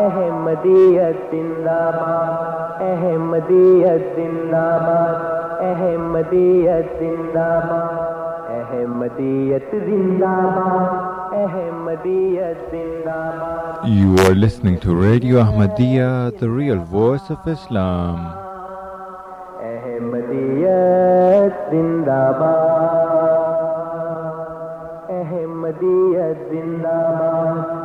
احمدیت زندہ باد احمدیت زندہ باد احمدیت زندہ باد احمدیت زندہ باد احمدیت زندہ باد You are listening to Radio Ahmadiyya, the real voice of Islam. احمدیت زندہ باد احمدیت زندہ باد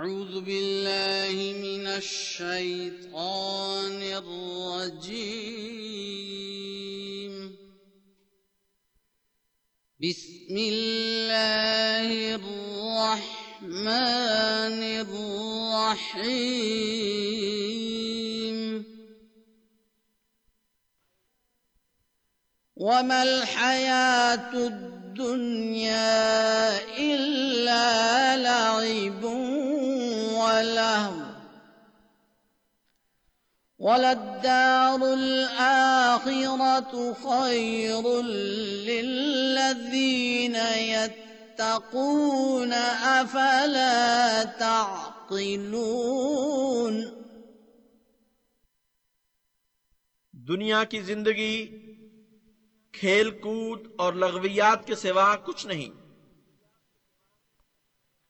أعوذ بالله من الشيطان الرجيم. بسم الله الرحمن الرحيم. وما الحياة الدنيا الدنيا إلا لعب ولهو. وللدار الآخرة خير للذين يتقون أفلا تعقلون. دنیا کی زندگی کھیل کود اور لغویات کے سوا کچھ نہیں۔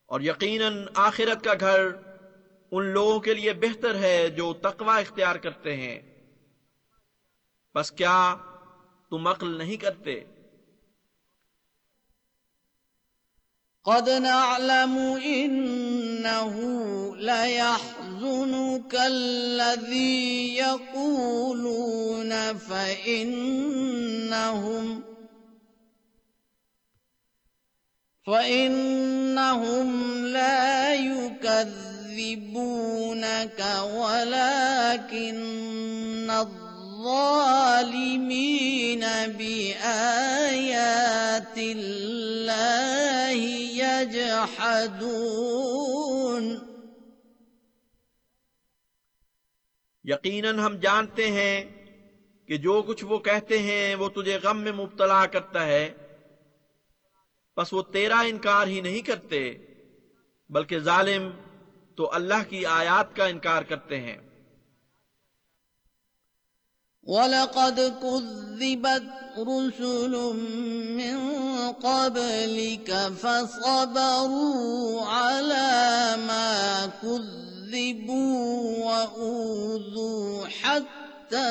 اور یقیناً آخرت کا گھر ان لوگوں کے لیے بہتر ہے جو تقوی اختیار کرتے ہیں۔ بس کیا تم عقل نہیں کرتے؟ قد نعلم إنه ليحزنك الذي يقولون فإنهم فإنهم لا يكذبونك ولكن الظلم الظالمين بآيات الله يجحدون یقیناً ہم جانتے ہیں کہ جو کچھ وہ کہتے ہیں وہ تجھے غم میں مبتلا کرتا ہے۔ بس وہ تیرا انکار ہی نہیں کرتے، بلکہ ظالم تو اللہ کی آیات کا انکار کرتے ہیں۔ ولقد كذبت رسل من قبلك فصبروا على ما كذبوا وأوذوا حتى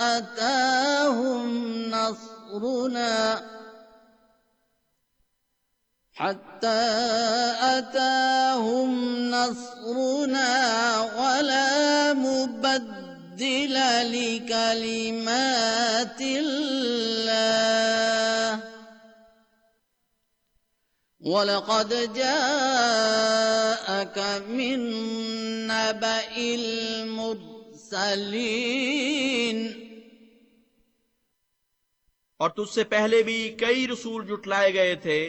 أتاهم نصرنا حتى أتاهم نصرنا ولا مبدل لكلمات الله. ولقد جاءك من نبأ المرسلين. اور تجھ سے پہلے بھی کئی رسول جٹلائے گئے تھے،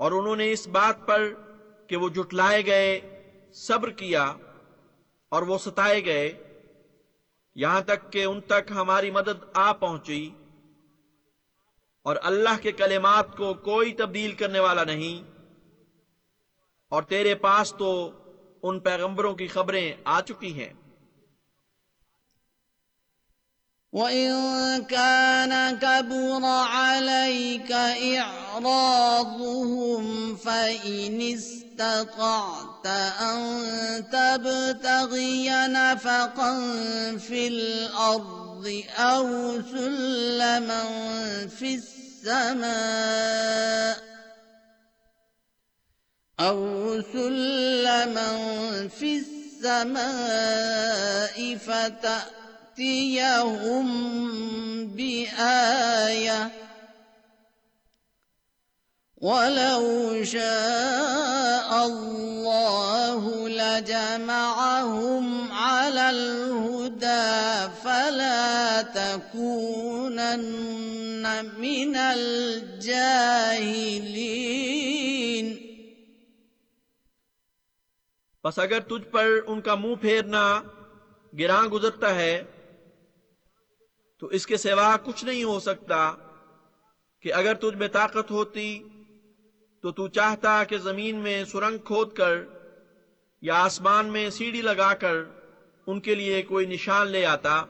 اور انہوں نے اس بات پر کہ وہ جٹلائے گئے، صبر کیا اور وہ ستائے گئے۔ یہاں تک کہ ان تک ہماری مدد آ پہنچی۔ اور اللہ کے کلمات کو کوئی تبدیل کرنے والا نہیں۔ اور تیرے پاس تو ان پیغمبروں کی خبریں آ چکی ہیں۔ وإن كان كبر عليك إعراضهم فإن استطعت أن تبتغي نفقا في الأرض أو سلما في السماء أو سلما في السماء فتأتيهم بآية ولو شاء الله لجمعهم على الهدى فلا تكونن من الجاهلين. بس اگر تجھ پر ان کا منہ پھیرنا گراں گزرتا ہے، تو اس کے سوا کچھ نہیں ہو سکتا کہ اگر تجھ میں طاقت ہوتی تو تو چاہتا کہ زمین میں سرنگ کھود کر یا آسمان میں سیڑھی لگا کر ان کے لیے کوئی نشان لے آتا۔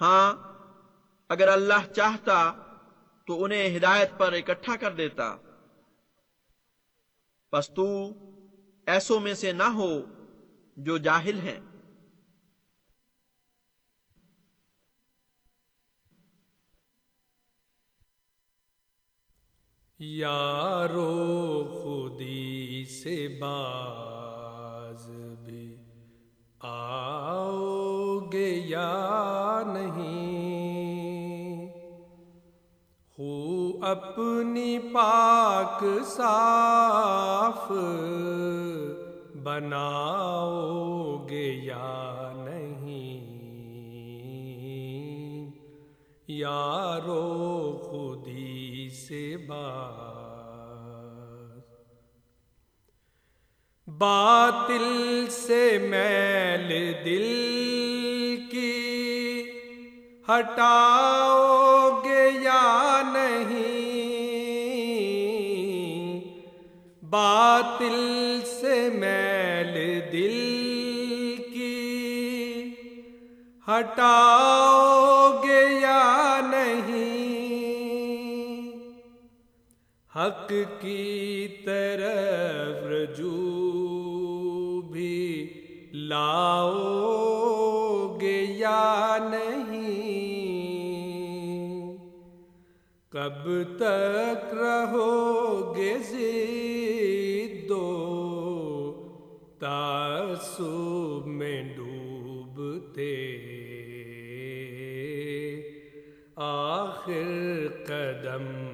ہاں اگر اللہ چاہتا تو انہیں ہدایت پر اکٹھا کر دیتا۔ بس تو ایسوں میں سے نہ ہو جو جاہل ہیں۔ یارو خودی سے باز بھی آؤ گے یا نہیں؟ ہو اپنی پاک صاف بناؤ گے یا نہیں؟ یارو خودی سے بات۔ باطل سے میل دل کی ہٹاؤ گے یا نہیں؟ باطل سے میل دل کی ہٹاؤ حق کی طرف رجوع بھی لاؤ گے یا نہیں؟ کب تک رہو گے دو تعصب میں ڈوبتے؟ آخر قدم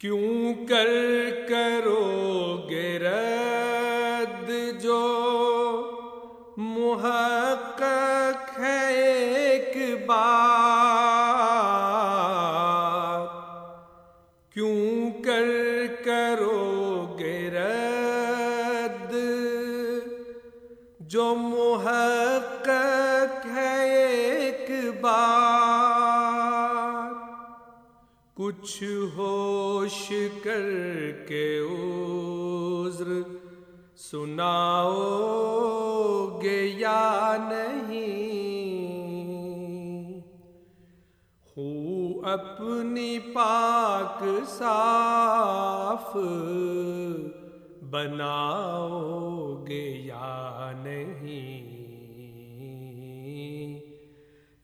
کیوں کر کرو گے رد جو محق کچھ ہوش کر کے عذر سناؤ گے یا نہیں؟ ہو اپنی پاک صاف بناؤ گے یا نہیں؟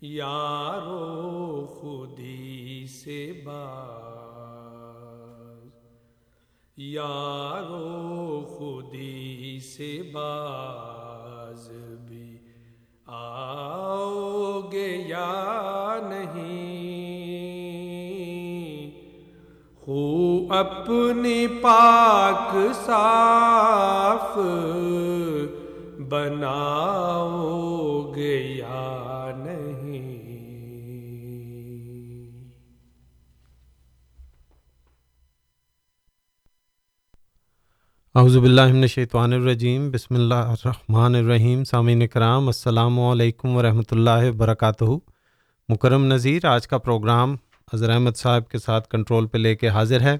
یارو خودی سے باز۔ یارو خودی سے باز بھی آؤ گے یا نہیں؟ ہو اپنی پاک صاف بناؤ گے یا اعوذ باللہ من الشیطان الرجیم، بسم اللہ الرحمن الرحیم، سامعین کرام، السلام علیکم ورحمۃ اللہ وبرکاتہ۔ مکرم نذیر، آج کا پروگرام اظہر احمد صاحب کے ساتھ کنٹرول پہ لے کے حاضر ہے۔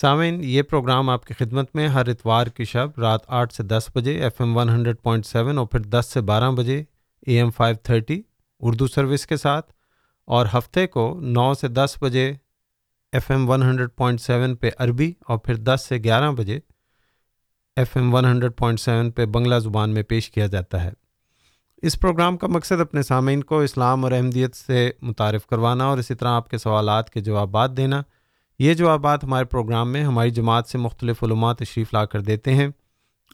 سامعین، یہ پروگرام آپ کی خدمت میں ہر اتوار کی شب رات آٹھ سے دس بجے، F M one hundred point seven اور پھر دس سے بارہ بجے، A M five thirty Urdu service کے ساتھ۔ اور ہفتے کو نو سے دس بجے، F M one hundred point seven پہ عربی، اور پھر دس سے گیارہ بجے F M one hundred point seven پہ بنگلہ زبان میں پیش کیا جاتا ہے۔ اس پروگرام کا مقصد اپنے سامعین کو اسلام اور احمدیت سے متعارف کروانا اور اسی طرح آپ کے سوالات کے جوابات دینا۔ یہ جوابات ہمارے پروگرام میں ہماری جماعت سے مختلف علومات تشریف لا کر دیتے ہیں۔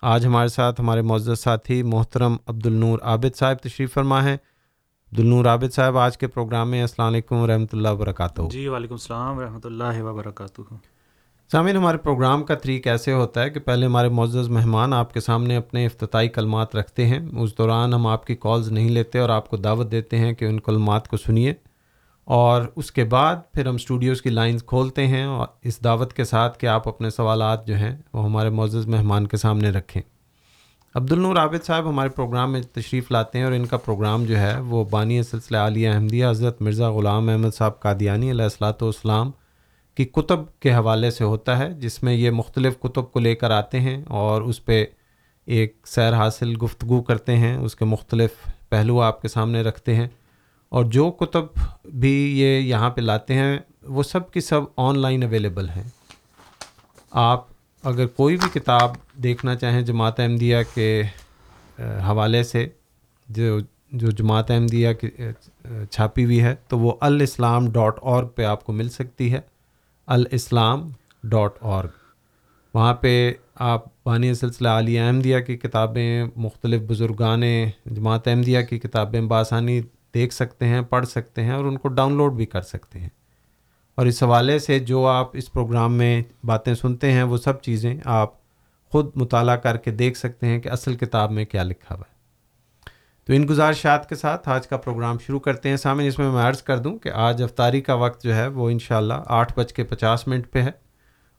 آج ہمارے ساتھ ہمارے معزز ساتھی محترم عبد النور عابد صاحب تشریف فرما ہیں۔ عبد النور عابد صاحب، آج کے پروگرام میں السلام علیکم ورحمۃ اللہ وبرکاتہ۔ جی وعلیکم السلام ورحمۃ اللہ وبرکاتہ۔ سامعین، ہمارے پروگرام کا طریق ایسے ہوتا ہے کہ پہلے ہمارے معزز مہمان آپ کے سامنے اپنے افتتاحی کلمات رکھتے ہیں۔ اس دوران ہم آپ کی کالز نہیں لیتے اور آپ کو دعوت دیتے ہیں کہ ان کلمات کو سنیے۔ اور اس کے بعد پھر ہم اسٹوڈیوز کی لائنز کھولتے ہیں اور اس دعوت کے ساتھ کہ آپ اپنے سوالات جو ہیں وہ ہمارے معزز مہمان کے سامنے رکھیں۔ عبد النور عابد صاحب ہمارے پروگرام میں تشریف لاتے ہیں اور ان کا پروگرام جو ہے وہ بانی سلسلہ عالیہ احمدیہ حضرت مرزا غلام احمد صاحب قادیانی علیہ السلاۃ والسلام کی کتب کے حوالے سے ہوتا ہے، جس میں یہ مختلف کتب کو لے کر آتے ہیں اور اس پہ ایک سیر حاصل گفتگو کرتے ہیں، اس کے مختلف پہلو آپ کے سامنے رکھتے ہیں۔ اور جو کتب بھی یہ یہاں پہ لاتے ہیں، وہ سب کی سب آن لائن اویلیبل ہیں۔ آپ اگر کوئی بھی کتاب دیکھنا چاہیں جماعت احمدیہ کے حوالے سے، جو جو جماعت احمدیہ کی چھاپی ہوئی ہے، تو وہ الاسلام ڈاٹ اور پہ آپ کو مل سکتی ہے۔ الاسلام ڈاٹ اور وہاں پہ آپ بانی سلسلہ علی احمدیہ کی کتابیں، مختلف بزرگان جماعت احمدیہ کی کتابیں بآسانی دیکھ سکتے ہیں، پڑھ سکتے ہیں اور ان کو ڈاؤن لوڈ بھی کر سکتے ہیں۔ اور اس حوالے سے جو آپ اس پروگرام میں باتیں سنتے ہیں، وہ سب چیزیں آپ خود مطالعہ کر کے دیکھ سکتے ہیں کہ اصل کتاب میں کیا لکھا ہوا ہے۔ تو ان گزارشات کے ساتھ آج کا پروگرام شروع کرتے ہیں سامنے اس میں میں عرض کر دوں کہ آج افطاری کا وقت جو ہے وہ انشاءاللہ شاء آٹھ بج کے پچاس منٹ پہ ہے۔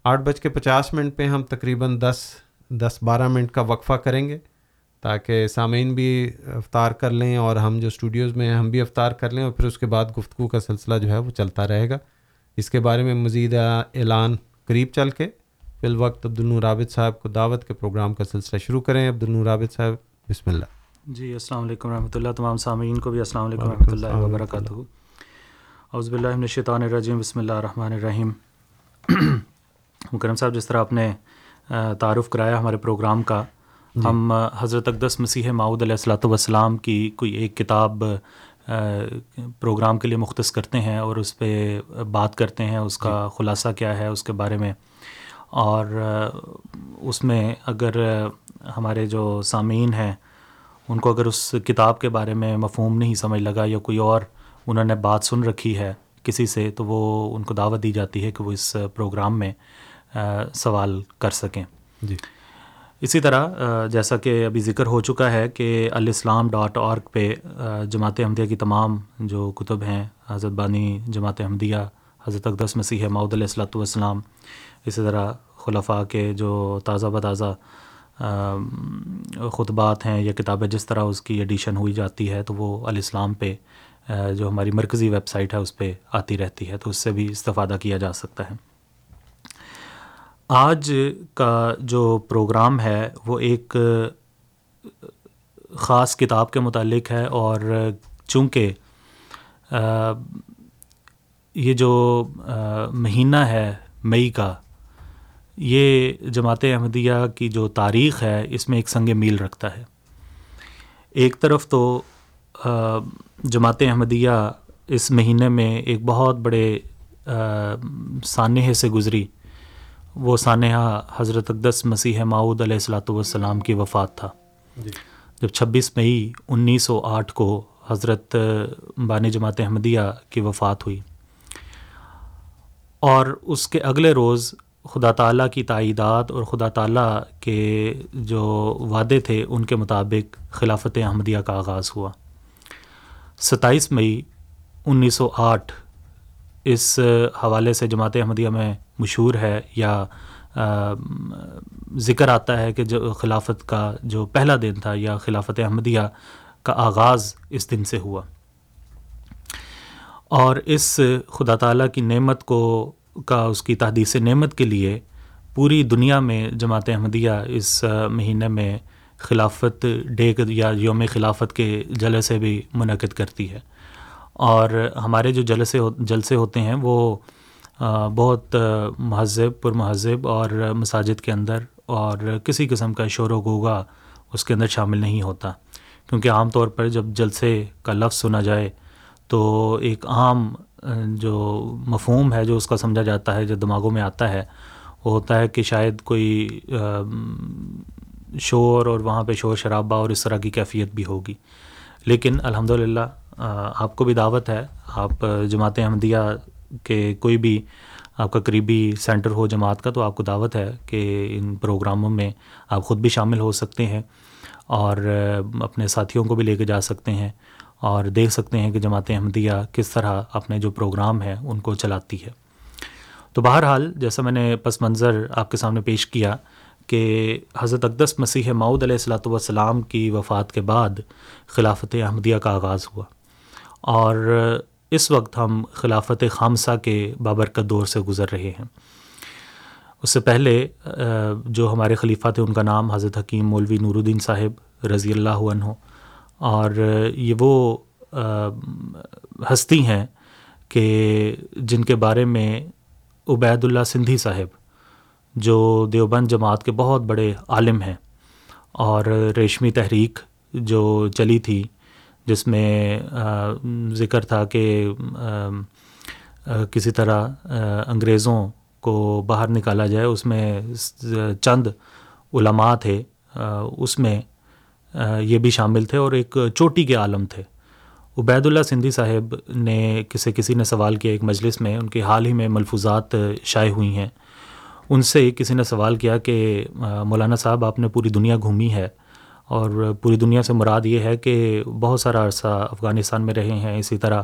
آٹھ بج کے پچاس منٹ پہ ہم تقریباً دس دس بارہ منٹ کا وقفہ کریں گے تاکہ سامعین بھی افطار کر لیں اور ہم جو اسٹوڈیوز میں ہیں ہم بھی افطار کر لیں اور پھر اس کے بعد گفتگو کا سلسلہ جو ہے وہ چلتا رہے گا۔ اس کے بارے میں مزید اعلان قریب چل کے فی الوقت عبد النورابد صاحب کو دعوت کے پروگرام کا سلسلہ شروع کریں۔ عبد النورابد صاحب، بسم اللہ۔ جی السلام علیکم ورحمۃ اللہ تمام سامعین کو بھی السلام علیکم ورحمۃ اللہ وبرکاتہ۔ اوز باللہ من الشیطان الرجیم بسم اللہ الرحمن الرحیم۔ مکرم صاحب جس طرح آپ نے تعارف کرایا ہمارے پروگرام کا جی۔ ہم حضرت اقدس مسیح معود علیہ السلاۃ والسلام کی کوئی ایک کتاب پروگرام کے لیے مختص کرتے ہیں اور اس پہ بات کرتے ہیں اس کا جی۔ خلاصہ کیا ہے اس کے بارے میں۔ اور اس میں اگر ہمارے جو سامعین ہیں ان کو اگر اس کتاب کے بارے میں مفہوم نہیں سمجھ لگا یا کوئی اور انہوں نے بات سن رکھی ہے کسی سے تو وہ ان کو دعوت دی جاتی ہے کہ وہ اس پروگرام میں سوال کر سکیں۔ جی۔ اسی طرح جیسا کہ ابھی ذکر ہو چکا ہے کہ الاسلام ڈاٹ اورگ پہ جماعت احمدیہ کی تمام جو کتب ہیں حضرت بانی جماعت احمدیہ حضرت اقدس مسیح معود علیہ السلۃ والسلام اسی طرح خلفاء کے جو تازہ بتازہ خطبات ہیں یا کتابیں جس طرح اس کی ایڈیشن ہوئی جاتی ہے تو وہ الاسلام پہ جو ہماری مرکزی ویب سائٹ ہے اس پہ آتی رہتی ہے تو اس سے بھی استفادہ کیا جا سکتا ہے۔ آج کا جو پروگرام ہے وہ ایک خاص کتاب کے متعلق ہے اور چونکہ یہ جو مہینہ ہے مئی کا یہ جماعت احمدیہ کی جو تاریخ ہے اس میں ایک سنگ میل رکھتا ہے۔ ایک طرف تو جماعت احمدیہ اس مہینے میں ایک بہت بڑے سانحے سے گزری۔ وہ سانحہ حضرت اقدس مسیح ماؤد علیہ السلاۃ والسلام کی وفات تھا۔ جی۔ جب چھبیس مئی انیس سو آٹھ کو حضرت بانی جماعت احمدیہ کی وفات ہوئی۔ اور اس کے اگلے روز خدا تعالیٰ کی تائیدات اور خدا تعالیٰ کے جو وعدے تھے، ان کے مطابق خلافت احمدیہ کا آغاز ہوا۔ ستائیس مئی انیس سو آٹھ اس حوالے سے جماعت احمدیہ میں مشہور ہے یا ذکر آتا ہے کہ جو خلافت کا جو پہلا دن تھا یا خلافت احمدیہ کا آغاز اس دن سے ہوا۔ اور اس خدا تعالیٰ کی نعمت کو کا اس کی تحدیث نعمت کے لیے پوری دنیا میں جماعت احمدیہ اس مہینے میں خلافت ڈے یا یوم خلافت کے جلسے بھی منعقد کرتی ہے۔ اور ہمارے جو جلسے جلسے ہوتے ہیں وہ بہت مہذب پر مہذب اور مساجد کے اندر اور کسی قسم کا شور و گوگا اس کے اندر شامل نہیں ہوتا۔ کیونکہ عام طور پر جب جلسے کا لفظ سنا جائے تو ایک عام جو مفہوم ہے، جو اس کا سمجھا جاتا ہے، جو دماغوں میں آتا ہے، وہ ہوتا ہے کہ شاید کوئی شور اور وہاں پہ شور شرابہ اور اس طرح کی کیفیت بھی ہوگی۔ لیکن الحمد للہ آپ کو بھی دعوت ہے۔ آپ جماعت احمدیہ کے کوئی بھی، آپ کا قریبی سینٹر ہو جماعت کا، تو آپ کو دعوت ہے کہ ان پروگراموں میں آپ خود بھی شامل ہو سکتے ہیں اور اپنے ساتھیوں کو بھی لے کے جا سکتے ہیں۔ اور دیکھ سکتے ہیں کہ جماعت احمدیہ کس طرح اپنے جو پروگرام ہیں ان کو چلاتی ہے۔ تو بہرحال جیسا میں نے پس منظر آپ کے سامنے پیش کیا کہ حضرت اقدس مسیح معود علیہ السلاۃ والسلام کی وفات کے بعد خلافت احمدیہ کا آغاز ہوا۔ اور اس وقت ہم خلافت خامسہ کے بابرکت دور سے گزر رہے ہیں۔ اس سے پہلے جو ہمارے خلیفہ تھے، ان کا نام حضرت حکیم مولوی نور الدین صاحب رضی اللہ عنہ اور یہ وہ ہستی ہیں کہ جن کے بارے میں عبید اللہ سندھی صاحب، جو دیوبند جماعت کے بہت بڑے عالم ہیں، اور ریشمی تحریک جو چلی تھی، جس میں ذکر تھا کہ کسی طرح انگریزوں کو باہر نکالا جائے، اس میں چند علماء تھے اس میں یہ بھی شامل تھے اور ایک چوٹی کے عالم تھے۔ عبید اللہ سندھی صاحب نے کسی کسی نے سوال کیا، ایک مجلس میں، ان کے حال ہی میں ملفوظات شائع ہوئی ہیں۔ ان سے کسی نے سوال کیا کہ مولانا صاحب، آپ نے پوری دنیا گھومی ہے اور پوری دنیا سے مراد یہ ہے کہ بہت سارا عرصہ افغانستان میں رہے ہیں۔ اسی طرح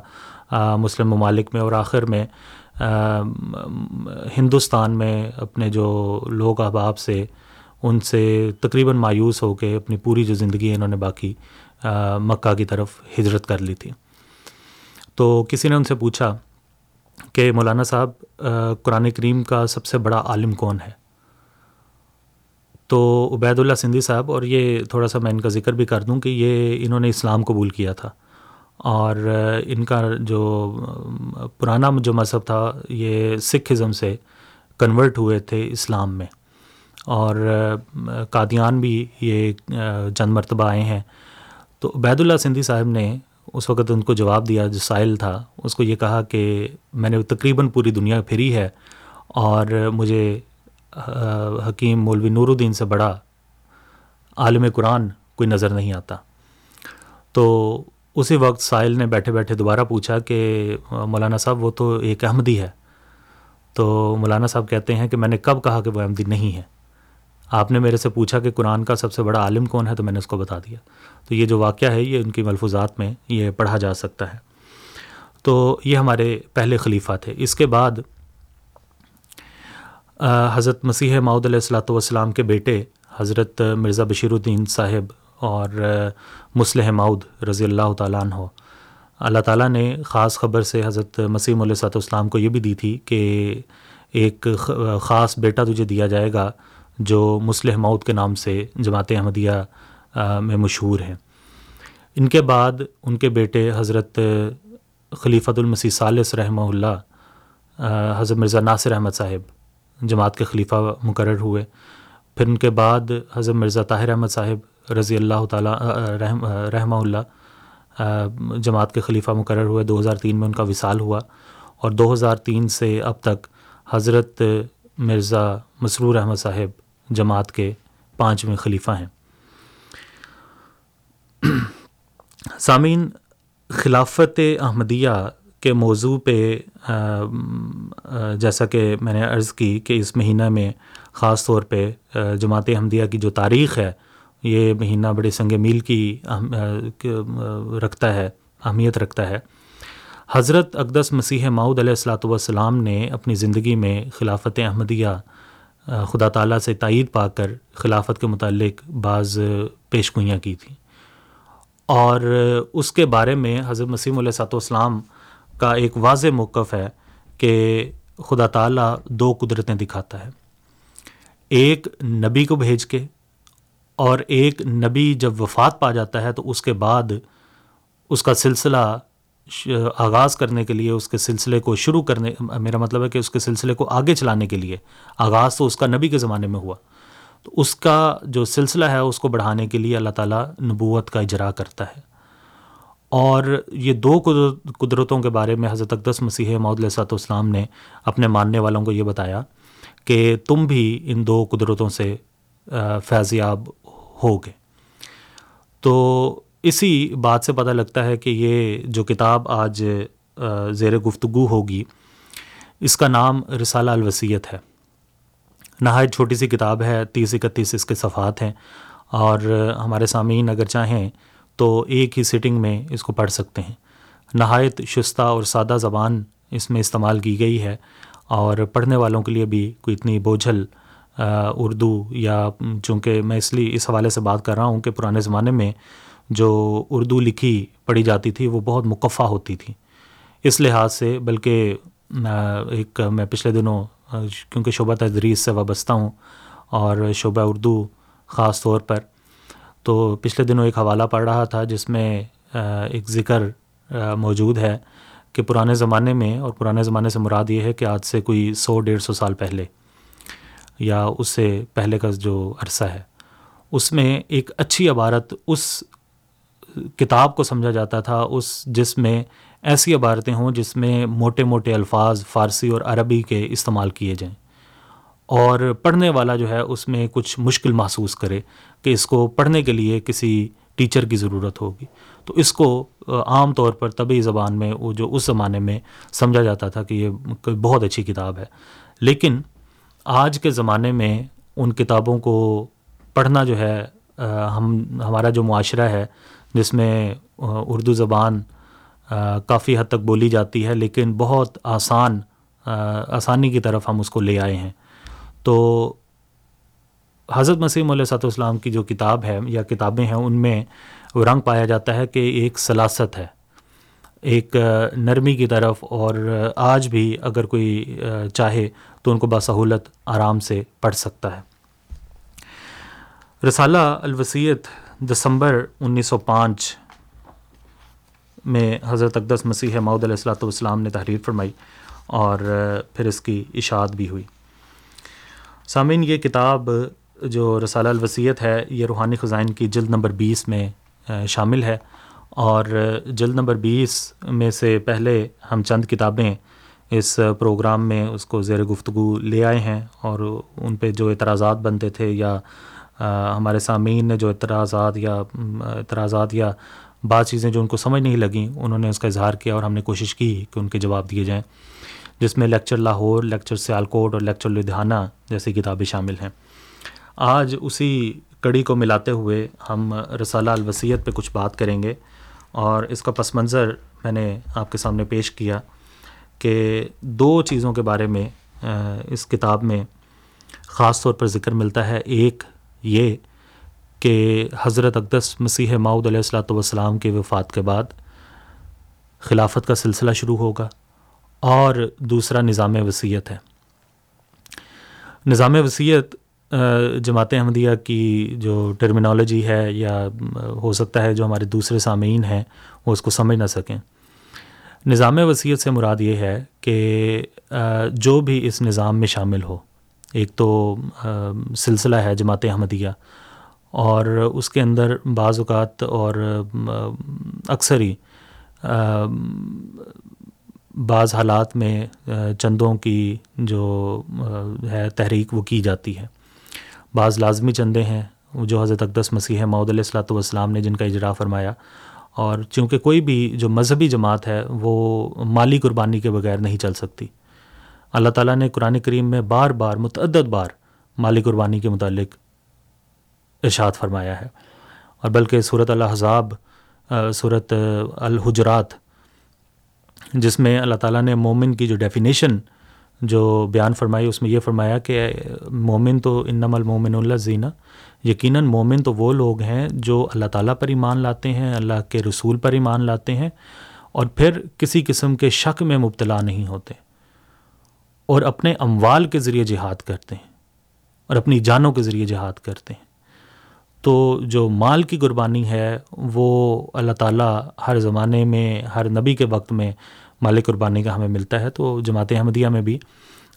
مسلم ممالک میں اور آخر میں ہندوستان میں اپنے جو لوگ احباب سے ان سے تقریباً مایوس ہو کے اپنی پوری جو زندگی انہوں نے باقی مکہ کی طرف ہجرت کر لی تھی۔ تو کسی نے ان سے پوچھا کہ مولانا صاحب قرآن کریم کا سب سے بڑا عالم کون ہے؟ تو عبید اللہ سندھی صاحب، اور یہ تھوڑا سا میں ان کا ذکر بھی کر دوں کہ یہ انہوں نے اسلام قبول کیا تھا۔ اور ان کا جو پرانا جو مذہب تھا، یہ سکھ ازم سے کنورٹ ہوئے تھے اسلام میں۔ اور قادیان بھی یہ چند مرتبہ آئے ہیں۔ تو عبید اللہ سندھی صاحب نے اس وقت ان کو جواب دیا، جو سائل تھا، اس کو یہ کہا کہ میں نے تقریباً پوری دنیا پھری ہے اور مجھے حکیم مولوی نور الدین سے بڑا عالم قرآن کوئی نظر نہیں آتا۔ تو اسی وقت سائل نے بیٹھے بیٹھے دوبارہ پوچھا کہ مولانا صاحب وہ تو ایک احمدی ہے۔ تو مولانا صاحب کہتے ہیں کہ میں نے کب کہا کہ وہ احمدی نہیں ہے۔ آپ نے میرے سے پوچھا کہ قرآن کا سب سے بڑا عالم کون ہے تو میں نے اس کو بتا دیا۔ تو یہ جو واقعہ ہے، یہ ان کی ملفوظات میں یہ پڑھا جا سکتا ہے۔ تو یہ ہمارے پہلے خلیفہ تھے۔ اس کے بعد حضرت مسیح ماؤد علیہ السلاۃ والسلام کے بیٹے حضرت مرزا بشیر الدین صاحب اور مسلح ماؤد رضی اللہ تعالیٰ عنہ۔ اللہ تعالیٰ نے خاص خبر سے حضرت مسیم علیہ صلاۃ والسلام کو یہ بھی دی تھی کہ ایک خاص بیٹا تجھے دیا جائے گا۔ جو مسلح ماؤد کے نام سے جماعت احمدیہ میں مشہور ہیں۔ ان کے بعد ان کے بیٹے حضرت خلیفۃ المسیح صالث رحمہ اللہ حضرت مرزا ناصر احمد صاحب جماعت کے خلیفہ مقرر ہوئے۔ پھر ان کے بعد حضرت مرزا طاہر احمد صاحب رضی اللہ تعالیٰ رحم، رحمہ اللہ جماعت کے خلیفہ مقرر ہوئے۔ دو ہزار تین میں ان کا وصال ہوا۔ اور دو ہزار تین سے اب تک حضرت مرزا مسرور احمد صاحب جماعت کے پانچویں خلیفہ ہیں۔ سامعین، خلافت احمدیہ کے موضوع پہ جیسا کہ میں نے عرض کی کہ اس مہینہ میں خاص طور پہ جماعت احمدیہ کی جو تاریخ ہے، یہ مہینہ بڑے سنگ میل کی رکھتا ہے، اہمیت رکھتا ہے۔ حضرت اقدس مسیح ماؤد علیہ السلاۃ والسلام نے اپنی زندگی میں خلافت احمدیہ خدا تعالیٰ سے تائید پا کر خلافت کے متعلق بعض پیش گوئیاں کی تھیں۔ اور اس کے بارے میں حضرت مسیم علیہ صاحب والسلام کا ایک واضح موقف ہے کہ خدا تعالیٰ دو قدرتیں دکھاتا ہے۔ ایک نبی کو بھیج کے اور ایک نبی جب وفات پا جاتا ہے تو اس کے بعد اس کا سلسلہ آغاز کرنے کے لیے اس کے سلسلے کو شروع کرنے، میرا مطلب ہے کہ اس کے سلسلے کو آگے چلانے کے لیے، آغاز تو اس کا نبی کے زمانے میں ہوا۔ تو اس کا جو سلسلہ ہے اس کو بڑھانے کے لیے اللہ تعالیٰ نبوت کا اجرا کرتا ہے۔ اور یہ دو قدرتوں کے بارے میں حضرت اقدس مسیح محدود صاحب اسلام نے اپنے ماننے والوں کو یہ بتایا کہ تم بھی ان دو قدرتوں سے فیضیاب ہوگے۔ تو اسی بات سے پتہ لگتا ہے کہ یہ جو کتاب آج زیر گفتگو ہوگی، اس کا نام رسالہ الوسیت ہے۔ نہایت چھوٹی سی کتاب ہے، تیس اکتیس اس کے صفحات ہیں۔ اور ہمارے سامعین اگر چاہیں تو ایک ہی سٹنگ میں اس کو پڑھ سکتے ہیں۔ نہایت شستہ اور سادہ زبان اس میں استعمال کی گئی ہے۔ اور پڑھنے والوں کے لیے بھی کوئی اتنی بوجھل اردو یا، چونکہ میں اس لیے اس حوالے سے بات کر رہا ہوں کہ پرانے زمانے میں جو اردو لکھی پڑھی جاتی تھی، وہ بہت مقفع ہوتی تھی۔ اس لحاظ سے، بلکہ ایک میں پچھلے دنوں کیونکہ شعبہ تدریس سے وابستہ ہوں اور شعبہ اردو خاص طور پر، تو پچھلے دنوں ایک حوالہ پڑھ رہا تھا جس میں ایک ذکر موجود ہے کہ پرانے زمانے میں، اور پرانے زمانے سے مراد یہ ہے کہ آج سے کوئی سو ڈیڑھ سو سال پہلے یا اس سے پہلے کا جو عرصہ ہے، اس میں ایک اچھی عبارت اس کتاب کو سمجھا جاتا تھا، اس جس میں ایسی عبارتیں ہوں جس میں موٹے موٹے الفاظ فارسی اور عربی کے استعمال کیے جائیں۔ اور پڑھنے والا جو ہے، اس میں کچھ مشکل محسوس کرے کہ اس کو پڑھنے کے لیے کسی ٹیچر کی ضرورت ہوگی۔ تو اس کو عام طور پر طبی زبان میں، وہ جو اس زمانے میں سمجھا جاتا تھا کہ یہ بہت اچھی کتاب ہے۔ لیکن آج کے زمانے میں ان کتابوں کو پڑھنا جو ہے ہم، ہمارا جو معاشرہ ہے جس میں اردو زبان کافی حد تک بولی جاتی ہے، لیکن بہت آسان آسانی کی طرف ہم اس کو لے آئے ہیں۔ تو حضرت مسیم علیہ صاحب السلام کی جو کتاب ہے یا کتابیں ہیں، ان میں رنگ پایا جاتا ہے کہ ایک سلاست ہے۔ ایک نرمی کی طرف، اور آج بھی اگر کوئی چاہے تو ان کو بسہولت آرام سے پڑھ سکتا ہے۔ رسالہ الوسیت دسمبر انیس سو پانچ میں حضرت اقدس مسیح معود علیہ السلاۃ والسلام نے تحریر فرمائی اور پھر اس کی اشاعت بھی ہوئی۔ سامعین، یہ کتاب جو رسالہ الوسیت ہے، یہ روحانی خزائن کی جلد نمبر بیس میں شامل ہے۔ اور جلد نمبر بیس میں سے پہلے ہم چند کتابیں اس پروگرام میں اس کو زیر گفتگو لے آئے ہیں اور ان پہ جو اعتراضات بنتے تھے یا ہمارے سامعین نے جو اعتراضات یا اعتراضات یا بعض چیزیں جو ان کو سمجھ نہیں لگیں، انہوں نے اس کا اظہار کیا اور ہم نے کوشش کی کہ ان کے جواب دیے جائیں، جس میں لیکچر لاہور، لیکچر سیالکوٹ اور لیکچر لدھیانہ جیسی کتابیں شامل ہیں۔ آج اسی کڑی کو ملاتے ہوئے ہم رسالہ الوسیت پہ کچھ بات کریں گے اور اس کا پس منظر میں نے آپ کے سامنے پیش کیا کہ دو چیزوں کے بارے میں اس کتاب میں خاص طور پر ذکر ملتا ہے۔ ایک یہ کہ حضرت اقدس مسیح ماؤد علیہ السلاۃ والسلام کے وفات کے بعد خلافت کا سلسلہ شروع ہوگا اور دوسرا نظام وصیت ہے۔ نظام وصیت جماعت احمدیہ کی جو ٹرمینالوجی ہے یا ہو سکتا ہے جو ہمارے دوسرے سامعین ہیں، وہ اس کو سمجھ نہ سکیں۔ نظام وصیت سے مراد یہ ہے کہ جو بھی اس نظام میں شامل ہو ایک تو سلسلہ ہے جماعت احمدیہ، اور اس کے اندر بعض اوقات اور اکثر ہی بعض حالات میں چندوں کی جو ہے تحریک وہ کی جاتی ہے۔ بعض لازمی چندے ہیں جو حضرت اقدس مسیح معود علیہ السلاۃ والسلام نے جن کا اجرا فرمایا۔ اور چونکہ کوئی بھی جو مذہبی جماعت ہے، وہ مالی قربانی کے بغیر نہیں چل سکتی۔ اللہ تعالیٰ نے قرآن کریم میں بار بار، متعدد بار مالی قربانی کے متعلق ارشاد فرمایا ہے۔ اور بلکہ صورت الحضاب صورت الحجرات، جس میں اللہ تعالیٰ نے مومن کی جو ڈیفینیشن جو بیان فرمائی، اس میں یہ فرمایا کہ مومن تو انم المومن اللہ زینہ یقیناً مومن تو وہ لوگ ہیں جو اللہ تعالیٰ پر ایمان لاتے ہیں، اللہ کے رسول پر ایمان لاتے ہیں اور پھر کسی قسم کے شک میں مبتلا نہیں ہوتے۔ اور اپنے اموال کے ذریعے جہاد کرتے ہیں اور اپنی جانوں کے ذریعے جہاد کرتے ہیں۔ تو جو مال کی قربانی ہے، وہ اللہ تعالیٰ ہر زمانے میں، ہر نبی کے وقت میں مال قربانی کا ہمیں ملتا ہے۔ تو جماعت احمدیہ میں بھی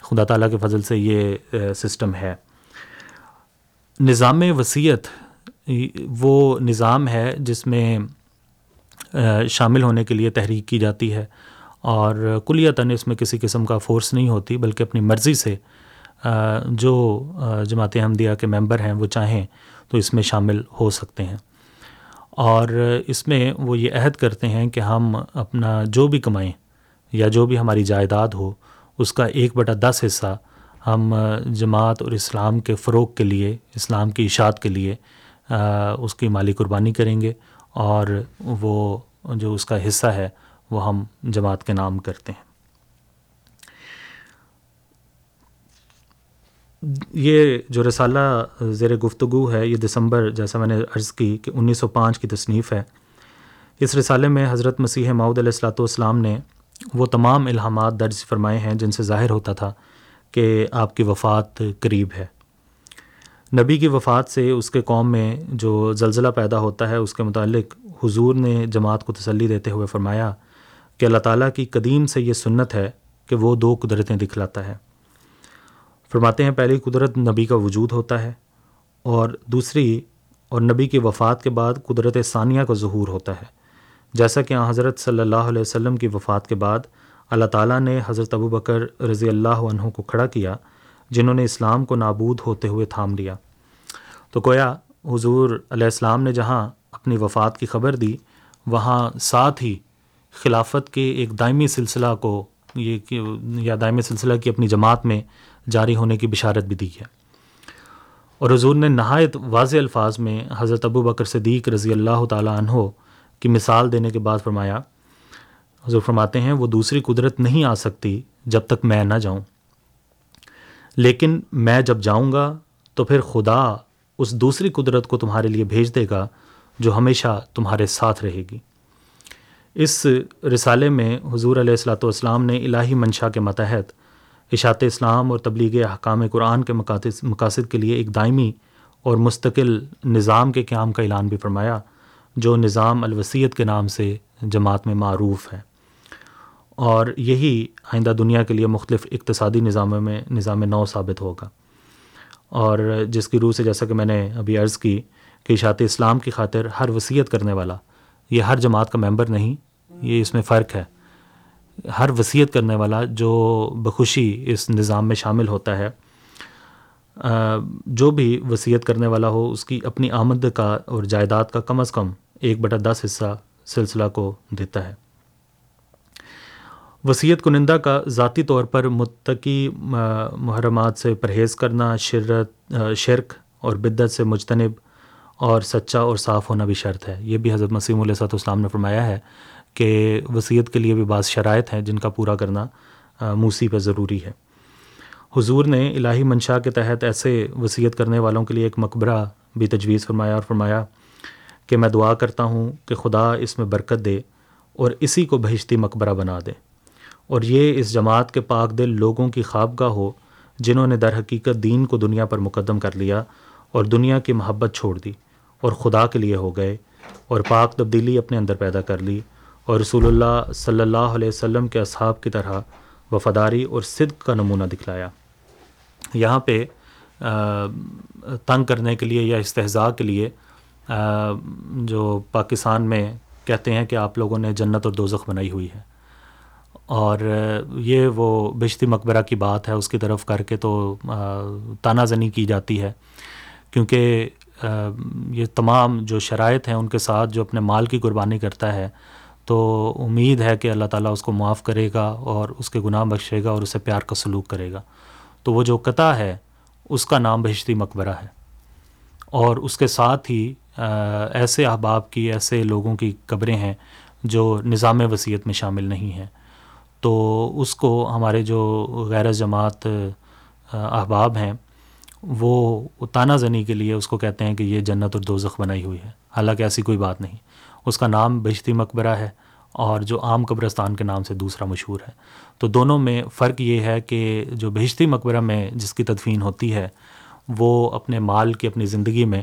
خدا تعالیٰ کے فضل سے یہ سسٹم ہے۔ نظام وصیت وہ نظام ہے جس میں شامل ہونے کے لیے تحریک کی جاتی ہے۔ اور کلیتاً اس میں کسی قسم کا فورس نہیں ہوتی، بلکہ اپنی مرضی سے جو جماعت احمدیہ کے ممبر ہیں، وہ چاہیں تو اس میں شامل ہو سکتے ہیں۔ اور اس میں وہ یہ عہد کرتے ہیں کہ ہم اپنا جو بھی کمائیں یا جو بھی ہماری جائیداد ہو، اس کا ایک بٹا دس حصہ ہم جماعت اور اسلام کے فروغ کے لیے، اسلام کی اشاعت کے لیے اس کی مالی قربانی کریں گے۔ اور وہ جو اس کا حصہ ہے وہ ہم جماعت کے نام کرتے ہیں۔ یہ جو رسالہ زیر گفتگو ہے، یہ دسمبر جیسا میں نے عرض کی کہ انیس سو پانچ کی تصنیف ہے۔ اس رسالے میں حضرت مسیح ماؤد علیہ السلاۃ والسلام نے وہ تمام الہامات درج فرمائے ہیں جن سے ظاہر ہوتا تھا کہ آپ کی وفات قریب ہے۔ نبی کی وفات سے اس کے قوم میں جو زلزلہ پیدا ہوتا ہے، اس کے متعلق حضور نے جماعت کو تسلی دیتے ہوئے فرمایا کہ اللہ تعالیٰ کی قدیم سے یہ سنت ہے کہ وہ دو قدرتیں دکھلاتا ہے۔ فرماتے ہیں، پہلی قدرت نبی کا وجود ہوتا ہے اور دوسری، اور نبی کی وفات کے بعد قدرت ثانیہ کا ظہور ہوتا ہے۔ جیسا کہ حضرت صلی اللہ علیہ وسلم کی وفات کے بعد اللہ تعالیٰ نے حضرت ابو بکر رضی اللہ عنہ کو کھڑا کیا، جنہوں نے اسلام کو نابود ہوتے ہوئے تھام لیا۔ تو گویا، حضور علیہ السلام نے جہاں اپنی وفات کی خبر دی، وہاں ساتھ ہی خلافت کے ایک دائمی سلسلہ کو یہ یا دائمی سلسلہ کی اپنی جماعت میں جاری ہونے کی بشارت بھی دی ہے۔ اور حضور نے نہایت واضح الفاظ میں حضرت ابو بکر صدیق رضی اللہ تعالیٰ عنہ کی مثال دینے کے بعد فرمایا، حضور فرماتے ہیں، وہ دوسری قدرت نہیں آ سکتی جب تک میں نہ جاؤں۔ لیکن میں جب جاؤں گا تو پھر خدا اس دوسری قدرت کو تمہارے لیے بھیج دے گا جو ہمیشہ تمہارے ساتھ رہے گی۔ اس رسالے میں حضور علیہ السلاۃ والسلام نے الہی منشا کے متحد، اشاعت اسلام اور تبلیغ احکام قرآن کے مقاصد کے لیے ایک دائمی اور مستقل نظام کے قیام کا اعلان بھی فرمایا، جو نظام الوسیت کے نام سے جماعت میں معروف ہے۔ اور یہی آئندہ دنیا کے لیے مختلف اقتصادی نظاموں میں، نظام نو ثابت ہوگا۔ اور جس کی روح سے جیسا کہ میں نے ابھی عرض کی کہ اشاعت اسلام کی خاطر ہر وصیت کرنے والا یہ ہر جماعت کا ممبر نہیں، یہ اس میں فرق ہے۔ ہر وصیت کرنے والا جو بخوشی اس نظام میں شامل ہوتا ہے جو بھی وصیت کرنے والا ہو، اس کی اپنی آمد کا اور جائیداد کا کم از کم ایک بٹا دس حصہ سلسلہ کو دیتا ہے۔ وصیت کنندہ کا ذاتی طور پر متقی محرمات سے پرہیز کرنا، شرت شرک اور بدت سے مجتنب اور سچا اور صاف ہونا بھی شرط ہے۔ یہ بھی حضرت مسیم علیہ صاحب اسلام نے فرمایا ہے کہ وصیت کے لیے بھی بعض شرائط ہیں جن کا پورا کرنا موسی پہ ضروری ہے۔ حضور نے الہی منشا کے تحت ایسے وصیت کرنے والوں کے لیے ایک مقبرہ بھی تجویز فرمایا اور فرمایا کہ میں دعا کرتا ہوں کہ خدا اس میں برکت دے اور اسی کو بہشتی مقبرہ بنا دے۔ اور یہ اس جماعت کے پاک دل لوگوں کی خوابگاہ ہو جنہوں نے در حقیقت دین کو دنیا پر مقدم کر لیا اور دنیا کی محبت چھوڑ دی۔ اور خدا کے لیے ہو گئے اور پاک تبدیلی اپنے اندر پیدا کر لی اور رسول اللہ صلی اللہ علیہ وسلم کے اصحاب کی طرح وفاداری اور صدق کا نمونہ دکھلایا۔ یہاں پہ تنگ کرنے کے لیے یا استحضاء کے لیے جو پاکستان میں کہتے ہیں کہ آپ لوگوں نے جنت اور دوزخ بنائی ہوئی ہے۔ اور یہ وہ بشتی مقبرہ کی بات ہے، اس کی طرف کر کے تو تانہ زنی کی جاتی ہے۔ کیونکہ یہ تمام جو شرائط ہیں ان کے ساتھ جو اپنے مال کی قربانی کرتا ہے، تو امید ہے کہ اللہ تعالیٰ اس کو معاف کرے گا اور اس کے گناہ بخشے گا اور اسے پیار کا سلوک کرے گا۔ تو وہ جو قطع ہے، اس کا نام بہشتی مقبرہ ہے۔ اور اس کے ساتھ ہی ایسے احباب کی، ایسے لوگوں کی قبریں ہیں جو نظام وصیت میں شامل نہیں ہیں۔ تو اس کو ہمارے جو غیر جماعت احباب ہیں وہ تانہ زنی کے لیے اس کو کہتے ہیں کہ یہ جنت اور دوزخ بنائی ہوئی ہے۔ حالانکہ ایسی کوئی بات نہیں۔ اس کا نام بشتی مقبرہ ہے اور جو عام قبرستان کے نام سے دوسرا مشہور ہے۔ تو دونوں میں فرق یہ ہے کہ جو بہشتی مقبرہ میں جس کی تدفین ہوتی ہے، وہ اپنے مال کی اپنی زندگی میں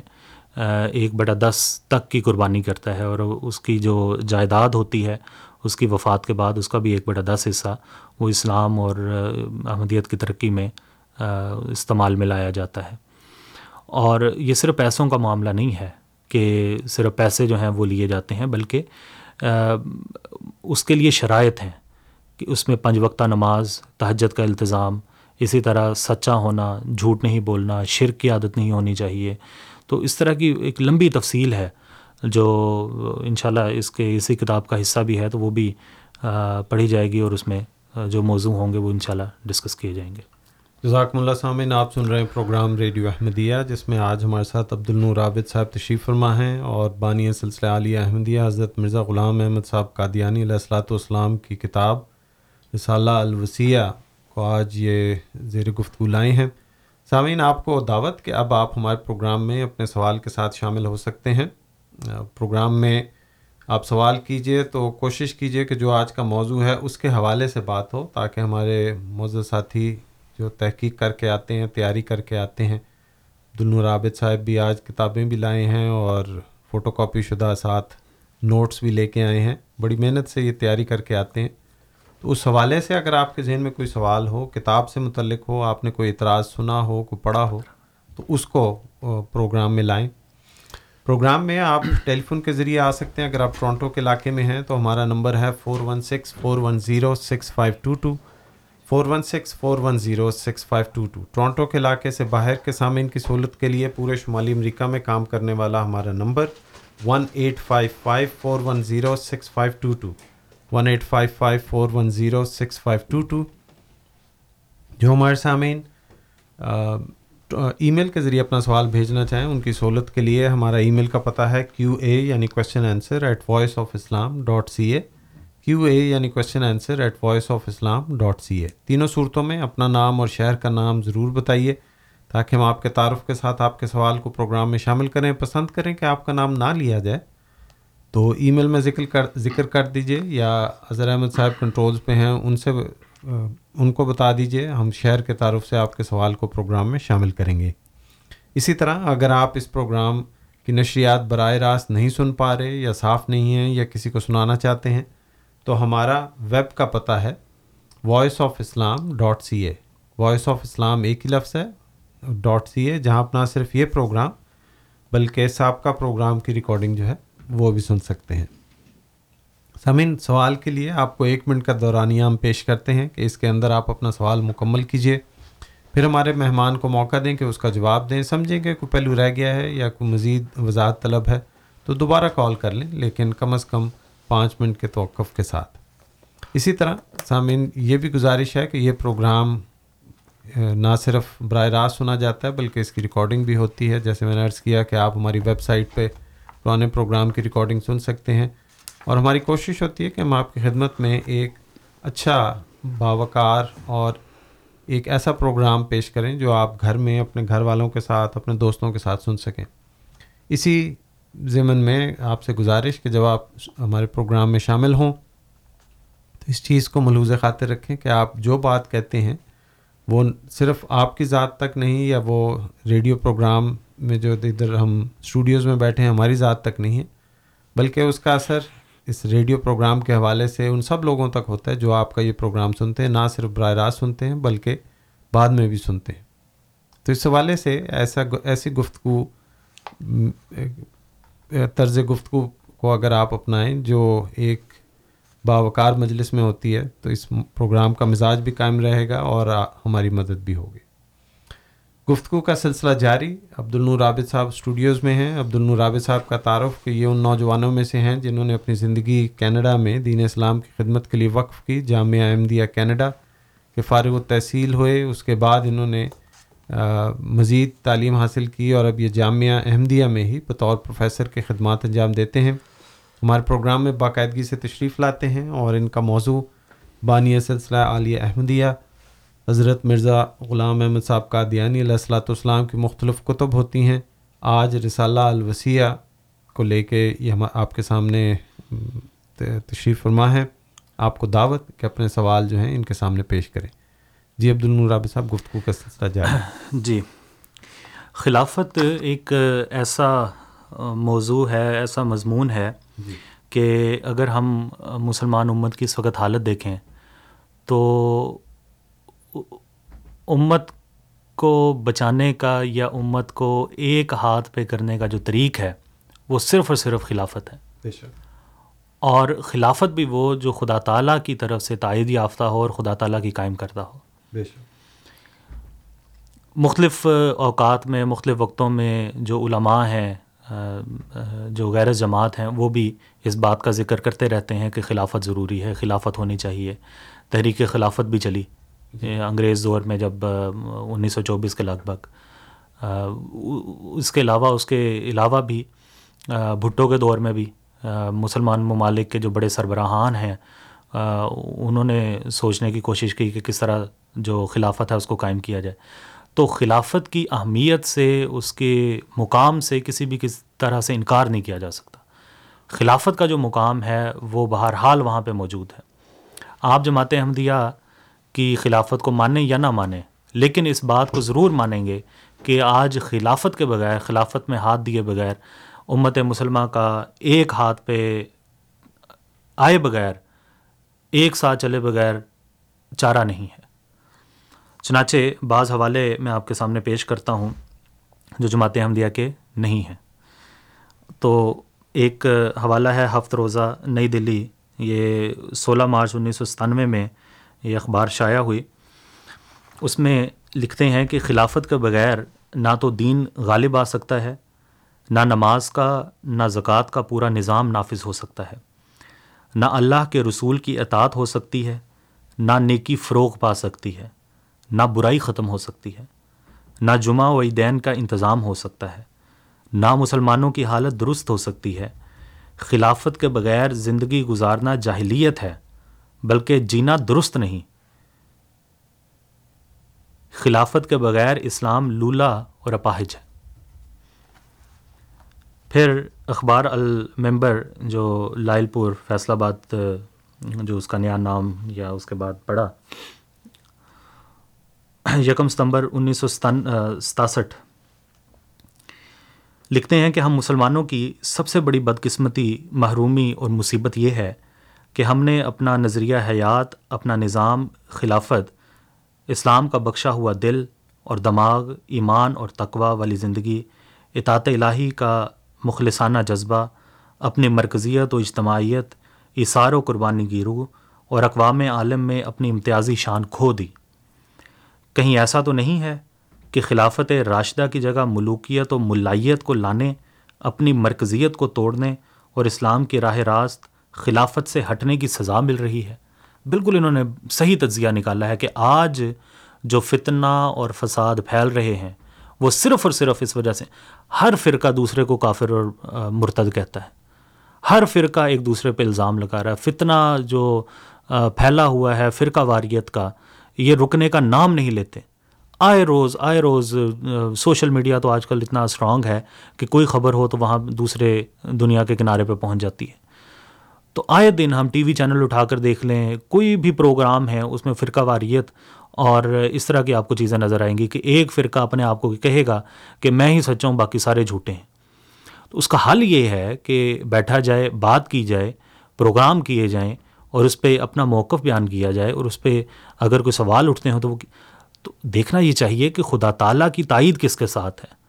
ایک بڑا دس تک کی قربانی کرتا ہے اور اس کی جو جائیداد ہوتی ہے، اس کی وفات کے بعد اس کا بھی ایک بڑا دس حصہ وہ اسلام اور احمدیت کی ترقی میں استعمال میں لایا جاتا ہے۔ اور یہ صرف پیسوں کا معاملہ نہیں ہے کہ صرف پیسے جو ہیں وہ لیے جاتے ہیں، بلکہ اس کے لیے شرائط ہیں کہ اس میں پنج وقتہ نماز، تہجد کا التظام اسی طرح سچا ہونا، جھوٹ نہیں بولنا، شرک کی عادت نہیں ہونی چاہیے۔ تو اس طرح کی ایک لمبی تفصیل ہے جو انشاءاللہ اس کے اسی کتاب کا حصہ بھی ہے، تو وہ بھی پڑھی جائے گی اور اس میں جو موضوع ہوں گے وہ انشاءاللہ ڈسکس کیے جائیں گے۔ جزاکم اللہ سامعین، آپ سن رہے ہیں پروگرام ریڈیو احمدیہ، جس میں آج ہمارے ساتھ عبد النور عابد صاحب تشریف فرما ہیں اور بانی سلسلہ عالیہ احمدیہ، حضرت مرزا غلام احمد صاحب قادیانی علیہ السلاۃ والسلام کی کتاب رسالہ الوسیہ کو آج یہ زیر گفتگو لائے ہیں۔ سامعین، آپ کو دعوت کہ اب آپ ہمارے پروگرام میں اپنے سوال کے ساتھ شامل ہو سکتے ہیں۔ پروگرام میں آپ سوال کیجیے تو کوشش کیجیے کہ جو آج کا موضوع ہے اس کے حوالے سے بات ہو تاکہ ہمارے موضوع ساتھی جو تحقیق کر کے آتے ہیں، تیاری کر کے آتے ہیں۔ دلنور عابد صاحب بھی آج کتابیں بھی لائے ہیں اور فوٹو کاپی شدہ ساتھ نوٹس بھی لے کے آئے ہیں۔ بڑی محنت سے یہ تیاری کر کے آتے ہیں۔ تو اس حوالے سے اگر آپ کے ذہن میں کوئی سوال ہو، کتاب سے متعلق ہو، آپ نے کوئی اعتراض سنا ہو، کوئی پڑھا ہو، تو اس کو پروگرام میں لائیں۔ پروگرام میں آپ ٹیلی فون کے ذریعے آ سکتے ہیں۔ اگر آپ ٹورانٹو کے علاقے میں ہیں تو ہمارا نمبر ہے four one six, four one zero, six five two two. Four one six, four one zero, six five two two. Toronto کے علاقے سے باہر کے سامعین کی سہولت کے لیے پورے شمالی امریکہ میں کام کرنے والا ہمارا number one eight five five, four one zero, six five two two. One eight five five, four one zero, six five two two. جو ہمارے سامعین ای میل کے ذریعے اپنا سوال بھیجنا چاہیں، ان کی سہولت کے لیے ہمارا ای میل کا پتہ ہے کیو اے یعنی question answer at voice of Islam dot C A Q A یعنی question answer at voice of Islam dot C A تینوں صورتوں میں اپنا نام اور شہر کا نام ضرور بتائیے تاکہ ہم آپ کے تعارف کے ساتھ آپ کے سوال کو پروگرام میں شامل کریں، پسند کریں کہ آپ کا نام نہ لیا جائے تو ای میل میں ذکر کر ذکر کر دیجیے یا اظہر احمد صاحب کنٹرولز پہ ہیں، ان سے، ان کو بتا دیجیے ہم شہر کے تعارف سے آپ کے سوال کو پروگرام میں شامل کریں گے۔ اسی طرح اگر آپ اس پروگرام کی نشریات براہ راست نہیں سن پا رہے یا صاف نہیں ہیں یا کسی کو سنانا چاہتے ہیں تو ہمارا ویب کا پتہ ہے voice of Islam dot C A voice of Islam ایک ہی لفظ ہے ڈاٹ سی اے جہاں اپنا صرف یہ پروگرام، بلکہ سابقہ پروگرام کی ریکارڈنگ جو ہے، وہ بھی سن سکتے ہیں۔ سمن، سوال کے لیے آپ کو ایک منٹ کا دورانیہ ہم پیش کرتے ہیں کہ اس کے اندر آپ اپنا سوال مکمل کیجیے۔ پھر ہمارے مہمان کو موقع دیں کہ اس کا جواب دیں۔ سمجھیں کہ کوئی پہلو رہ گیا ہے یا کوئی مزید وضاحت طلب ہے، تو دوبارہ کال کر لیں، لیکن کم از کم پانچ منٹ کے توقف کے ساتھ۔ اسی طرح سامعین، یہ بھی گزارش ہے کہ یہ پروگرام نہ صرف براہ راست سنا جاتا ہے، بلکہ اس کی ریکارڈنگ بھی ہوتی ہے۔ جیسے میں نے عرض کیا کہ آپ ہماری ویب سائٹ پہ پرانے پروگرام کی ریکارڈنگ سن سکتے ہیں۔ اور ہماری کوشش ہوتی ہے کہ ہم آپ کی خدمت میں ایک اچھا باوقار اور ایک ایسا پروگرام پیش کریں جو آپ گھر میں، اپنے گھر والوں کے ساتھ، اپنے دوستوں کے ساتھ سن سکیں۔ اسی ضمن میں آپ سے گزارش کہ جب آپ ہمارے پروگرام میں شامل ہوں، تو اس چیز کو ملوز خاطر رکھیں کہ آپ جو بات کہتے ہیں، وہ صرف آپ کی ذات تک نہیں یا وہ ریڈیو پروگرام میں جو ادھر ہم اسٹوڈیوز میں بیٹھے ہیں، ہماری ذات تک نہیں ہے، بلکہ اس کا اثر اس ریڈیو پروگرام کے حوالے سے ان سب لوگوں تک ہوتا ہے جو آپ کا یہ پروگرام سنتے ہیں، نہ صرف براہ راست سنتے ہیں، بلکہ بعد میں بھی سنتے ہیں۔ تو اس حوالے سے ایسا ایسی گفتگو طرز گفتگو کو اگر آپ اپنائیں، جو ایک باوقار مجلس میں ہوتی ہے، تو اس پروگرام کا مزاج بھی قائم رہے گا اور ہماری مدد بھی ہوگی۔ گفتگو کا سلسلہ جاری۔ عبد النور عابد صاحب اسٹوڈیوز میں ہیں۔ عبد النور عابد صاحب کا تعارف کہ یہ ان نوجوانوں میں سے ہیں جنہوں نے اپنی زندگی کینیڈا میں دین اسلام کی خدمت کے لیے وقف کی۔ جامعہ احمدیہ کینیڈا کے فارغ و تحصیل ہوئے۔ اس کے بعد انہوں نے مزید تعلیم حاصل کی اور اب یہ جامعہ احمدیہ میں ہی بطور پروفیسر کے خدمات انجام دیتے ہیں۔ ہمارے پروگرام میں باقاعدگی سے تشریف لاتے ہیں اور ان کا موضوع بانی سلسلہ عالیہ احمدیہ۔ حضرت مرزا غلام احمد صاحب کا دیانی علیہ السلاۃ والسلام کی مختلف کتب ہوتی ہیں۔ آج رسالہ الوسیہ کو لے کے یہ ہم آپ کے سامنے تشریف فرما ہے۔ آپ کو دعوت کہ اپنے سوال جو ہیں ان کے سامنے پیش کریں۔ جی عبد النور صاحب گفتگو کا سلسلہ جائے جی۔ خلافت ایک ایسا موضوع ہے ایسا مضمون ہے جی۔ کہ اگر ہم مسلمان امت کی اس وقت حالت دیکھیں تو امت کو بچانے کا یا امت کو ایک ہاتھ پہ کرنے کا جو طریق ہے وہ صرف اور صرف خلافت ہے۔ اور خلافت بھی وہ جو خدا تعالیٰ کی طرف سے تائید یافتہ ہو اور خدا تعالیٰ کی قائم کرتا ہو۔ مختلف اوقات میں مختلف وقتوں میں جو علماء ہیں جو غیر جماعت ہیں وہ بھی اس بات کا ذکر کرتے رہتے ہیں کہ خلافت ضروری ہے خلافت ہونی چاہیے۔ تحریک خلافت بھی چلی۔ انگریز دور میں جب انیس سو چوبیس کے لگ بھگ اس کے علاوہ اس کے علاوہ بھی بھٹو کے دور میں بھی مسلمان ممالک کے جو بڑے سربراہان ہیں انہوں نے سوچنے کی کوشش کی کہ کس طرح جو خلافت ہے، اس کو قائم کیا جائے۔ تو خلافت کی اہمیت سے، اس کے مقام سے کسی بھی کس طرح سے انکار نہیں کیا جا سکتا۔ خلافت کا جو مقام ہے، وہ بہرحال وہاں پہ موجود ہے۔ آپ جماعت احمدیہ کی خلافت کو مانیں یا نہ مانیں، لیکن اس بات کو ضرور مانیں گے کہ آج خلافت کے بغیر، خلافت میں ہاتھ دیے بغیر، امت مسلمہ کا ایک ہاتھ پہ آئے بغیر، ایک ساتھ چلے بغیر چارہ نہیں ہے۔ چنانچہ بعض حوالے میں آپ کے سامنے پیش کرتا ہوں جو جماعت احمدیہ کے نہیں ہیں۔ تو ایک حوالہ ہے ہفت روزہ، نئی دلی۔ یہ سولہ مارچ انیس سو ستانوے میں یہ اخبار شائع ہوئی۔ اس میں لکھتے ہیں کہ خلافت کے بغیر نہ تو دین غالب آ سکتا ہے، نہ نماز کا، نہ زکوٰۃ کا پورا نظام نافذ ہو سکتا ہے۔ نہ اللہ کے رسول کی اطاعت ہو سکتی ہے، نہ نیکی فروغ پا سکتی ہے۔ نہ برائی ختم ہو سکتی ہے، نہ جمعہ و عیدین کا انتظام ہو سکتا ہے، نہ مسلمانوں کی حالت درست ہو سکتی ہے۔ خلافت کے بغیر زندگی گزارنا جاہلیت ہے، بلکہ جینا درست نہیں۔ خلافت کے بغیر اسلام لولا اور اپاہج ہے۔ پھر اخبار الممبر جو لائل پور فیصلہ آباد، جو اس کا نیا نام یا اس کے بعد پڑھا۔ یکم ستمبر انیس سو ستاسٹھ۔ لکھتے ہیں کہ ہم مسلمانوں کی سب سے بڑی بدقسمتی، محرومی اور مصیبت یہ ہے کہ ہم نے اپنا نظریہ حیات، اپنا نظام، خلافت، اسلام کا بخشا ہوا دل اور دماغ، ایمان اور تقوی والی زندگی، اطاعت الہی کا مخلصانہ جذبہ، اپنی مرکزیت و اجتماعیت اثار و قربانی کی روح اور اقوام عالم میں اپنی امتیازی شان کھو دی۔ کہیں ایسا تو نہیں ہے کہ خلافت راشدہ کی جگہ ملوکیت و ملائیت کو لانے، اپنی مرکزیت کو توڑنے اور اسلام کی راہ راست خلافت سے ہٹنے کی سزا مل رہی ہے۔ بالکل انہوں نے صحیح تجزیہ نکالا ہے کہ آج جو فتنہ اور فساد پھیل رہے ہیں، وہ صرف اور صرف اس وجہ سے، ہر فرقہ دوسرے کو کافر اور مرتد کہتا ہے۔ ہر فرقہ ایک دوسرے پہ الزام لگا رہا ہے۔ فتنہ جو پھیلا ہوا ہے فرقہ واریت کا یہ رکنے کا نام نہیں لیتے۔ آئے روز آئے روز، سوشل میڈیا تو آج کل اتنا اسٹرانگ ہے کہ کوئی خبر ہو تو وہاں دوسرے دنیا کے کنارے پہ پہنچ جاتی ہے۔ تو آئے دن ہم ٹی وی چینل اٹھا کر دیکھ لیں، کوئی بھی پروگرام ہے، اس میں فرقہ واریت اور اس طرح کی آپ کو چیزیں نظر آئیں گی کہ ایک فرقہ اپنے آپ کو کہے گا کہ میں ہی سچا ہوں باقی سارے جھوٹے ہیں۔ تو اس کا حل یہ ہے کہ بیٹھا جائے، بات کی جائے، پروگرام کیے جائیں اور اس پہ اپنا موقف بیان کیا جائے اور اس پہ اگر کوئی سوال اٹھتے ہوں تو وہ تو دیکھنا یہ چاہیے کہ خدا تعالیٰ کی تائید کس کے ساتھ ہے؟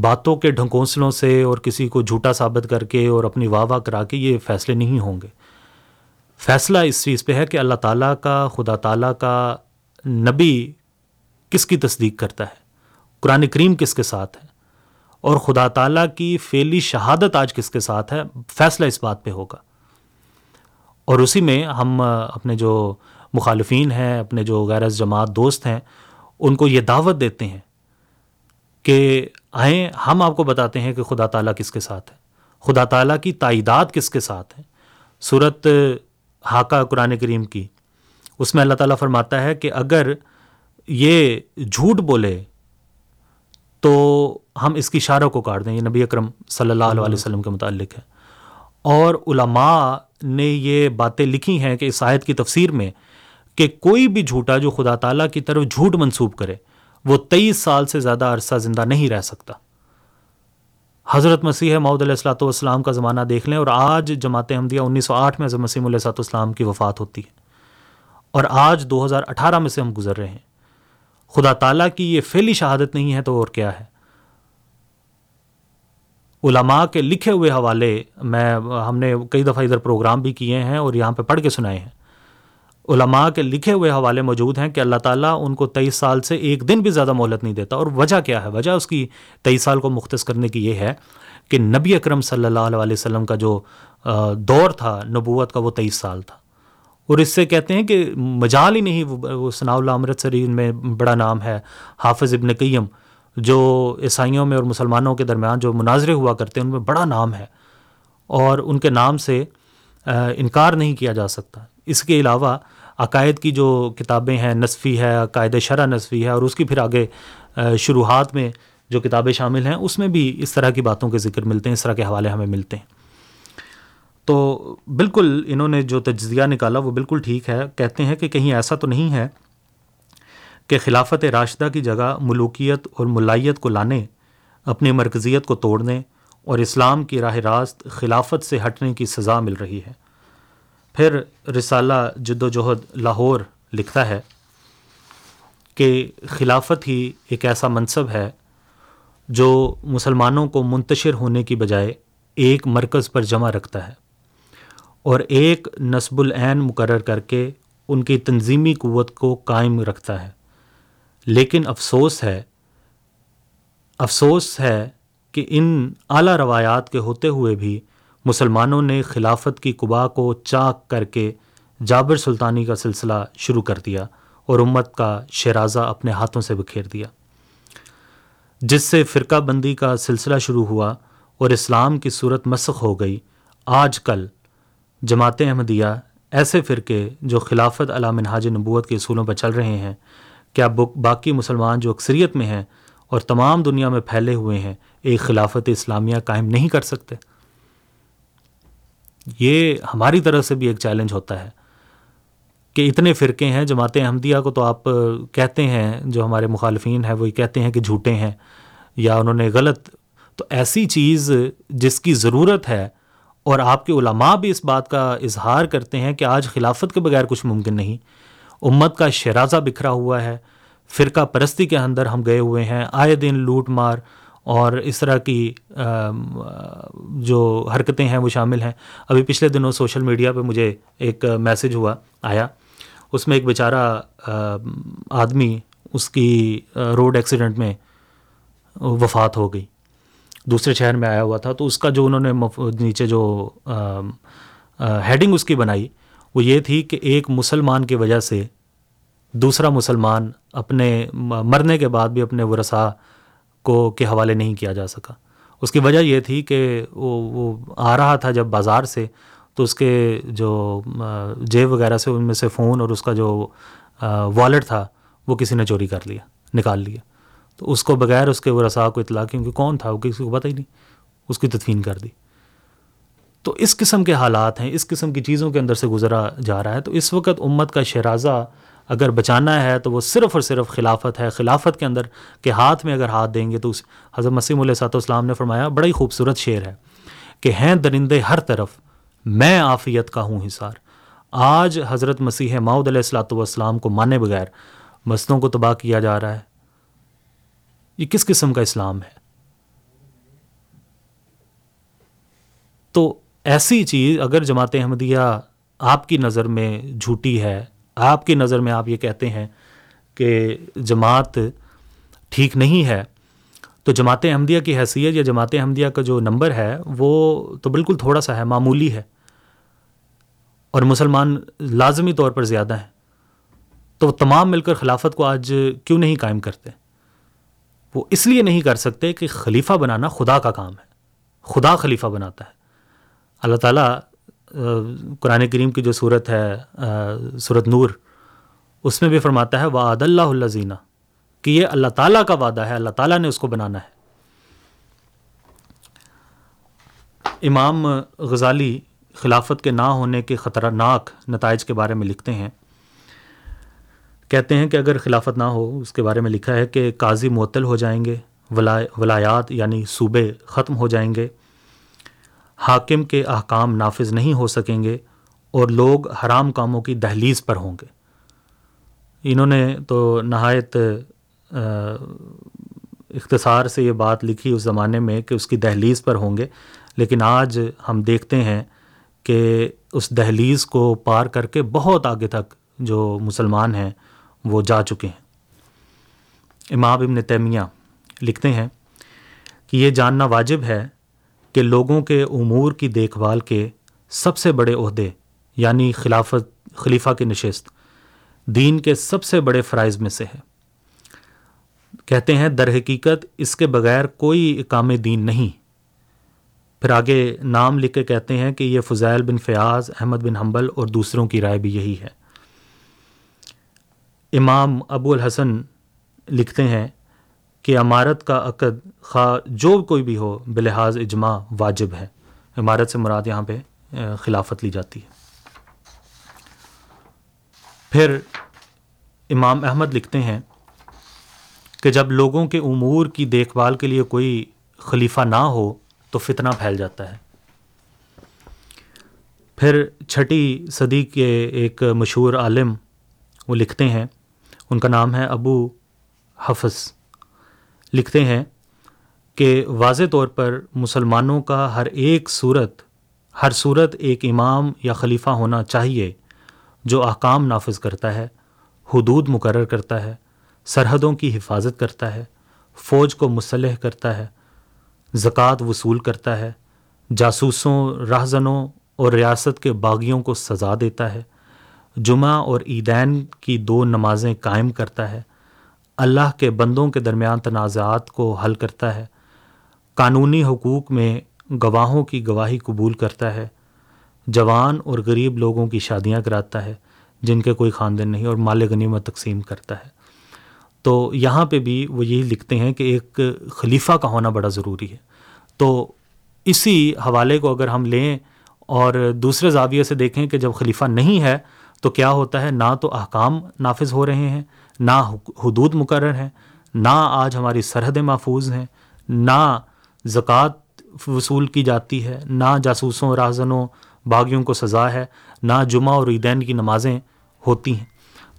باتوں کے ڈھنکونسلوں سے اور کسی کو جھوٹا ثابت کر کے اور اپنی واہ واہ کرا کے یہ فیصلے نہیں ہوں گے۔ فیصلہ اس چیز پہ ہے کہ اللہ تعالیٰ کا، خدا تعالیٰ کا نبی کس کی تصدیق کرتا ہے؟ قرآن کریم کس کے ساتھ ہے؟ اور خدا تعالیٰ کی فعلی شہادت آج کس کے ساتھ ہے؟ فیصلہ اس بات پہ ہوگا۔ اور اسی میں ہم اپنے جو مخالفین ہیں، اپنے جو غیر جماعت دوست ہیں، ان کو یہ دعوت دیتے ہیں کہ آئیں، ہم آپ کو بتاتے ہیں کہ خدا تعالیٰ کس کے ساتھ ہے۔ خدا تعالیٰ کی تائیدات کس کے ساتھ ہے۔ صورت حاکہ قرآن کریم کی۔ اس میں اللہ تعالیٰ فرماتا ہے کہ اگر یہ جھوٹ بولے تو ہم اس کی اشارہ کو کاٹ دیں۔ یہ نبی اکرم صلی اللہ علیہ وسلم کے متعلق ہے۔ اور علماء نے یہ باتیں لکھی ہیں کہ اس آیت کی تفسیر میں کہ کوئی بھی جھوٹا جو خدا تعالیٰ کی طرف جھوٹ منسوب کرے، وہ تیئیس سال سے زیادہ عرصہ زندہ نہیں رہ سکتا۔ حضرت مسیح محدود علیہ السلاۃ والسلام کا زمانہ دیکھ لیں اور آج جماعت احمدیہ انیس سو آٹھ میں حضرت مسیم علیہ السلاۃ والسلام کی وفات ہوتی ہے۔ اور آج دو ہزار اٹھارہ میں سے ہم گزر رہے ہیں۔ خدا تعالیٰ کی یہ فعلی شہادت نہیں ہے تو اور کیا ہے؟ علماء کے لکھے ہوئے حوالے میں، ہم نے کئی دفعہ ادھر پروگرام بھی کیے ہیں اور یہاں پہ پڑھ کے سنائے ہیں۔ علماء کے لکھے ہوئے حوالے موجود ہیں کہ اللہ تعالیٰ ان کو تیئیس سال سے ایک دن بھی زیادہ مہلت نہیں دیتا۔ اور وجہ کیا ہے؟ وجہ اس کی تیئیس سال کو مختص کرنے کی یہ ہے کہ نبی اکرم صلی اللہ علیہ وسلم کا جو دور تھا، نبوت کا وہ تیئیس سال تھا۔ اور اس سے کہتے ہیں کہ مجال ہی نہیں، وہ ثناء اللہ امرتسری ان میں بڑا نام ہے، حافظ ابن قیم۔ جو عیسائیوں میں اور مسلمانوں کے درمیان جو مناظرے ہوا کرتے ہیں، ان میں بڑا نام ہے اور ان کے نام سے انکار نہیں کیا جا سکتا۔ اس کے علاوہ، عقائد کی جو کتابیں ہیں، نصفی ہے، عقائد شرح نصفی ہے، اور اس کی پھر آگے شروحات میں جو کتابیں شامل ہیں، اس میں بھی اس طرح کی باتوں کے ذکر ملتے ہیں، اس طرح کے حوالے ہمیں ملتے ہیں۔ تو بالکل انہوں نے جو تجزیہ نکالا، وہ بالکل ٹھیک ہے۔ کہتے ہیں کہ کہیں ایسا تو نہیں ہے کہ خلافت راشدہ کی جگہ ملوکیت اور ملائیت کو لانے، اپنی مرکزیت کو توڑنے اور اسلام کی راہ راست خلافت سے ہٹنے کی سزا مل رہی ہے۔ پھر رسالہ جد و جہد لاہور لکھتا ہے کہ خلافت ہی ایک ایسا منصب ہے جو مسلمانوں کو منتشر ہونے کی بجائے ایک مرکز پر جمع رکھتا ہے اور ایک نصب العین مقرر کر کے ان کی تنظیمی قوت کو قائم رکھتا ہے۔ لیکن افسوس ہے افسوس ہے کہ ان اعلیٰ روایات کے ہوتے ہوئے بھی مسلمانوں نے خلافت کی قبا کو چاک کر کے جابر سلطانی کا سلسلہ شروع کر دیا اور امت کا شرازہ اپنے ہاتھوں سے بکھیر دیا۔ جس سے فرقہ بندی کا سلسلہ شروع ہوا اور اسلام کی صورت مسخ ہو گئی، آج کل جماعت احمدیہ ایسے فرقے جو خلافت علا منہاج نبوت کے اصولوں پر چل رہے ہیں کیا باقی مسلمان جو اکثریت میں ہیں اور تمام دنیا میں پھیلے ہوئے ہیں، ایک خلافت اسلامیہ قائم نہیں کر سکتے؟ یہ ہماری طرف سے بھی ایک چیلنج ہوتا ہے کہ اتنے فرقے ہیں، جماعت احمدیہ کو تو آپ کہتے ہیں، جو ہمارے مخالفین ہیں وہ کہتے ہیں کہ جھوٹے ہیں یا انہوں نے غلط۔ تو ایسی چیز جس کی ضرورت ہے اور آپ کے علماء بھی اس بات کا اظہار کرتے ہیں کہ آج خلافت کے بغیر کچھ ممکن نہیں۔ امت کا شرازہ بکھرا ہوا ہے۔ فرقہ پرستی کے اندر ہم گئے ہوئے ہیں۔ آئے دن لوٹ مار اور اس طرح کی جو حرکتیں ہیں وہ شامل ہیں۔ ابھی پچھلے دنوں سوشل میڈیا پہ مجھے ایک میسج ہوا، آیا۔ اس میں ایک بیچارہ آدمی اس کی روڈ ایکسیڈنٹ میں وفات ہو گئی۔ دوسرے شہر میں آیا ہوا تھا۔ تو اس کا جو انہوں نے نیچے جو ہیڈنگ اس کی بنائی وہ یہ تھی کہ ایک مسلمان کی وجہ سے دوسرا مسلمان اپنے مرنے کے بعد بھی اپنے ورثاء کو کے حوالے نہیں کیا جا سکا۔ اس کی وجہ یہ تھی کہ وہ وہ آ رہا تھا جب بازار سے، تو اس کے جو جیب وغیرہ سے، ان میں سے فون اور اس کا جو والٹ تھا، وہ کسی نے چوری کر لیا، نکال لیا۔ تو اس کو بغیر اس کے وہ رسا کو اطلاع، کیونکہ کون تھا؟ وہ کسی کو پتہ ہی نہیں۔ اس کی تدفین کر دی۔ تو اس قسم کے حالات ہیں، اس قسم کی چیزوں کے اندر سے گزرا جا رہا ہے۔ تو اس وقت امت کا شرازہ اگر بچانا ہے تو وہ صرف اور صرف خلافت ہے۔ خلافت کے اندر کے ہاتھ میں اگر ہاتھ دیں گے تو اس حضرت مسیم علیہ صاحب اسلام نے فرمایا بڑا ہی خوبصورت شعر ہے کہ ہیں درندے ہر طرف، میں آفیت کا ہوں حصار۔ آج حضرت مسیح ماؤد علیہ السلاۃ والسلام کو مانے بغیر مسجدوں کو تباہ کیا جا رہا ہے۔ یہ کس قسم کا اسلام ہے؟ تو ایسی چیز اگر جماعت احمدیہ آپ کی نظر میں جھوٹی ہے، آپ کی نظر میں آپ یہ کہتے ہیں کہ جماعت ٹھیک نہیں ہے، تو جماعت احمدیہ کی حیثیت یا جماعت احمدیہ کا جو نمبر ہے، وہ تو بالکل تھوڑا سا ہے، معمولی ہے۔ اور مسلمان لازمی طور پر زیادہ ہیں۔ تو وہ تمام مل کر خلافت کو آج کیوں نہیں قائم کرتے؟ وہ اس لیے نہیں کر سکتے کہ خلیفہ بنانا خدا کا کام ہے۔ خدا خلیفہ بناتا ہے۔ اللہ تعالیٰ قرآن کریم کی جو صورت ہے صورت نور، اس میں بھی فرماتا ہے وعد اللہ اللہ زینہ کہ یہ اللہ تعالیٰ کا وعدہ ہے، اللہ تعالیٰ نے اس کو بنانا ہے۔ امام غزالی خلافت کے نہ ہونے کے خطرناک نتائج کے بارے میں لکھتے ہیں۔ کہتے ہیں کہ اگر خلافت نہ ہو، اس کے بارے میں لکھا ہے کہ قاضی معطل ہو جائیں گے، ولا، ولایات یعنی صوبے ختم ہو جائیں گے۔ حاکم کے احکام نافذ نہیں ہو سکیں گے اور لوگ حرام کاموں کی دہلیز پر ہوں گے۔ انہوں نے تو نہایت اختصار سے یہ بات لکھی اس زمانے میں کہ اس کی دہلیز پر ہوں گے، لیکن آج ہم دیکھتے ہیں کہ اس دہلیز کو پار کر کے بہت آگے تک جو مسلمان ہیں وہ جا چکے ہیں۔ امام ابن تیمیہ لکھتے ہیں کہ یہ جاننا واجب ہے کہ لوگوں کے امور کی دیکھ بھال کے سب سے بڑے عہدے یعنی خلافت، خلیفہ کی نشست، دین کے سب سے بڑے فرائض میں سے ہے کہتے ہیں، در حقیقت اس کے بغیر کوئی اقام دین نہیں۔ پھر آگے نام لکھ کے کہتے ہیں کہ یہ فضائل بن فیاض، احمد بن حنبل اور دوسروں کی رائے بھی یہی ہے۔ امام ابو الحسن لکھتے ہیں کہ عمارت کا عقد خواہ جو کوئی بھی ہو، بلحاظ اجماع واجب ہے۔ عمارت سے مراد یہاں پہ خلافت لی جاتی ہے۔ پھر امام احمد لکھتے ہیں کہ جب لوگوں کے امور کی دیکھ بھال کے لیے کوئی خلیفہ نہ ہو تو فتنہ پھیل جاتا ہے۔ پھر چھٹی صدی کے ایک مشہور عالم وہ لکھتے ہیں، ان کا نام ہے ابو حفظ۔ لکھتے ہیں کہ واضح طور پر مسلمانوں کا ہر ایک صورت، ہر صورت ایک امام یا خلیفہ ہونا چاہیے جو احکام نافذ کرتا ہے، حدود مقرر کرتا ہے، سرحدوں کی حفاظت کرتا ہے، فوج کو مسلح کرتا ہے، زکوٰۃ وصول کرتا ہے، جاسوسوں رہزنوں اور ریاست کے باغیوں کو سزا دیتا ہے، جمعہ اور عیدین کی دو نمازیں قائم کرتا ہے اللہ کے بندوں کے درمیان تنازعات کو حل کرتا ہے۔ قانونی حقوق میں گواہوں کی گواہی قبول کرتا ہے۔ جوان اور غریب لوگوں کی شادیاں کراتا ہے، جن کے کوئی خاندان نہیں اور مال غنیمت تقسیم کرتا ہے۔ تو یہاں پہ بھی وہ یہی لکھتے ہیں کہ ایک خلیفہ کا ہونا بڑا ضروری ہے۔ تو اسی حوالے کو اگر ہم لیں اور دوسرے زاویے سے دیکھیں کہ جب خلیفہ نہیں ہے تو کیا ہوتا ہے؟ نہ تو احکام نافذ ہو رہے ہیں۔ نہ حدود مقرر ہیں، نہ آج ہماری سرحدیں محفوظ ہیں، نہ زکوٰۃ وصول کی جاتی ہے، نہ جاسوسوں، راہزنوں، باغیوں کو سزا ہے، نہ جمعہ اور عیدین کی نمازیں ہوتی ہیں۔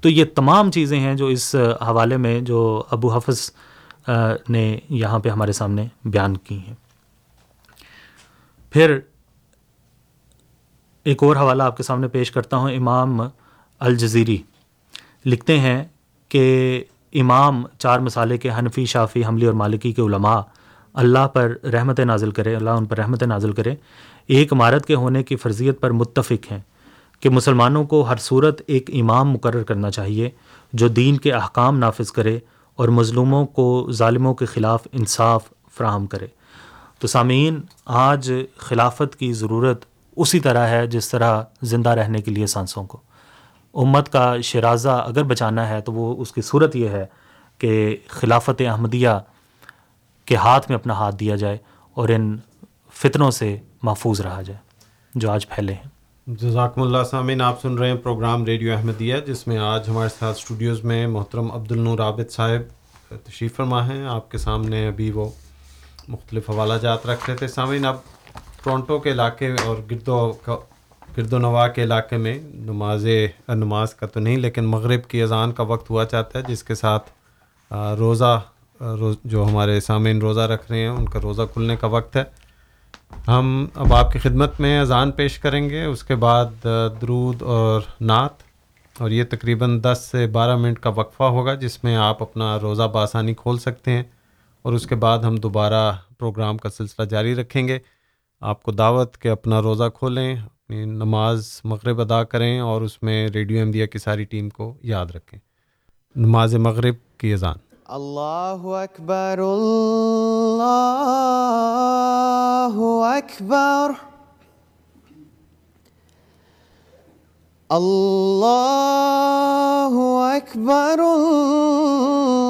تو یہ تمام چیزیں ہیں جو اس حوالے میں جو ابو حفظ نے یہاں پہ ہمارے سامنے بیان کی ہیں۔ پھر ایک اور حوالہ آپ کے سامنے پیش کرتا ہوں، امام الجزیری۔ لکھتے ہیں کہ امام چار مسالے کے حنفی، شافی، حملی اور مالکی کے علماء اللہ پر رحمت نازل کرے اللہ ان پر رحمت نازل کرے ایک عمارت کے ہونے کی فرضیت پر متفق ہیں کہ مسلمانوں کو ہر صورت ایک امام مقرر کرنا چاہیے جو دین کے احکام نافذ کرے اور مظلوموں کو ظالموں کے خلاف انصاف فراہم کرے۔ تو سامعین، آج خلافت کی ضرورت اسی طرح ہے جس طرح زندہ رہنے کے لیے سانسوں کو۔ امت کا شرازہ اگر بچانا ہے تو وہ اس کی صورت یہ ہے کہ خلافت احمدیہ کے ہاتھ میں اپنا ہاتھ دیا جائے اور ان فتنوں سے محفوظ رہا جائے، جو آج پھیلے ہیں۔ جزاکم اللہ سامعین، آپ سن رہے ہیں پروگرام ریڈیو احمدیہ، جس میں آج ہمارے ساتھ اسٹوڈیوز میں محترم عبد النور عابد صاحب تشریف فرما ہیں۔ آپ کے سامنے ابھی وہ مختلف حوالہ جات رکھ رہے تھے۔ سامعین، اب ٹورنٹو کے علاقے اور گرد و گرد و نواح کے علاقے میں نماز نماز کا تو نہیں، لیکن مغرب کی اذان کا وقت ہوا چاہتا ہے، جس کے ساتھ روزہ جو ہمارے سامعین روزہ رکھ رہے ہیں، ان کا روزہ کھلنے کا وقت ہے۔ ہم اب آپ کی خدمت میں اذان پیش کریں گے، اس کے بعد درود اور نعت، اور یہ تقریباً دس سے بارہ منٹ کا وقفہ ہوگا، جس میں آپ اپنا روزہ بآسانی کھول سکتے ہیں، اور اس کے بعد ہم دوبارہ پروگرام کا سلسلہ جاری رکھیں گے۔ آپ کو دعوت کہ اپنا روزہ کھولیں اپنی نماز مغرب ادا کریں اور اس میں ریڈیو احمدیہ کی ساری ٹیم کو یاد رکھیں۔ نماز مغرب کی اذان۔ اللہ اکبر اللہ اکبر۔ اللہ اکبر، اللہ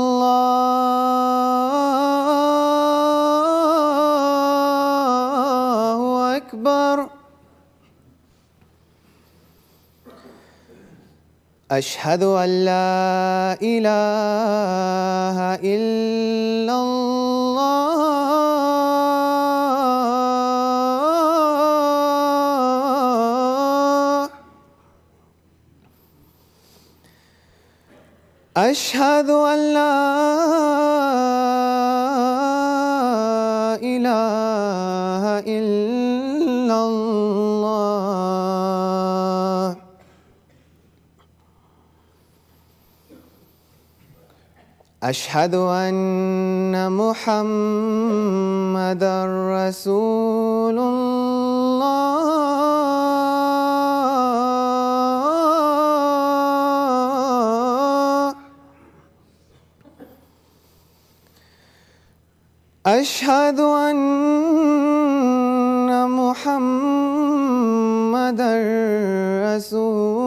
اشہد اللہ الہ الا اللہ اشہد اللہ اشہد ان محمد رسول اللہ اشہد ان محمد رسول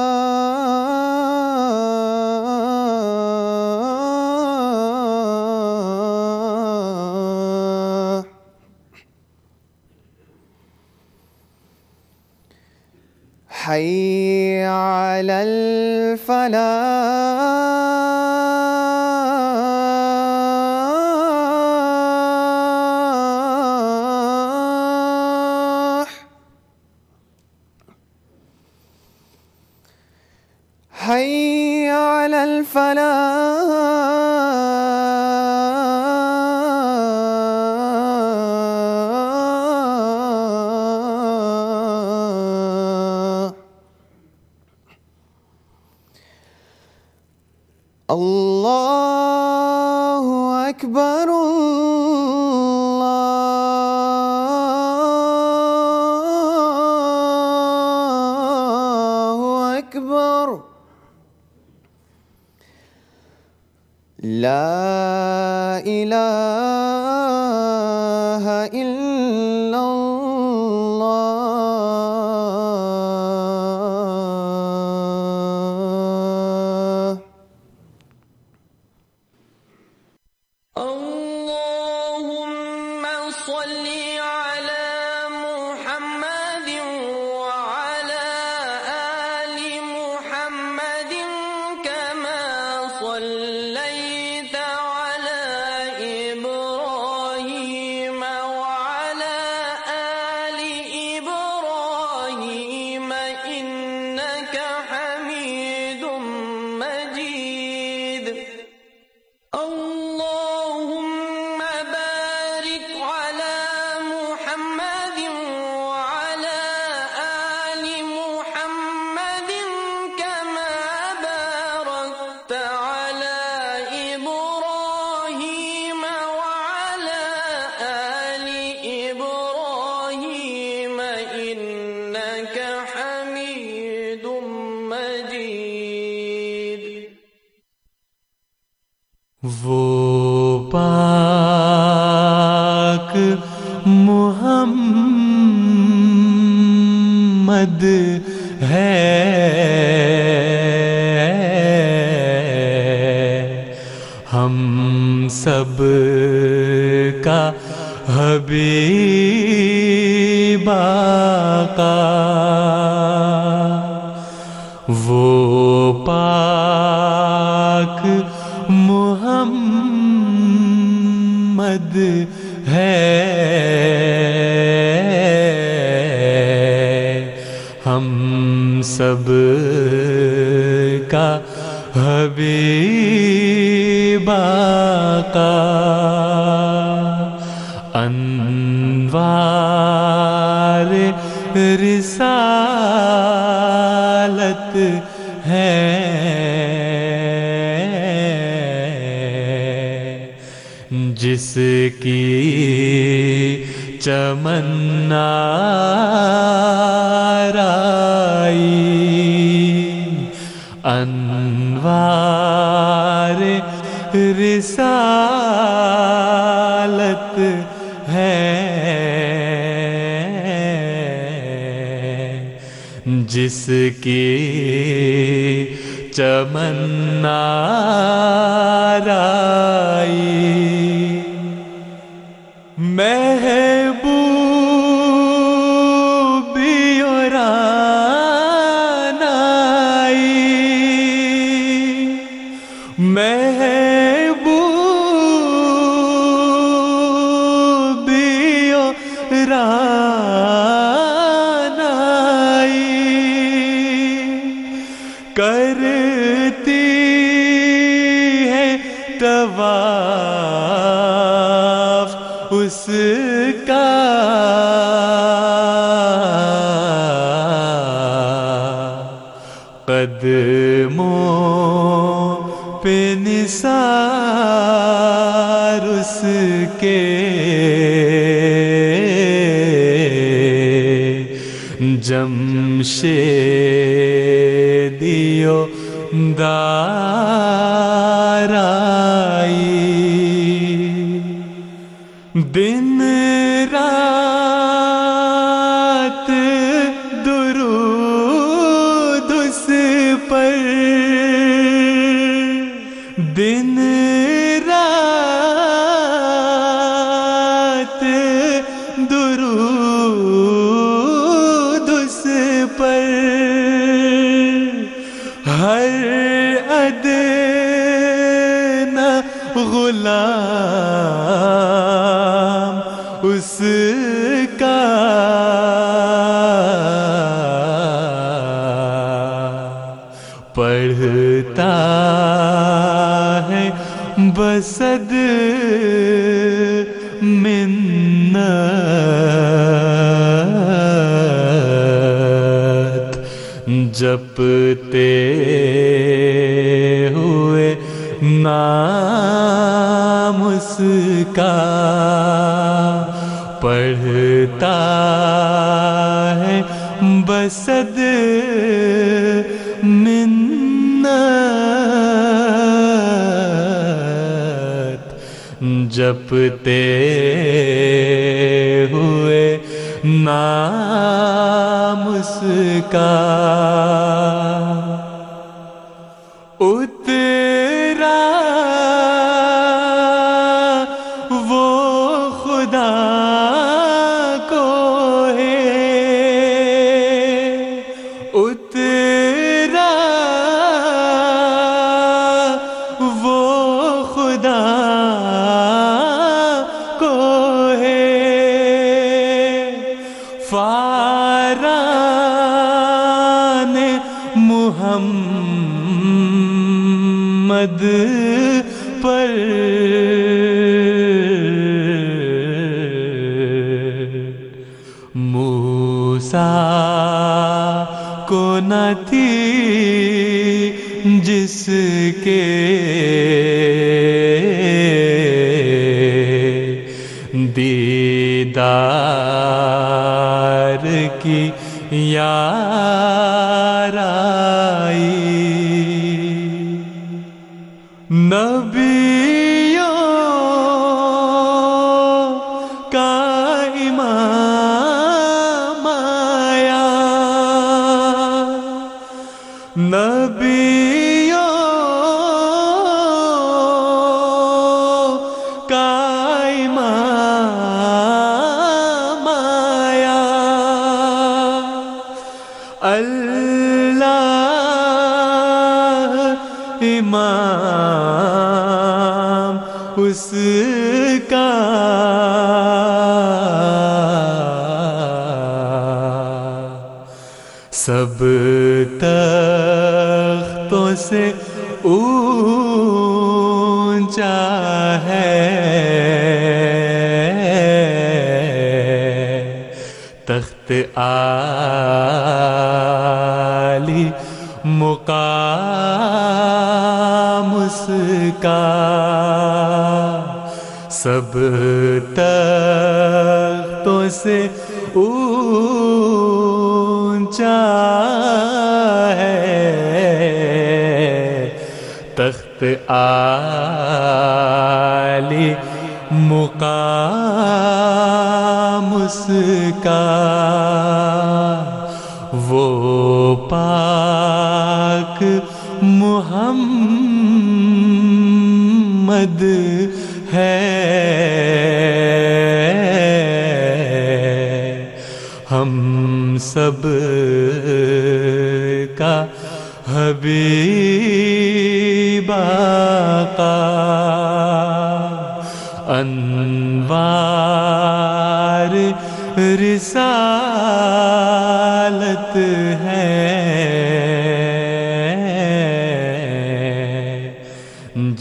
حي على الفلاح. حي على الفلاح. اللہ اکبر اللہ اکبر لا الہ چمن چھپتے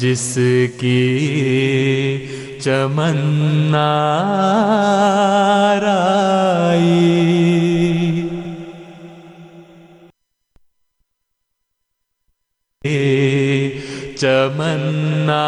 جس کی چمنارائی چمنا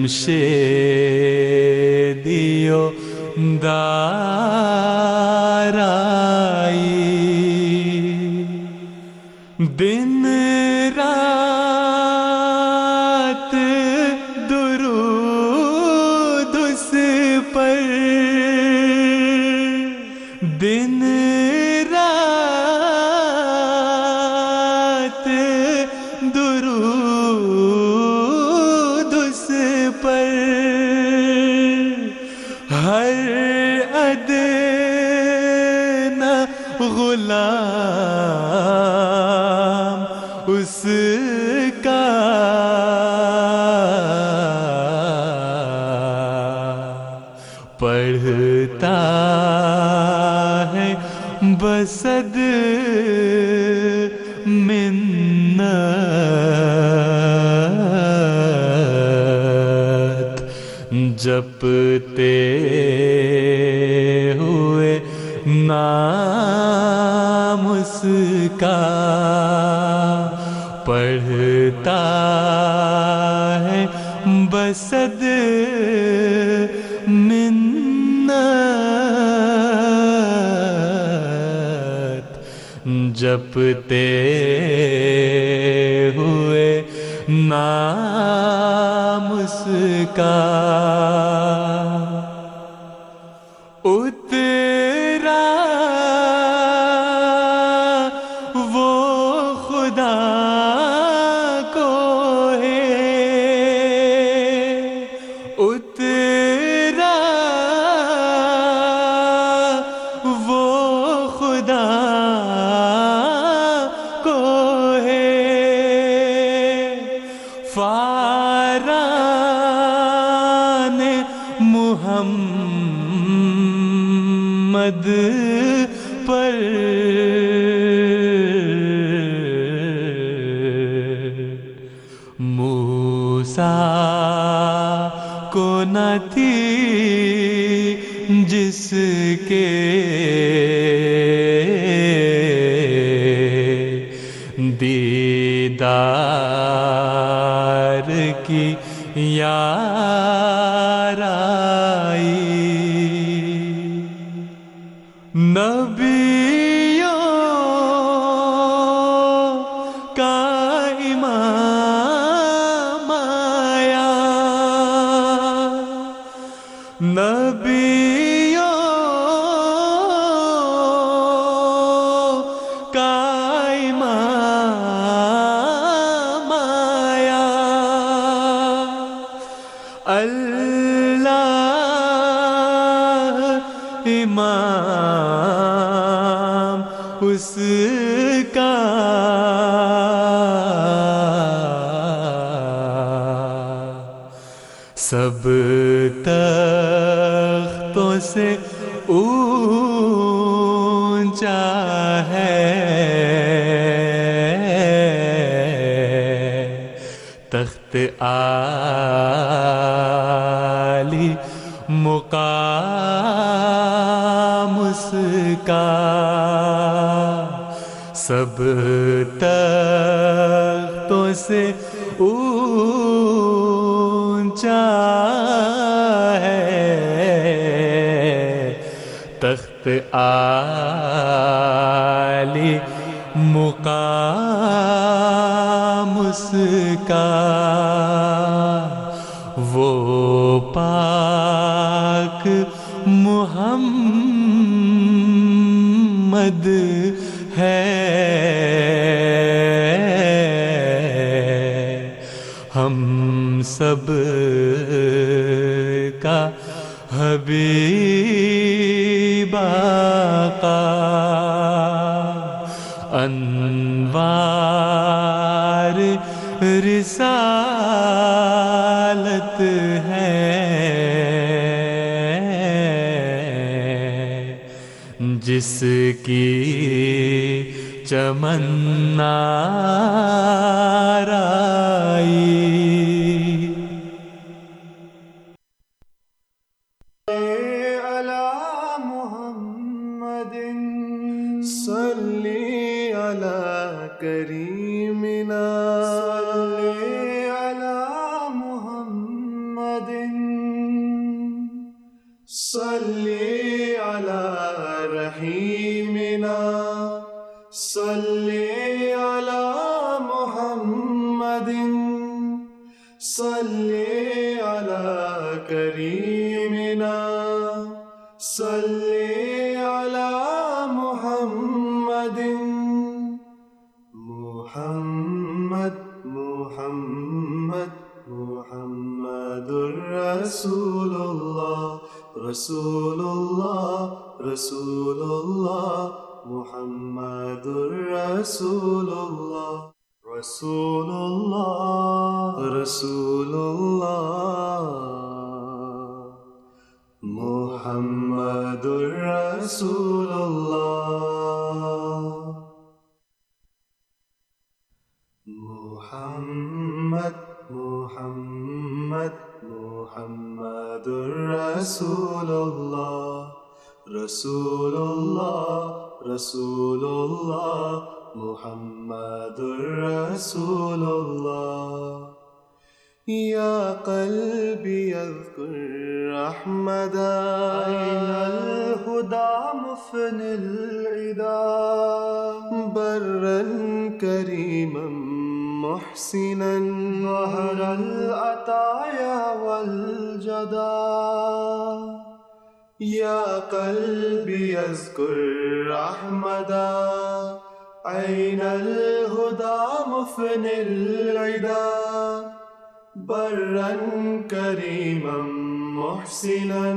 شمشے دیو دارائی دن حسد منت جپتے ہوئے نام اس کا پڑھتا ہے بسد تڑپتے ہوئے نام اس کا دیدار کی یارائی نبی عالی مقام اس کا سب تختوں سے اونچا ہے۔ تخت عالی مقام اس کا وہ پاک محمد ہے۔ ہم سب کا حبیب آقا انوار رسالت ہے۔ جس کی چمنا برا كريما محسنا ظهر العطايا والجدا يا قلبي يذكر أحمدا أين الهدى مفن العدا برا كريما محسنا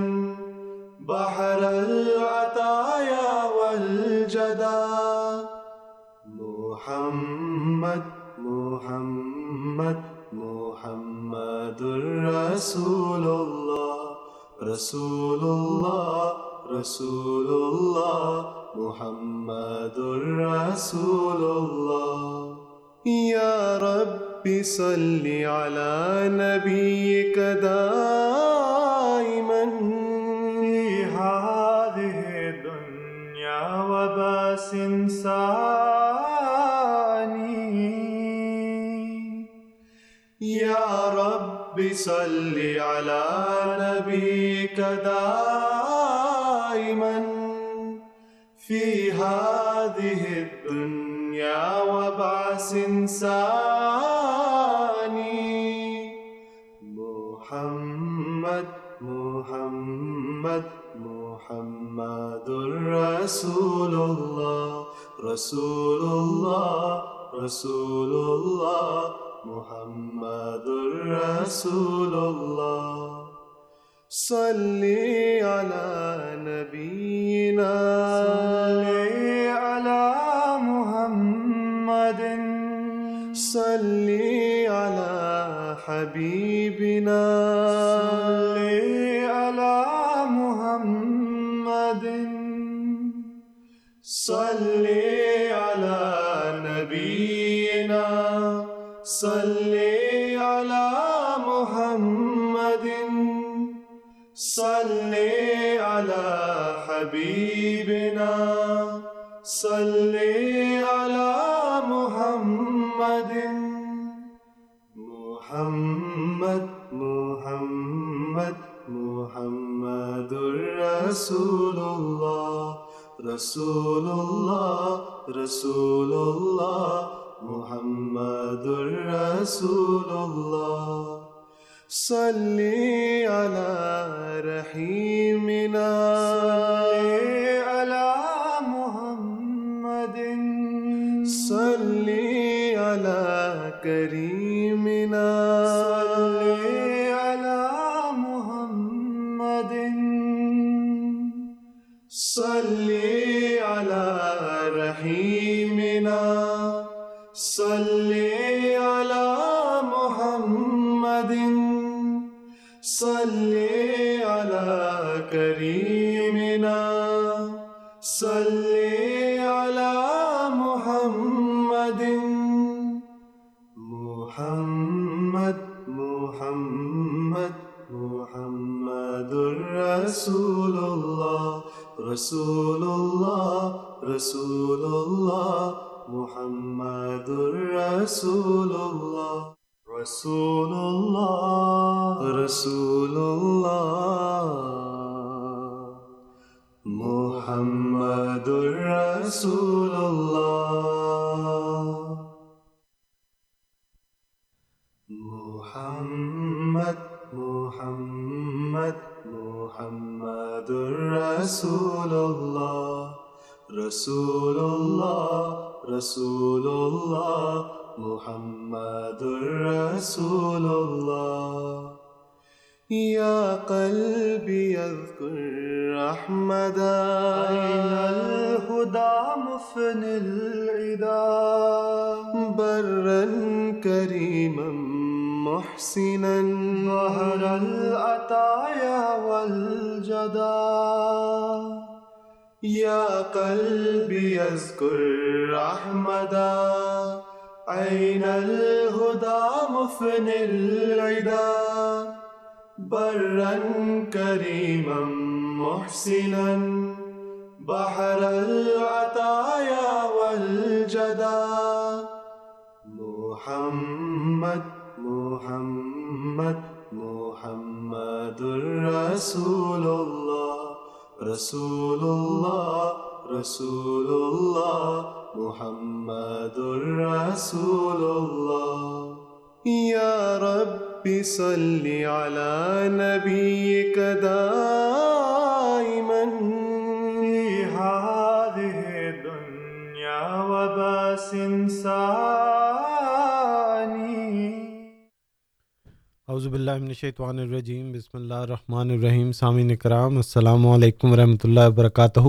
بحر العطايا والجدا محمد محمد محمد رسول الله رسول الله رسول الله محمد رسول الله يا رب صل على نبيك دائما في هذه الدنيا وباس ثاني صل على نبيك دائما في هذه الدنيا وبعث ثاني محمد محمد محمد رسول الله رسول الله رسول الله. محمد رسول الله صلي على نبينا صلي على محمد صلي على حبيبنا صلي على محمد صلي صلي على محمد صلي على حبيبنا صلي على محمد محمد محمد محمد رسول الله رسول الله رسول الله محمد رسول الله صلي على رحيمنا صلي على محمد صلي على كريمنا رسول الله رسول الله محمد رسول الله رسول الله رسول الله محمد رسول الله محمد محمد محمد محمد رسول الله رسول الله رسول الله محمد رسول الله يا قلبي اذكر أحمد أين الهدى مفن العدا برا كريما محسنا ظهر العطايا والجدا. يا قلبي اذكر أحمدا أين الهدى مفن العدا. برا كريما محسنا. بحر العطايا والجدا. محمد محمد محمد رسول الله رسول الله رسول الله محمد رسول الله يا رب صل على نبيك دائما في هذه الدنيا وباس ثاني اعوذ باللہ من الشیطان الرجیم، بسم اللہ الرحمن الرحیم، سامعین کرام، السلام علیکم ورحمۃ اللہ وبرکاتہ۔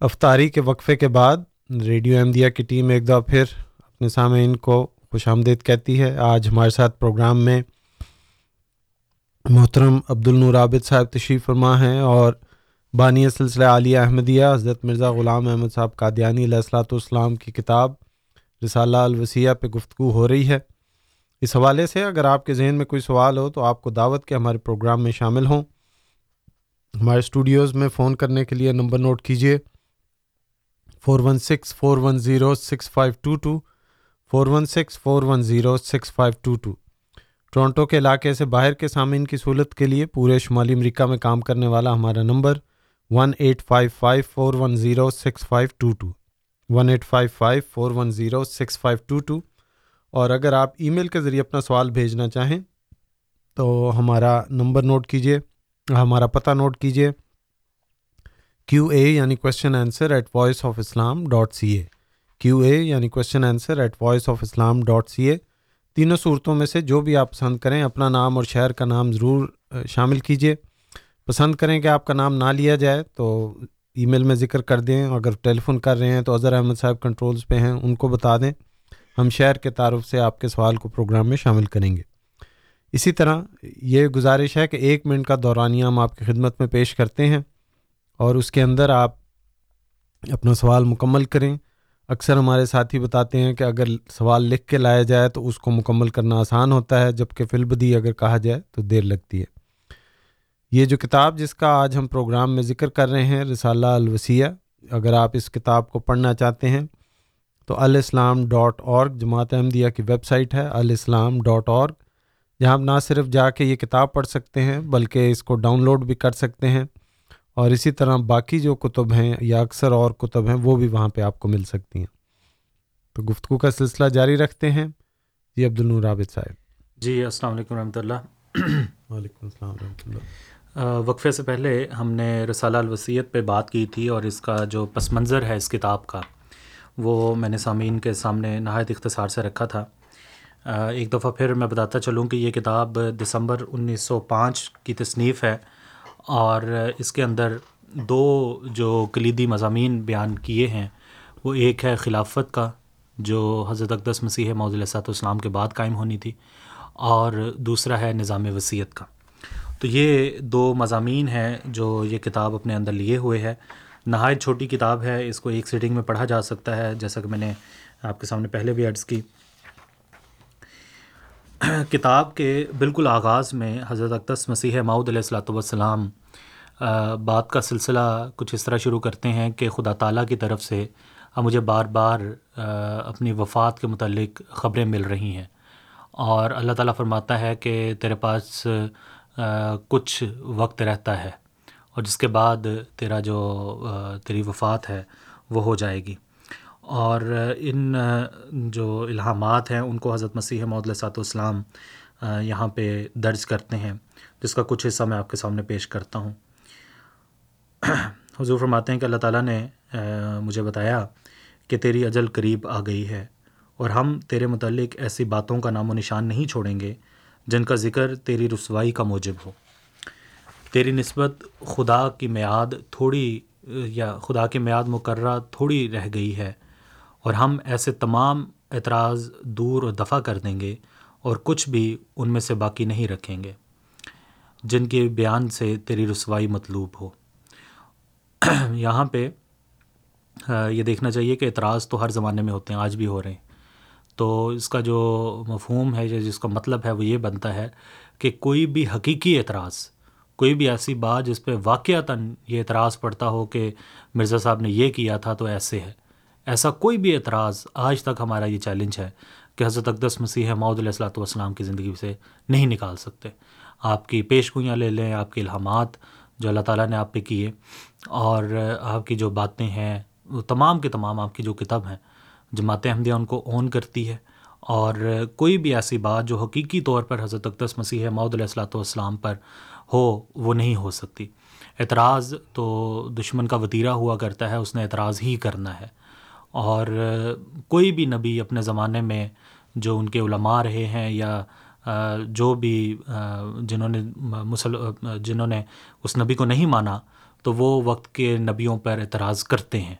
افطاری کے وقفے کے بعد ریڈیو احمدیہ کی ٹیم ایک دفعہ پھر اپنے سامعین کو خوش آمدید کہتی ہے۔ آج ہمارے ساتھ پروگرام میں محترم عبد النور عابد صاحب تشریف فرما ہیں اور بانی سلسلہ عالیہ احمدیہ، حضرت مرزا غلام احمد صاحب قادیانی علیہ السلاۃ والسلام کی کتاب رسالہ الوسیہ پہ گفتگو ہو رہی ہے۔ اس حوالے سے اگر آپ کے ذہن میں کوئی سوال ہو تو آپ کو دعوت کے ہمارے پروگرام میں شامل ہوں۔ ہمارے اسٹوڈیوز میں فون کرنے کے لیے نمبر نوٹ کیجیے four one six four one zero six five two two four one six four one zero six five two two Toronto کے علاقے سے باہر کے سامعین کی سہولت کے لیے پورے شمالی امریکہ میں کام کرنے والا ہمارا number one eight five five four one zero six five two two one eight five five four one zero six five two two اور اگر آپ ای میل کے ذریعے اپنا سوال بھیجنا چاہیں تو ہمارا نمبر نوٹ کیجیے ہمارا پتہ نوٹ کیجیے کیو اے یعنی question answer at voice of Islam dot C A Q A یعنی question answer at voice of Islam dot C A تینوں صورتوں میں سے جو بھی آپ پسند کریں، اپنا نام اور شہر کا نام ضرور شامل کیجیے پسند کریں کہ آپ کا نام نہ لیا جائے تو ای میل میں ذکر کر دیں۔ اگر ٹیلی فون کر رہے ہیں تو اظہر احمد صاحب کنٹرولز پہ ہیں، ان کو بتا دیں۔ ہم شہر کے تعارف سے آپ کے سوال کو پروگرام میں شامل کریں گے۔ اسی طرح یہ گزارش ہے کہ ایک منٹ کا دورانیہ ہم آپ کی خدمت میں پیش کرتے ہیں اور اس کے اندر آپ اپنا سوال مکمل کریں۔ اکثر ہمارے ساتھی بتاتے ہیں کہ اگر سوال لکھ کے لایا جائے تو اس کو مکمل کرنا آسان ہوتا ہے جبکہ فلبدی اگر کہا جائے تو دیر لگتی ہے۔ یہ جو کتاب جس کا آج ہم پروگرام میں ذکر کر رہے ہیں، رسالہ الوسیہ اگر آپ اس کتاب کو پڑھنا چاہتے ہیں تو الاسلام ڈاٹ اورگ جماعت احمدیہ کی ویب سائٹ ہے الاسلام ڈاٹ اورگ جہاں آپ نہ صرف جا کے یہ کتاب پڑھ سکتے ہیں بلکہ اس کو ڈاؤن لوڈ بھی کر سکتے ہیں۔ اور اسی طرح باقی جو کتب ہیں یا اکثر اور کتب ہیں وہ بھی وہاں پہ آپ کو مل سکتی ہیں۔ تو گفتگو کا سلسلہ جاری رکھتے ہیں۔ جی عبد النور عابد صاحب۔ جی السلام علیکم رحمۃ اللہ۔ وعلیکم السلام ورحمۃ اللہ۔ وقفے سے پہلے ہم نے رسالہ الوسیت پہ بات کی تھی اور اس کا جو پس منظر ہے اس کتاب کا۔ وہ میں نے سامعین کے سامنے نہایت اختصار سے رکھا تھا۔ ایک دفعہ پھر میں بتاتا چلوں کہ یہ کتاب دسمبر انیس سو پانچ کی تصنیف ہے اور اس کے اندر دو جو کلیدی مضامین بیان کیے ہیں، وہ ایک ہے خلافت کا، جو حضرت اقدس مسیح معود السّۃ والسلام کے بعد قائم ہونی تھی، اور دوسرا ہے نظام وصیت کا۔ تو یہ دو مضامین ہیں جو یہ کتاب اپنے اندر لیے ہوئے ہے۔ نہایت چھوٹی کتاب ہے، اس کو ایک سیٹنگ میں پڑھا جا سکتا ہے، جیسا کہ میں نے آپ کے سامنے پہلے بھی عرض کی۔ کتاب کے بالکل آغاز میں حضرت اقدس مسیح معود علیہ السلاۃ والسلام بات کا سلسلہ کچھ اس طرح شروع کرتے ہیں کہ خدا تعالیٰ کی طرف سے اب مجھے بار بار اپنی وفات کے متعلق خبریں مل رہی ہیں۔ اور اللہ تعالیٰ فرماتا ہے کہ تیرے پاس کچھ وقت رہتا ہے۔ اور جس کے بعد تیرا جو تیری وفات ہے، وہ ہو جائے گی۔ اور ان جو الہامات ہیں، ان کو حضرت مسیح علیہ سات والسلام یہاں پہ درج کرتے ہیں، جس کا کچھ حصہ میں آپ کے سامنے پیش کرتا ہوں۔ حضور فرماتے ہیں کہ اللہ تعالیٰ نے مجھے بتایا کہ تیری اجل قریب آ گئی ہے، اور ہم تیرے متعلق ایسی باتوں کا نام و نشان نہیں چھوڑیں گے جن کا ذکر تیری رسوائی کا موجب ہو۔ تیری نسبت خدا کی میعاد تھوڑی، یا خدا کی میعاد مقررہ تھوڑی رہ گئی ہے، اور ہم ایسے تمام اعتراض دور و دفع کر دیں گے، اور کچھ بھی ان میں سے باقی نہیں رکھیں گے، جن کے بیان سے تیری رسوائی مطلوب ہو۔ یہاں پہ یہ دیکھنا چاہیے کہ اعتراض تو ہر زمانے میں ہوتے ہیں، آج بھی ہو رہے ہیں۔ تو اس کا جو مفہوم ہے، یا جس کا مطلب ہے، وہ یہ بنتا ہے کہ کوئی بھی حقیقی اعتراض کوئی بھی ایسی بات جس پہ واقعتاً یہ اعتراض پڑتا ہو کہ مرزا صاحب نے یہ کیا تھا تو ایسے ہے۔ ایسا کوئی بھی اعتراض آج تک ہمارا یہ چیلنج ہے کہ حضرت اقدس مسیح معود علیہ السلاۃ والسلام کی زندگی سے نہیں نکال سکتے۔ آپ کی پیش گوئیاں لے لیں، آپ کے الہامات جو اللہ تعالیٰ نے آپ پہ کیے اور آپ کی جو باتیں ہیں، وہ تمام کے تمام آپ کی جو کتاب ہیں، جماعت احمدیہ ان کو اون کرتی ہے اور کوئی بھی ایسی بات جو حقیقی طور پر حضرت اقدس مسیح معود علیہ السلاۃ والسلام پر ہو، وہ نہیں ہو سکتی۔ اعتراض تو دشمن کا وطیرہ ہوا کرتا ہے، اس نے اعتراض ہی کرنا ہے۔ اور کوئی بھی نبی اپنے زمانے میں جو ان کے علماء رہے ہیں یا جو بھی جنہوں نے مسل، جنہوں نے اس نبی کو نہیں مانا، تو وہ وقت کے نبیوں پر اعتراض کرتے ہیں۔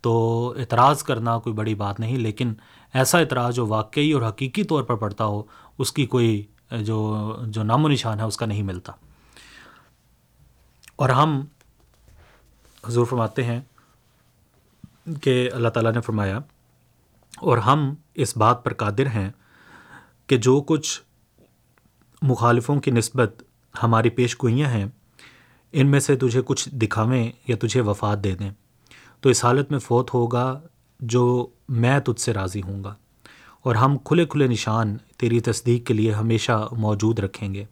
تو اعتراض کرنا کوئی بڑی بات نہیں، لیکن ایسا اعتراض جو واقعی اور حقیقی طور پر پڑتا ہو، اس کی کوئی جو جو نام و نشان ہے، اس کا نہیں ملتا۔ اور ہم حضور فرماتے ہیں کہ اللہ تعالیٰ نے فرمایا، اور ہم اس بات پر قادر ہیں کہ جو کچھ مخالفوں کی نسبت ہماری پیش گوئیاں ہیں، ان میں سے تجھے کچھ دکھاویں یا تجھے وفات دے دیں۔ تو اس حالت میں فوت ہوگا جو میں تجھ سے راضی ہوں گا۔ اور ہم کھلے کھلے نشان تیری تصدیق کے لیے ہمیشہ موجود رکھیں گے۔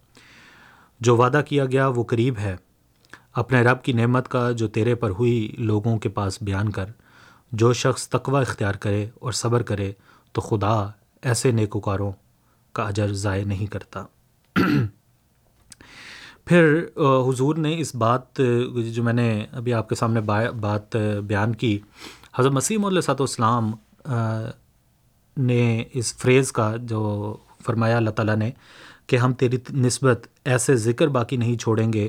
جو وعدہ کیا گیا وہ قریب ہے۔ اپنے رب کی نعمت کا جو تیرے پر ہوئی لوگوں کے پاس بیان کر۔ جو شخص تقوی اختیار کرے اور صبر کرے، تو خدا ایسے نیکوکاروں کا اجر ضائع نہیں کرتا۔ پھر حضور نے اس بات، جو میں نے ابھی آپ کے سامنے بات بیان کی، حضرت مسیم علیہ صاحب اسلام نے اس فریز کا جو فرمایا اللہ تعالیٰ نے کہ ہم تیری نسبت ایسے ذکر باقی نہیں چھوڑیں گے۔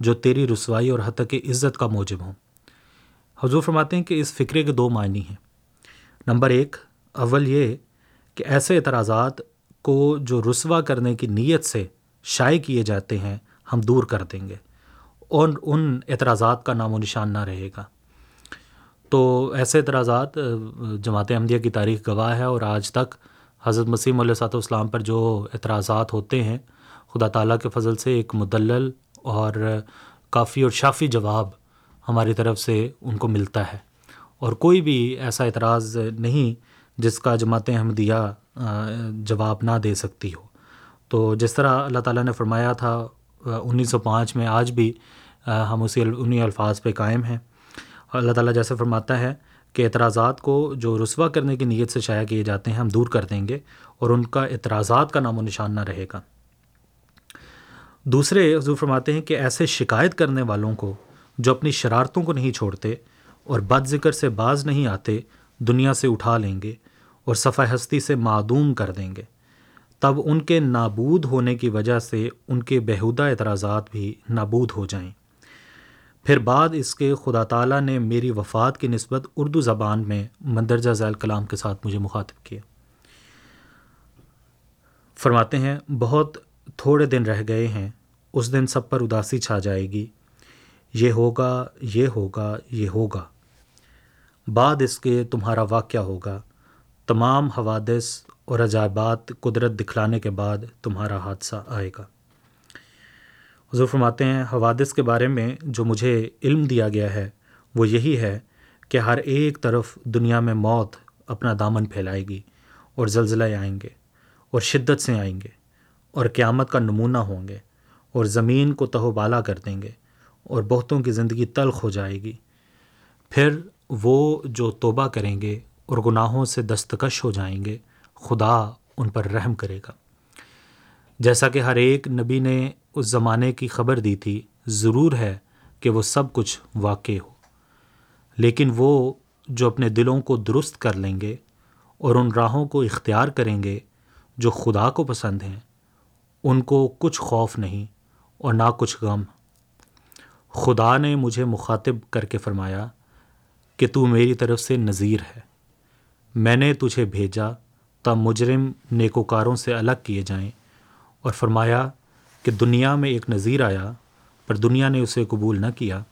جو تیری رسوائی اور حتیٰ کی عزت کا موجب ہوں۔ حضور فرماتے ہیں کہ اس فکرے کے دو معنی ہیں۔ نمبر ایک، اول یہ کہ ایسے اعتراضات کو جو رسوا کرنے کی نیت سے شائع کیے جاتے ہیں، ہم دور کر دیں گے اور ان اعتراضات کا نام و نشان نہ رہے گا۔ تو ایسے اعتراضات، جماعت احمدیہ کی تاریخ گواہ ہے اور آج تک حضرت مسیم علیہ صاحب اسلام پر جو اعتراضات ہوتے ہیں، خدا تعالیٰ کے فضل سے ایک مدلل اور کافی اور شافی جواب ہماری طرف سے ان کو ملتا ہے۔ اور کوئی بھی ایسا اعتراض نہیں جس کا جماعت احمدیہ جواب نہ دے سکتی ہو۔ تو جس طرح اللہ تعالیٰ نے فرمایا تھا انیس سو پانچ میں آج بھی ہم اسی انہیں الفاظ پہ قائم ہیں۔ اللہ تعالیٰ جیسے فرماتا ہے کہ اعتراضات کو جو رسوا کرنے کی نیت سے شائع کیے جاتے ہیں، ہم دور کر دیں گے اور ان کا اعتراضات کا نام و نشان نہ رہے گا۔ دوسرے حضور فرماتے ہیں کہ ایسے شکایت کرنے والوں کو جو اپنی شرارتوں کو نہیں چھوڑتے اور بد ذکر سے باز نہیں آتے، دنیا سے اٹھا لیں گے اور صفحہ ہستی سے معدوم کر دیں گے۔ تب ان کے نابود ہونے کی وجہ سے ان کے بہودہ اعتراضات بھی نابود ہو جائیں۔ پھر بعد اس کے خدا تعالیٰ نے میری وفات کی نسبت اردو زبان میں مندرجہ ذیل کلام کے ساتھ مجھے مخاطب کیا۔ فرماتے ہیں، بہت تھوڑے دن رہ گئے ہیں، اس دن سب پر اداسی چھا جائے گی۔ یہ ہوگا یہ ہوگا یہ ہوگا۔ بعد اس کے تمہارا واقعہ ہوگا۔ تمام حوادث اور عجائبات قدرت دکھلانے کے بعد تمہارا حادثہ آئے گا۔ حضور فرماتے ہیں، حوادث کے بارے میں جو مجھے علم دیا گیا ہے، وہ یہی ہے کہ ہر ایک طرف دنیا میں موت اپنا دامن پھیلائے گی اور زلزلہ آئیں گے اور شدت سے آئیں گے۔ اور قیامت کا نمونہ ہوں گے اور زمین کو تہو بالا کر دیں گے اور بہتوں کی زندگی تلخ ہو جائے گی۔ پھر وہ جو توبہ کریں گے اور گناہوں سے دستکش ہو جائیں گے، خدا ان پر رحم کرے گا۔ جیسا کہ ہر ایک نبی نے اس زمانے کی خبر دی تھی، ضرور ہے کہ وہ سب کچھ واقع ہو۔ لیکن وہ جو اپنے دلوں کو درست کر لیں گے اور ان راہوں کو اختیار کریں گے، جو خدا کو پسند ہیں ان کو کچھ خوف نہیں اور نہ کچھ غم۔ خدا نے مجھے مخاطب کر کے فرمایا کہ تو میری طرف سے نظیر ہے۔ میں نے تجھے بھیجا تب مجرم نیکوکاروں سے الگ کیے جائیں۔ اور فرمایا کہ دنیا میں ایک نظیر آیا، پر دنیا نے اسے قبول نہ کیا۔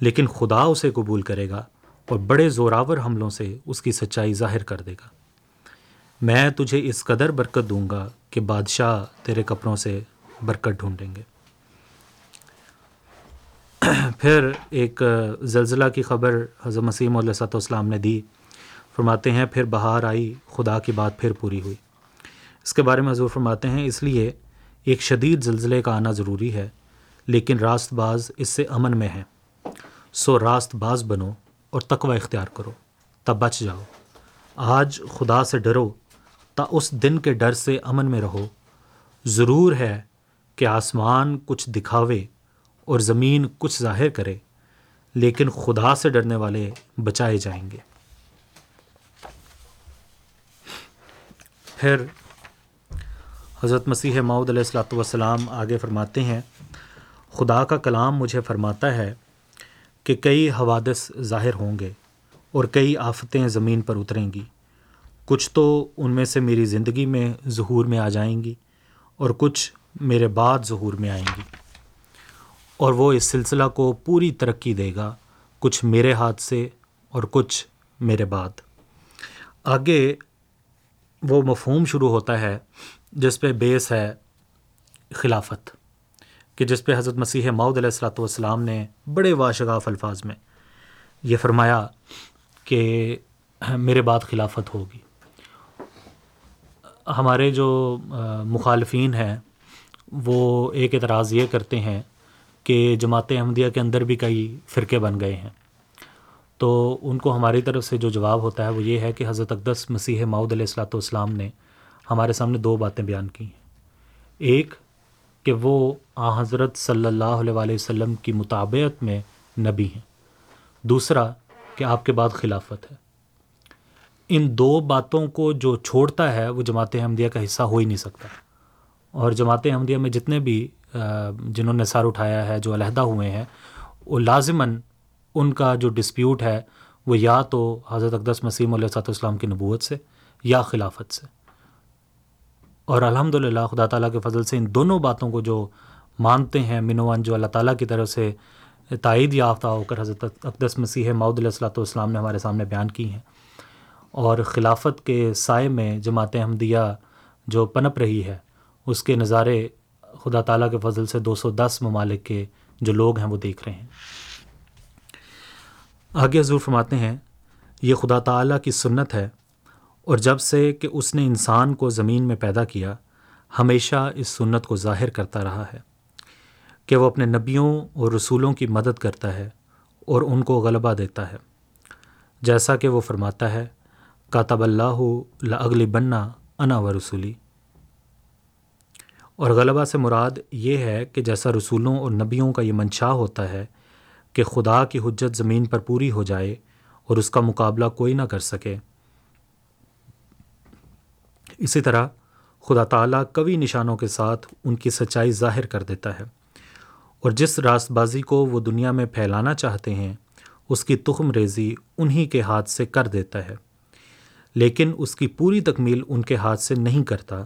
لیکن خدا اسے قبول کرے گا اور بڑے زوراور حملوں سے اس کی سچائی ظاہر کر دے گا۔ میں تجھے اس قدر برکت دوں گا کہ بادشاہ تیرے کپڑوں سے برکت ڈھونڈیں گے۔ پھر ایک زلزلہ کی خبر حضرت مسیم علیہ صاحب اسلام نے دی۔ فرماتے ہیں، پھر بہار آئی، خدا کی بات پھر پوری ہوئی۔ اس کے بارے میں حضور فرماتے ہیں، اس لیے ایک شدید زلزلے کا آنا ضروری ہے، لیکن راست باز اس سے امن میں ہے سو راست باز بنو اور تقوی اختیار کرو، تب بچ جاؤ۔ آج خدا سے ڈرو تا اس دن کے ڈر سے امن میں رہو۔ ضرور ہے کہ آسمان کچھ دکھاوے اور زمین کچھ ظاہر کرے، لیکن خدا سے ڈرنے والے بچائے جائیں گے۔ پھر حضرت مسیح معود علیہ السلاۃ والسلام آگے فرماتے ہیں، خدا کا کلام مجھے فرماتا ہے کہ کئی حوادث ظاہر ہوں گے اور کئی آفتیں زمین پر اتریں گی۔ کچھ تو ان میں سے میری زندگی میں ظہور میں آ جائیں گی اور کچھ میرے بعد ظہور میں آئیں گی۔ اور وہ اس سلسلہ کو پوری ترقی دے گا، کچھ میرے ہاتھ سے اور کچھ میرے بعد۔ آگے وہ مفہوم شروع ہوتا ہے جس پہ بیس ہے خلافت، کہ جس پہ حضرت مسیح ماؤد علیہ السلاۃ والسلام نے بڑے واشگاف الفاظ میں یہ فرمایا کہ میرے بعد خلافت ہوگی۔ ہمارے جو مخالفین ہیں، وہ ایک اعتراض یہ کرتے ہیں کہ جماعت احمدیہ کے اندر بھی کئی فرقے بن گئے ہیں۔ تو ان کو ہماری طرف سے جو جواب ہوتا ہے وہ یہ ہے کہ حضرت اقدس مسیح ماؤد علیہ السلاۃ والسلام نے ہمارے سامنے دو باتیں بیان کی ہیں۔ ایک، کہ وہ آ حضرت صلی اللہ علیہ وآلہ وسلم کی مطابعت میں نبی ہیں۔ دوسرا، کہ آپ کے بعد خلافت ہے۔ ان دو باتوں کو جو چھوڑتا ہے، وہ جماعت احمدیہ کا حصہ ہو ہی نہیں سکتا۔ اور جماعت احمدیہ میں جتنے بھی جنہوں نے سر اٹھایا ہے، جو علیحدہ ہوئے ہیں، وہ لازماً ان کا جو ڈسپیوٹ ہے، وہ یا تو حضرت اقدس مسیم علیہ صاحب السلام کی نبوت سے، یا خلافت سے۔ اور الحمد للہ خدا تعالیٰ کے فضل سے ان دونوں باتوں کو جو مانتے ہیں منوان جو اللہ تعالیٰ کی طرف سے تائید یافتہ ہو کر حضرت اقدس مسیح ماؤد علیہ السلاۃ والسلام نے ہمارے سامنے بیان کی ہیں۔ اور خلافت کے سائے میں جماعت احمدیہ جو پنپ رہی ہے، اس کے نظارے خدا تعالیٰ کے فضل سے دو سو دس ممالک کے جو لوگ ہیں وہ دیکھ رہے ہیں۔ آگے حضور فرماتے ہیں، یہ خدا تعالیٰ کی سنت ہے اور جب سے کہ اس نے انسان کو زمین میں پیدا کیا، ہمیشہ اس سنت کو ظاہر کرتا رہا ہے کہ وہ اپنے نبیوں اور رسولوں کی مدد کرتا ہے اور ان کو غلبہ دیتا ہے۔ جیسا کہ وہ فرماتا ہے کاتب اللہ لاغلی بننا انا و رسولی۔ اور غلبہ سے مراد یہ ہے کہ جیسا رسولوں اور نبیوں کا یہ منشا ہوتا ہے کہ خدا کی حجت زمین پر پوری ہو جائے اور اس کا مقابلہ کوئی نہ کر سکے۔ اسی طرح خدا تعالیٰ کبھی نشانوں کے ساتھ ان کی سچائی ظاہر کر دیتا ہے۔ اور جس راست بازی کو وہ دنیا میں پھیلانا چاہتے ہیں، اس کی تخم ریزی انہی کے ہاتھ سے کر دیتا ہے۔ لیکن اس کی پوری تکمیل ان کے ہاتھ سے نہیں کرتا،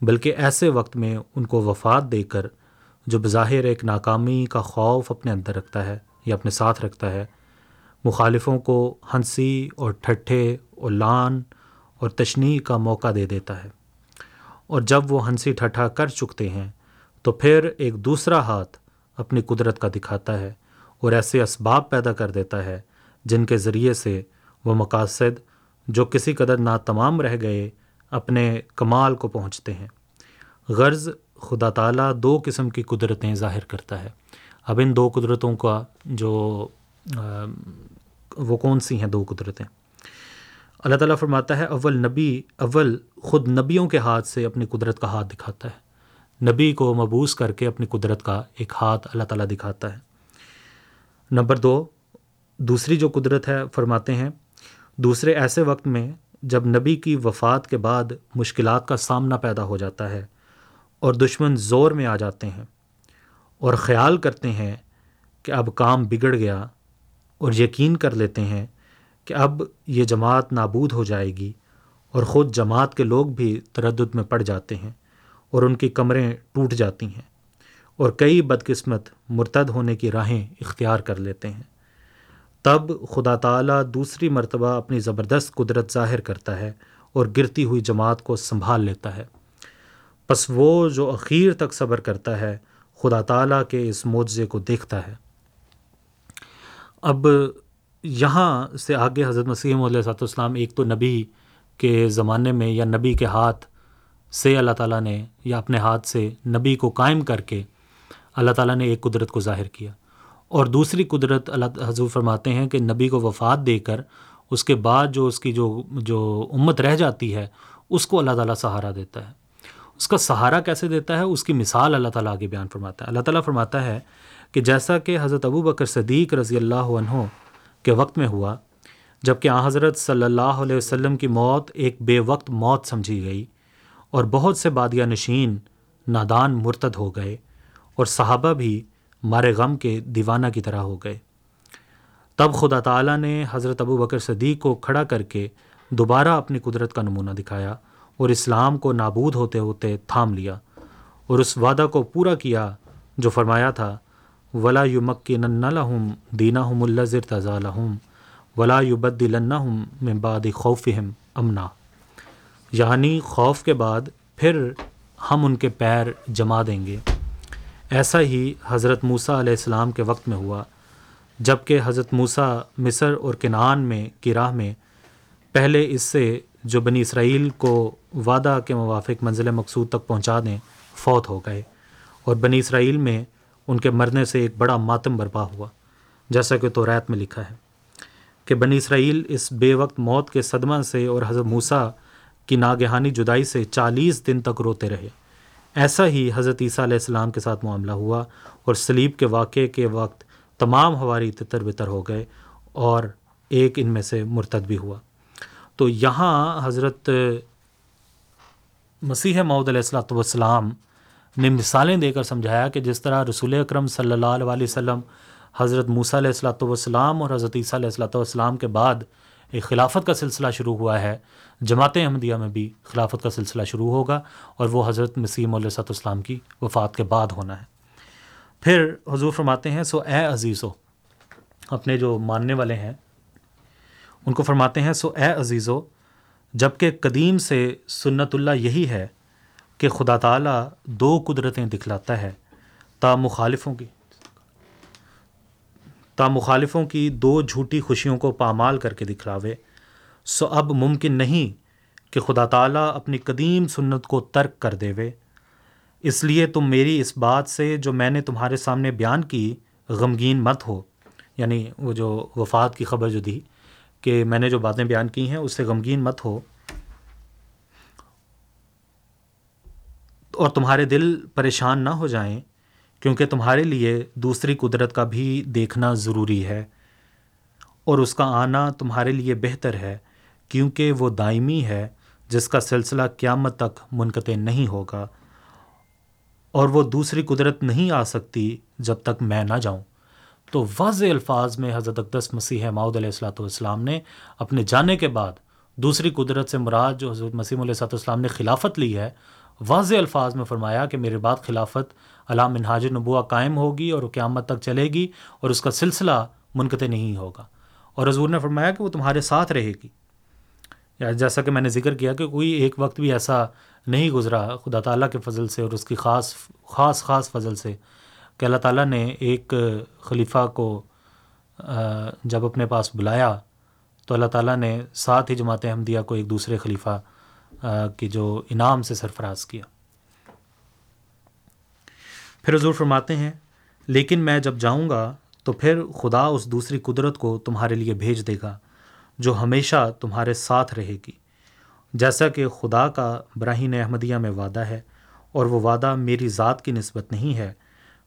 بلکہ ایسے وقت میں ان کو وفات دے کر، جو بظاہر ایک ناکامی کا خوف اپنے اندر رکھتا ہے یا اپنے ساتھ رکھتا ہے، مخالفوں کو ہنسی اور ٹھٹھے اور لان اور تشنی کا موقع دے دیتا ہے۔ اور جب وہ ہنسی ٹھٹھا کر چکتے ہیں، تو پھر ایک دوسرا ہاتھ اپنی قدرت کا دکھاتا ہے اور ایسے اسباب پیدا کر دیتا ہے جن کے ذریعے سے وہ مقاصد جو کسی قدر ناتمام رہ گئے اپنے کمال کو پہنچتے ہیں۔ غرض خدا تعالیٰ دو قسم کی قدرتیں ظاہر کرتا ہے۔ اب ان دو قدرتوں کا جو وہ کون سی ہیں دو قدرتیں؟ اللہ تعالیٰ فرماتا ہے، اول نبی، اول خود نبیوں کے ہاتھ سے اپنی قدرت کا ہاتھ دکھاتا ہے۔ نبی کو مبوس کر کے اپنی قدرت کا ایک ہاتھ اللہ تعالیٰ دکھاتا ہے۔ نمبر دو، دوسری جو قدرت ہے، فرماتے ہیں دوسرے ایسے وقت میں جب نبی کی وفات کے بعد مشکلات کا سامنا پیدا ہو جاتا ہے اور دشمن زور میں آ جاتے ہیں اور خیال کرتے ہیں کہ اب کام بگڑ گیا اور یقین کر لیتے ہیں کہ اب یہ جماعت نابود ہو جائے گی اور خود جماعت کے لوگ بھی تردد میں پڑ جاتے ہیں اور ان کی کمریں ٹوٹ جاتی ہیں اور کئی بدقسمت مرتد ہونے کی راہیں اختیار کر لیتے ہیں۔ تب خدا تعالیٰ دوسری مرتبہ اپنی زبردست قدرت ظاہر کرتا ہے اور گرتی ہوئی جماعت کو سنبھال لیتا ہے۔ پس وہ جو اخیر تک صبر کرتا ہے، خدا تعالیٰ کے اس معجزے کو دیکھتا ہے۔ اب یہاں سے آگے حضرت مسیح علیہ صاحب السلام ایک تو نبی کے زمانے میں یا نبی کے ہاتھ سے اللہ تعالیٰ نے یا اپنے ہاتھ سے نبی کو قائم کر کے اللہ تعالیٰ نے ایک قدرت کو ظاہر کیا۔ اور دوسری قدرت اللہ حضور فرماتے ہیں کہ نبی کو وفات دے کر اس کے بعد جو اس کی جو جو امت رہ جاتی ہے، اس کو اللہ تعالیٰ سہارا دیتا ہے۔ اس کا سہارا کیسے دیتا ہے؟ اس کی مثال اللہ تعالیٰ آگے بیان فرماتا ہے۔ اللہ تعالیٰ فرماتا ہے کہ جیسا کہ حضرت ابو بکر صدیق رضی اللہ عنہ کے وقت میں ہوا جبکہ آ حضرت صلی اللہ علیہ وسلم کی موت ایک بے وقت موت سمجھی گئی اور بہت سے بادیہ نشین نادان، مرتد ہو گئے اور صحابہ بھی مارے غم کے دیوانہ کی طرح ہو گئے۔ تب خدا تعالیٰ نے حضرت ابو بکر صدیق کو کھڑا کر کے دوبارہ اپنی قدرت کا نمونہ دکھایا اور اسلام کو نابود ہوتے ہوتے تھام لیا اور اس وعدہ کو پورا کیا جو فرمایا تھا، ولا یو لہم دینا ہم اللہ تضا لہم ولا یو بد ہم ممباد خوفہم امنا یعنی خوف کے بعد پھر ہم ان کے پیر جما دیں گے۔ ایسا ہی حضرت موسیٰ علیہ السلام کے وقت میں ہوا جبکہ حضرت موسیٰ مصر اور کنعان میں، کی راہ میں پہلے اس سے جو بنی اسرائیل کو وعدہ کے موافق منزل مقصود تک پہنچا دیں، فوت ہو گئے اور بنی اسرائیل میں ان کے مرنے سے ایک بڑا ماتم برپا ہوا، جیسا کہ تو ریت میں لکھا ہے کہ بنی اسرائیل اس بے وقت موت کے صدمہ سے اور حضرت موسیٰ کی ناگہانی جدائی سے چالیس دن تک روتے رہے۔ ایسا ہی حضرت عیسیٰ علیہ السلام کے ساتھ معاملہ ہوا اور سلیب کے واقعے کے وقت تمام ہواری تتر بتر ہو گئے اور ایک ان میں سے مرتد بھی ہوا۔ تو یہاں حضرت مسیح معود علیہ السلۃ والسلام نے مثالیں دے کر سمجھایا کہ جس طرح رسول اکرم صلی اللہ علیہ وسلم حضرت موسیٰ علیہ السلۃ والسلام اور حضرت عیسیٰ علیہ السلۃ والسلام کے بعد ایک خلافت کا سلسلہ شروع ہوا ہے جماعت احمدیہ میں بھی خلافت کا سلسلہ شروع ہوگا اور وہ حضرت مسیم علیہ صلاح السلام کی وفات کے بعد ہونا ہے۔ پھر حضور فرماتے ہیں، سو اے عزیز و اپنے جو ماننے والے ہیں، ان کو فرماتے ہیں، سو اے عزیز و جبکہ قدیم سے سنت اللہ یہی ہے کہ خدا تعالیٰ دو قدرتیں دکھلاتا ہے، تا مخالفوں کی، تا مخالفوں کی دو جھوٹی خوشیوں کو پامال کر کے دکھلاوے سو اب ممکن نہیں کہ خدا تعالیٰ اپنی قدیم سنت کو ترک کر دے وے اس لیے تم میری اس بات سے جو میں نے تمہارے سامنے بیان کی، غمگین مت ہو۔ یعنی وہ جو وفات کی خبر جو دی کہ میں نے جو باتیں بیان کی ہیں، اس سے غمگین مت ہو۔ اور تمہارے دل پریشان نہ ہو جائیں، کیونکہ تمہارے لیے دوسری قدرت کا بھی دیکھنا ضروری ہے۔ اور اس کا آنا تمہارے لیے بہتر ہے۔ کیونکہ وہ دائمی ہے جس کا سلسلہ قیامت تک منقطع نہیں ہوگا اور وہ دوسری قدرت نہیں آ سکتی جب تک میں نہ جاؤں۔ تو واضح الفاظ میں حضرت اقدس مسیح ماؤد علیہ السلاۃ والسلام نے اپنے جانے کے بعد دوسری قدرت سے مراد جو حضرت مسیم علیہ السلاۃ والسلام نے خلافت لی ہے، واضح الفاظ میں فرمایا کہ میرے بعد خلافت علام منہاج نبوہ قائم ہوگی اور وہ قیامت تک چلے گی اور اس کا سلسلہ منقطع نہیں ہوگا۔ اور حضور نے فرمایا کہ وہ تمہارے ساتھ رہے گی۔ جیسا کہ میں نے ذکر کیا کہ کوئی ایک وقت بھی ایسا نہیں گزرا خدا تعالیٰ کے فضل سے اور اس کی خاص خاص خاص فضل سے کہ اللہ تعالیٰ نے ایک خلیفہ کو جب اپنے پاس بلایا تو اللہ تعالیٰ نے ساتھ ہی جماعت احمدیہ کو ایک دوسرے خلیفہ کی جو انعام سے سرفراز کیا۔ پھر حضور فرماتے ہیں، لیکن میں جب جاؤں گا تو پھر خدا اس دوسری قدرت کو تمہارے لیے بھیج دے گا۔ جو ہمیشہ تمہارے ساتھ رہے گی۔ جیسا کہ خدا کا براہین احمدیہ میں وعدہ ہے اور وہ وعدہ میری ذات کی نسبت نہیں ہے،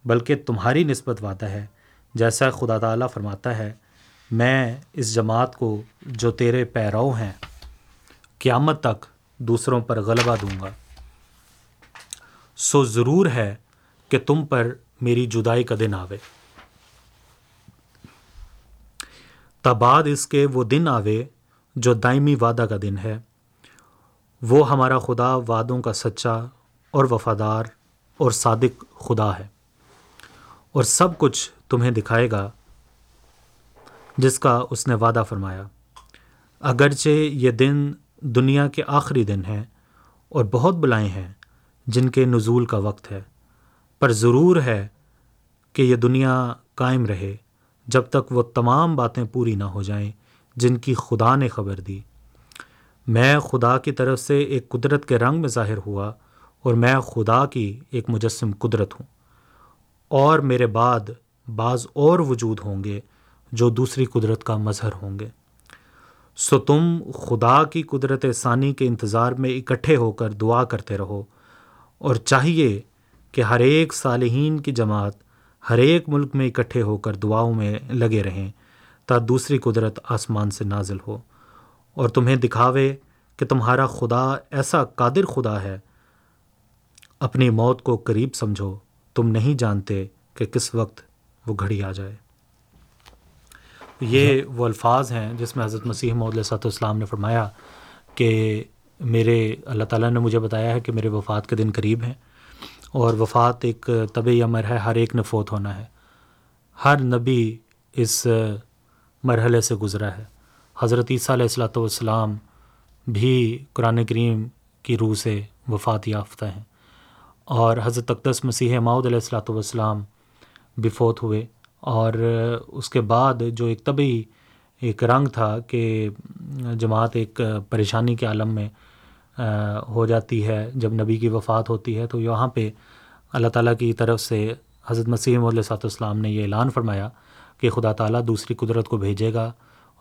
بلکہ تمہاری نسبت وعدہ ہے۔ جیسا خدا تعالیٰ فرماتا ہے، میں اس جماعت کو جو تیرے پیرو ہیں، قیامت تک دوسروں پر غلبہ دوں گا۔ سو ضرور ہے کہ تم پر میری جدائی کا دن آوے۔ تباد اس کے وہ دن آوے جو دائمی وعدہ کا دن ہے۔ وہ ہمارا خدا وعدوں کا سچا اور وفادار اور صادق خدا ہے اور سب کچھ تمہیں دکھائے گا، جس کا اس نے وعدہ فرمایا۔ اگرچہ یہ دن دنیا کے آخری دن ہیں اور بہت بلائیں ہیں جن کے نزول کا وقت ہے، پر ضرور ہے کہ یہ دنیا قائم رہے۔ جب تک وہ تمام باتیں پوری نہ ہو جائیں، جن کی خدا نے خبر دی۔ میں خدا کی طرف سے ایک قدرت کے رنگ میں ظاہر ہوا اور میں خدا کی ایک مجسم قدرت ہوں۔ اور میرے بعد بعض اور وجود ہوں گے جو دوسری قدرت کا مظہر ہوں گے۔ سو تم خدا کی قدرت ثانی کے انتظار میں اکٹھے ہو کر دعا کرتے رہو اور چاہیے کہ ہر ایک صالحین کی جماعت ہر ایک ملک میں اکٹھے ہو کر دعاؤں میں لگے رہیں تا دوسری قدرت آسمان سے نازل ہو۔ اور تمہیں دکھاوے کہ تمہارا خدا ایسا قادر خدا ہے۔ اپنی موت کو قریب سمجھو، تم نہیں جانتے کہ کس وقت وہ گھڑی آ جائے۔ یہ وہ الفاظ ہیں جس میں حضرت مسیح محدود صاحب السلام نے فرمایا کہ میرے، اللہ تعالیٰ نے مجھے بتایا ہے کہ میرے وفات کے دن قریب ہیں۔ اور وفات ایک طبی امر ہے، ہر ایک نے فوت ہونا ہے۔ ہر نبی اس مرحلے سے گزرا ہے۔ حضرت عیسیٰ علیہ السلاۃ والسلام بھی قرآن کریم کی روح سے وفات یافتہ ہیں۔ اور حضرت اقدس مسیح ماؤد علیہ السلاۃ والسلام بھی فوت ہوئے۔ اور اس کے بعد جو ایک طبی ایک رنگ تھا کہ جماعت ایک پریشانی کے عالم میں ہو جاتی ہے، جب نبی کی وفات ہوتی ہے، تو یہاں پہ اللہ تعالیٰ کی طرف سے حضرت مسیح علیہ صاحب السلام نے یہ اعلان فرمایا کہ خدا تعالیٰ دوسری قدرت کو بھیجے گا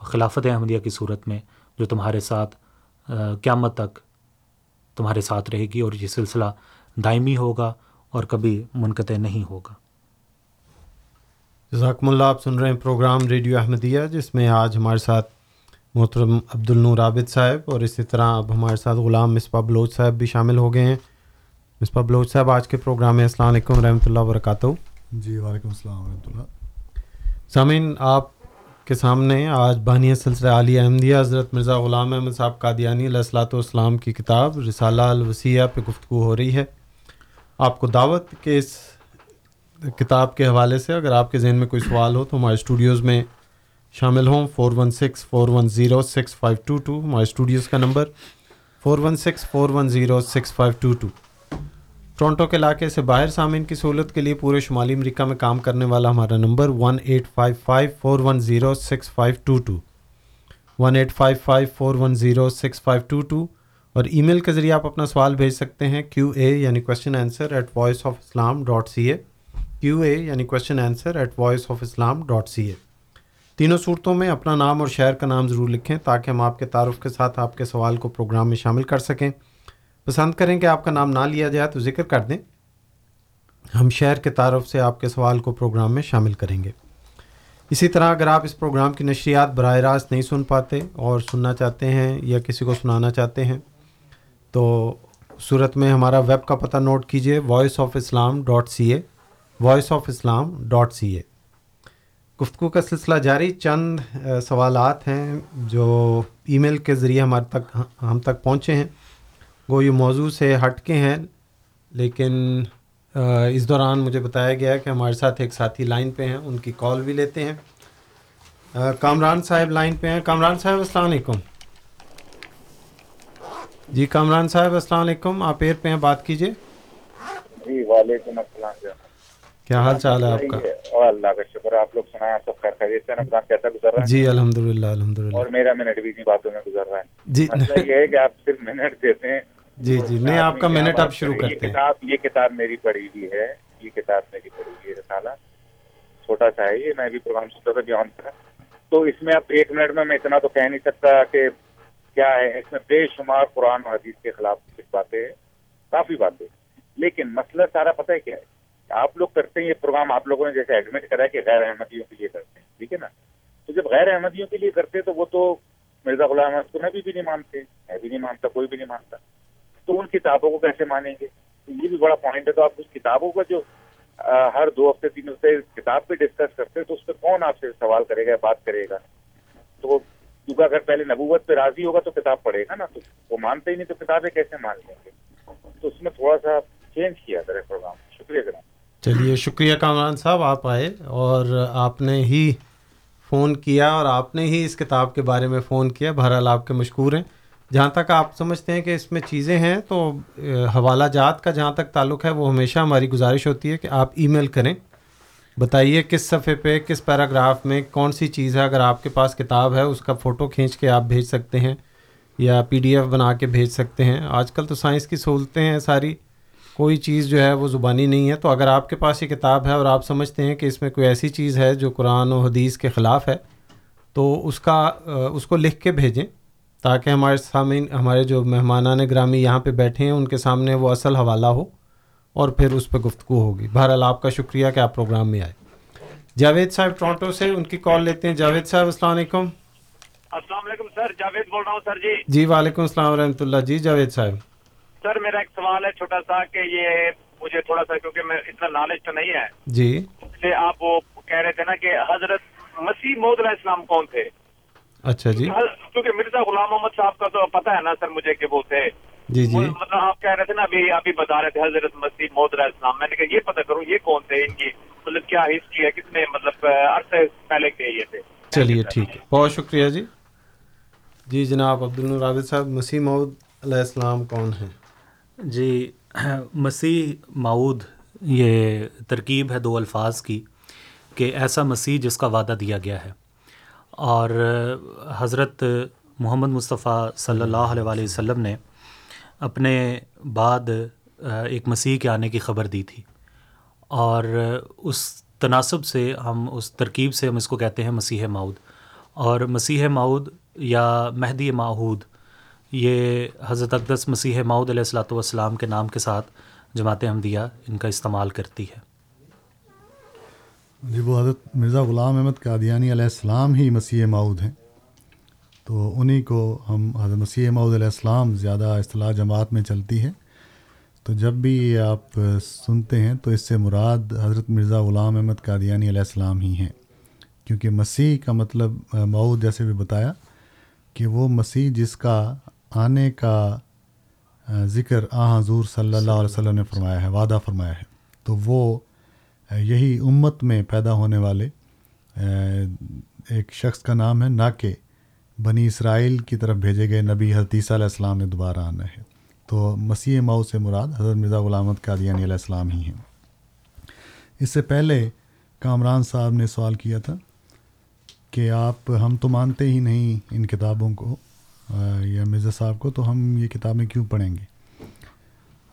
خلافت احمدیہ کی صورت میں، جو تمہارے ساتھ قیامت تک تمہارے ساتھ رہے گی اور یہ سلسلہ دائمی ہوگا اور کبھی منقطع نہیں ہوگا۔ جزاکم اللہ، آپ سن رہے ہیں پروگرام ریڈیو احمدیہ، جس میں آج ہمارے ساتھ محترم عبد النور عابد صاحب اور اسی طرح اب ہمارے ساتھ غلام مصباح بلوچ صاحب بھی شامل ہو گئے ہیں۔ مصباح بلوچ صاحب آج کے پروگرام میں السلام علیکم ورحمۃ اللہ وبرکاتہ۔ جی وعلیکم السلام ورحمۃ اللہ۔ سامعین آپ کے سامنے آج بانی سلسلہ علی احمدیہ حضرت مرزا غلام احمد صاحب قادیانی علیہ السلاۃ والسلام کی کتاب رسالہ الوسیہ پہ گفتگو ہو رہی ہے۔ آپ کو دعوت کے اس کتاب کے حوالے سے اگر آپ کے ذہن میں کوئی سوال ہو تو ہمارے اسٹوڈیوز میں شامل ہوں four one six four one zero six five two two ہمارے اسٹوڈیوز کا number four one six four one zero six five two two Toronto کے علاقے سے باہر سامعین کی سہولت کے لیے پورے شمالی امریکہ میں کام کرنے والا ہمارا number one eight five five four one zero six five two two one eight five five four one zero six five two two اور ای میل کے ذریعے آپ اپنا سوال بھیج سکتے ہیں کیو اے یعنی question answer at voice of Islam dot C A Q A یعنی question answer at voice of Islam dot C A تینوں صورتوں میں اپنا نام اور شہر کا نام ضرور لکھیں تاکہ ہم آپ کے تعارف کے ساتھ آپ کے سوال کو پروگرام میں شامل کر سکیں۔ پسند کریں کہ آپ کا نام نہ لیا جائے تو ذکر کر دیں۔ ہم شہر کے تعارف سے آپ کے سوال کو پروگرام میں شامل کریں گے۔ اسی طرح اگر آپ اس پروگرام کی نشریات براہ راست نہیں سن پاتے اور سننا چاہتے ہیں یا کسی کو سنانا چاہتے ہیں، تو صورت میں ہمارا ویب کا پتہ نوٹ کیجیے voice of Islam dot C A voice of Islam dot C A گفتگو کا سلسلہ جاری۔ چند سوالات ہیں جو ای میل کے ذریعے ہمارے تک، ہم تک پہنچے ہیں۔ وہ یہ موضوع سے ہٹ کے ہیں، لیکن اس دوران مجھے بتایا گیا کہ ہمارے ساتھ ایک ساتھی لائن پہ ہیں، ان کی کال بھی لیتے ہیں۔ کامران صاحب لائن پہ ہیں۔ کامران صاحب، السلام علیکم۔ جی کامران صاحب، السلام علیکم۔ آپ ایئر پہ ہیں، بات کیجیے جی وعلیکم السلام کیا حال چال ہے آپ کا؟ اور اللہ کا شکر آپ لوگ سنائیں سب خیر خیریت سے رمضان کیسا گزر رہا ہے؟ جی الحمد للہ الحمد للہ اور میرا منٹ بھی نہیں باتوں میں گزر رہا ہے۔ جی یہ ہے کہ آپ صرف منٹ دیتے ہیں۔ جی جی نہیں آپ کا منٹ آپ شروع یہ کرتے ہیں۔ کتاب یہ کتاب میری پڑھی ہوئی ہے۔ یہ کتاب میری پڑھی ہوئی ہے رسالہ۔ چھوٹا سا ہے یہ میں بھی پروگرام سنتا تھا بیان کا تو اس میں اب ایک منٹ میں میں اتنا تو کہہ نہیں سکتا کہ کیا ہے۔ اس میں بے شمار قرآن اور حدیث کے خلاف کچھ باتیں ہیں۔ کافی باتیں لیکن مسئلہ سارا پتہ ہے کیا ہے؟ آپ لوگ کرتے ہیں یہ پروگرام، آپ لوگوں نے جیسے ایڈمٹ کرا ہے کہ غیر احمدیوں کے لیے کرتے ہیں، ٹھیک ہے نا؟ تو جب غیر احمدیوں کے لیے کرتے تو وہ تو مرزا غلام احمد کو نبی بھی نہیں مانتے، میں بھی نہیں مانتا، کوئی بھی نہیں مانتا۔ تو ان کتابوں کو کیسے مانیں گے؟ تو یہ بھی بڑا پوائنٹ ہے۔ تو آپ اس کتابوں کا جو ہر دو ہفتے، تین ہفتے کتاب پہ ڈسکس کرتے تو اس پہ کون آپ سے سوال کرے گا، بات کرے گا؟ تو کیونکہ اگر پہلے نبوت پہ راضی ہوگا تو کتاب پڑھے گا نا، تو وہ مانتے ہی نہیں تو کتابیں کیسے مان لیں گے؟ تو اس میں تھوڑا سا چینج کیا کرے پروگرام، شکریہ جناب۔ چلیے، شکریہ کامران صاحب، آپ آئے اور آپ نے ہی فون کیا اور آپ نے ہی اس کتاب کے بارے میں فون کیا۔ بہرحال آپ کے مشکور ہیں۔ جہاں تک آپ سمجھتے ہیں کہ اس میں چیزیں ہیں تو حوالہ جات کا جہاں تک تعلق ہے، وہ ہمیشہ ہماری گزارش ہوتی ہے کہ آپ ای میل کریں۔ بتائیے، کس صفحے پہ، کس پیراگراف میں کون سی چیز ہے؟ اگر آپ کے پاس کتاب ہے، اس کا فوٹو کھینچ کے آپ بھیج سکتے ہیں یا پی ڈی ایف بنا کے بھیج سکتے ہیں۔ آج کل تو سائنس کی سہولتیں ہیں ساری۔ کوئی چیز جو ہے وہ زبانی نہیں ہے تو اگر آپ کے پاس یہ کتاب ہے اور آپ سمجھتے ہیں کہ اس میں کوئی ایسی چیز ہے جو قرآن و حدیث کے خلاف ہے تو اس کا اس کو لکھ کے بھیجیں تاکہ ہمارے سامعین ہمارے جو مہمانان گرامی یہاں پہ بیٹھے ہیں ان کے سامنے وہ اصل حوالہ ہو اور پھر اس پہ گفتگو ہوگی۔ بہرحال آپ کا شکریہ کہ آپ پروگرام میں آئے۔ جاوید صاحب ٹورانٹو سے ان کی کال لیتے ہیں۔ جاوید صاحب السلام علیکم۔ السلام علیکم سر جاوید بول رہا ہوں سر جی۔ جی وعلیکم السلام ورحمۃ اللہ۔ جی جاوید صاحب۔ سر میرا ایک سوال ہے چھوٹا سا کہ یہ مجھے تھوڑا سا کیونکہ میں اتنا نالج تو نہیں ہے۔ جی۔ اس لیے آپ وہ کہہ رہے تھے نا کہ حضرت مسیح محدود علیہ السلام کون تھے؟ اچھا جی۔ کیونکہ مرزا غلام محمد صاحب کا تو پتہ ہے نا سر مجھے کہ وہ تھے۔ جی جی۔ مطلب آپ کہہ رہے تھے نا ابھی ابھی بتا رہے تھے حضرت مسیح محدود علیہ السلام۔ میں نے کہا یہ پتہ کروں یہ کون تھے؟ ان کی مطلب کیا ہسٹری ہے؟ کتنے مطلب عرصے پہلے کے یہ تھے۔ چلیے ٹھیک ہے۔ بہت شکریہ جی۔ جی جناب عبد الرابط صاحب مسیح محدود علیہ السلام کون ہیں؟ جی مسیح معود یہ ترکیب ہے دو الفاظ کی، کہ ایسا مسیح جس کا وعدہ دیا گیا ہے۔ اور حضرت محمد مصطفیٰ صلی اللہ علیہ وسلم نے اپنے بعد، ایک مسیح کے آنے کی خبر دی تھی۔ اور اس تناسب سے ہم، اس ترکیب سے ہم اس کو کہتے ہیں مسیح ماؤد۔ اور مسیح ماؤد یا مہدی ماحود یہ حضرت اقدس مسیح ماؤد علیہ السلاۃ والسلام کے نام کے ساتھ جماعت احمدیہ ان کا استعمال کرتی ہے۔ جی وہ حضرت مرزا غلام احمد قادیانی علیہ السلام ہی مسیح ماؤد ہیں۔ تو انہی کو ہم حضرت مسیح ماؤد علیہ السلام زیادہ اصطلاح جماعت میں چلتی ہے تو جب بھی یہ آپ سنتے ہیں تو اس سے مراد حضرت مرزا غلام احمد قادیانی علیہ السلام ہی ہیں۔ کیونکہ مسیح کا مطلب مئو جیسے بھی بتایا کہ وہ مسیح جس کا آنے کا ذکر آ حضور صلی اللہ علیہ وسلم نے فرمایا ہے، وعدہ فرمایا ہے۔ تو وہ یہی امت میں پیدا ہونے والے ایک شخص کا نام ہے، نہ کہ بنی اسرائیل کی طرف بھیجے گئے نبی حدیثہ علیہ السلام نے دوبارہ آنا ہے۔ تو مسیح مئو سے مراد حضرت مرزا غلامت قادیانی علیہ السلام ہی ہیں۔ اس سے پہلے کامران صاحب نے سوال کیا تھا کہ آپ، ہم تو مانتے ہی نہیں ان کتابوں کو۔ یا مرزا صاحب کو، تو ہم یہ کتابیں کیوں پڑھیں گے؟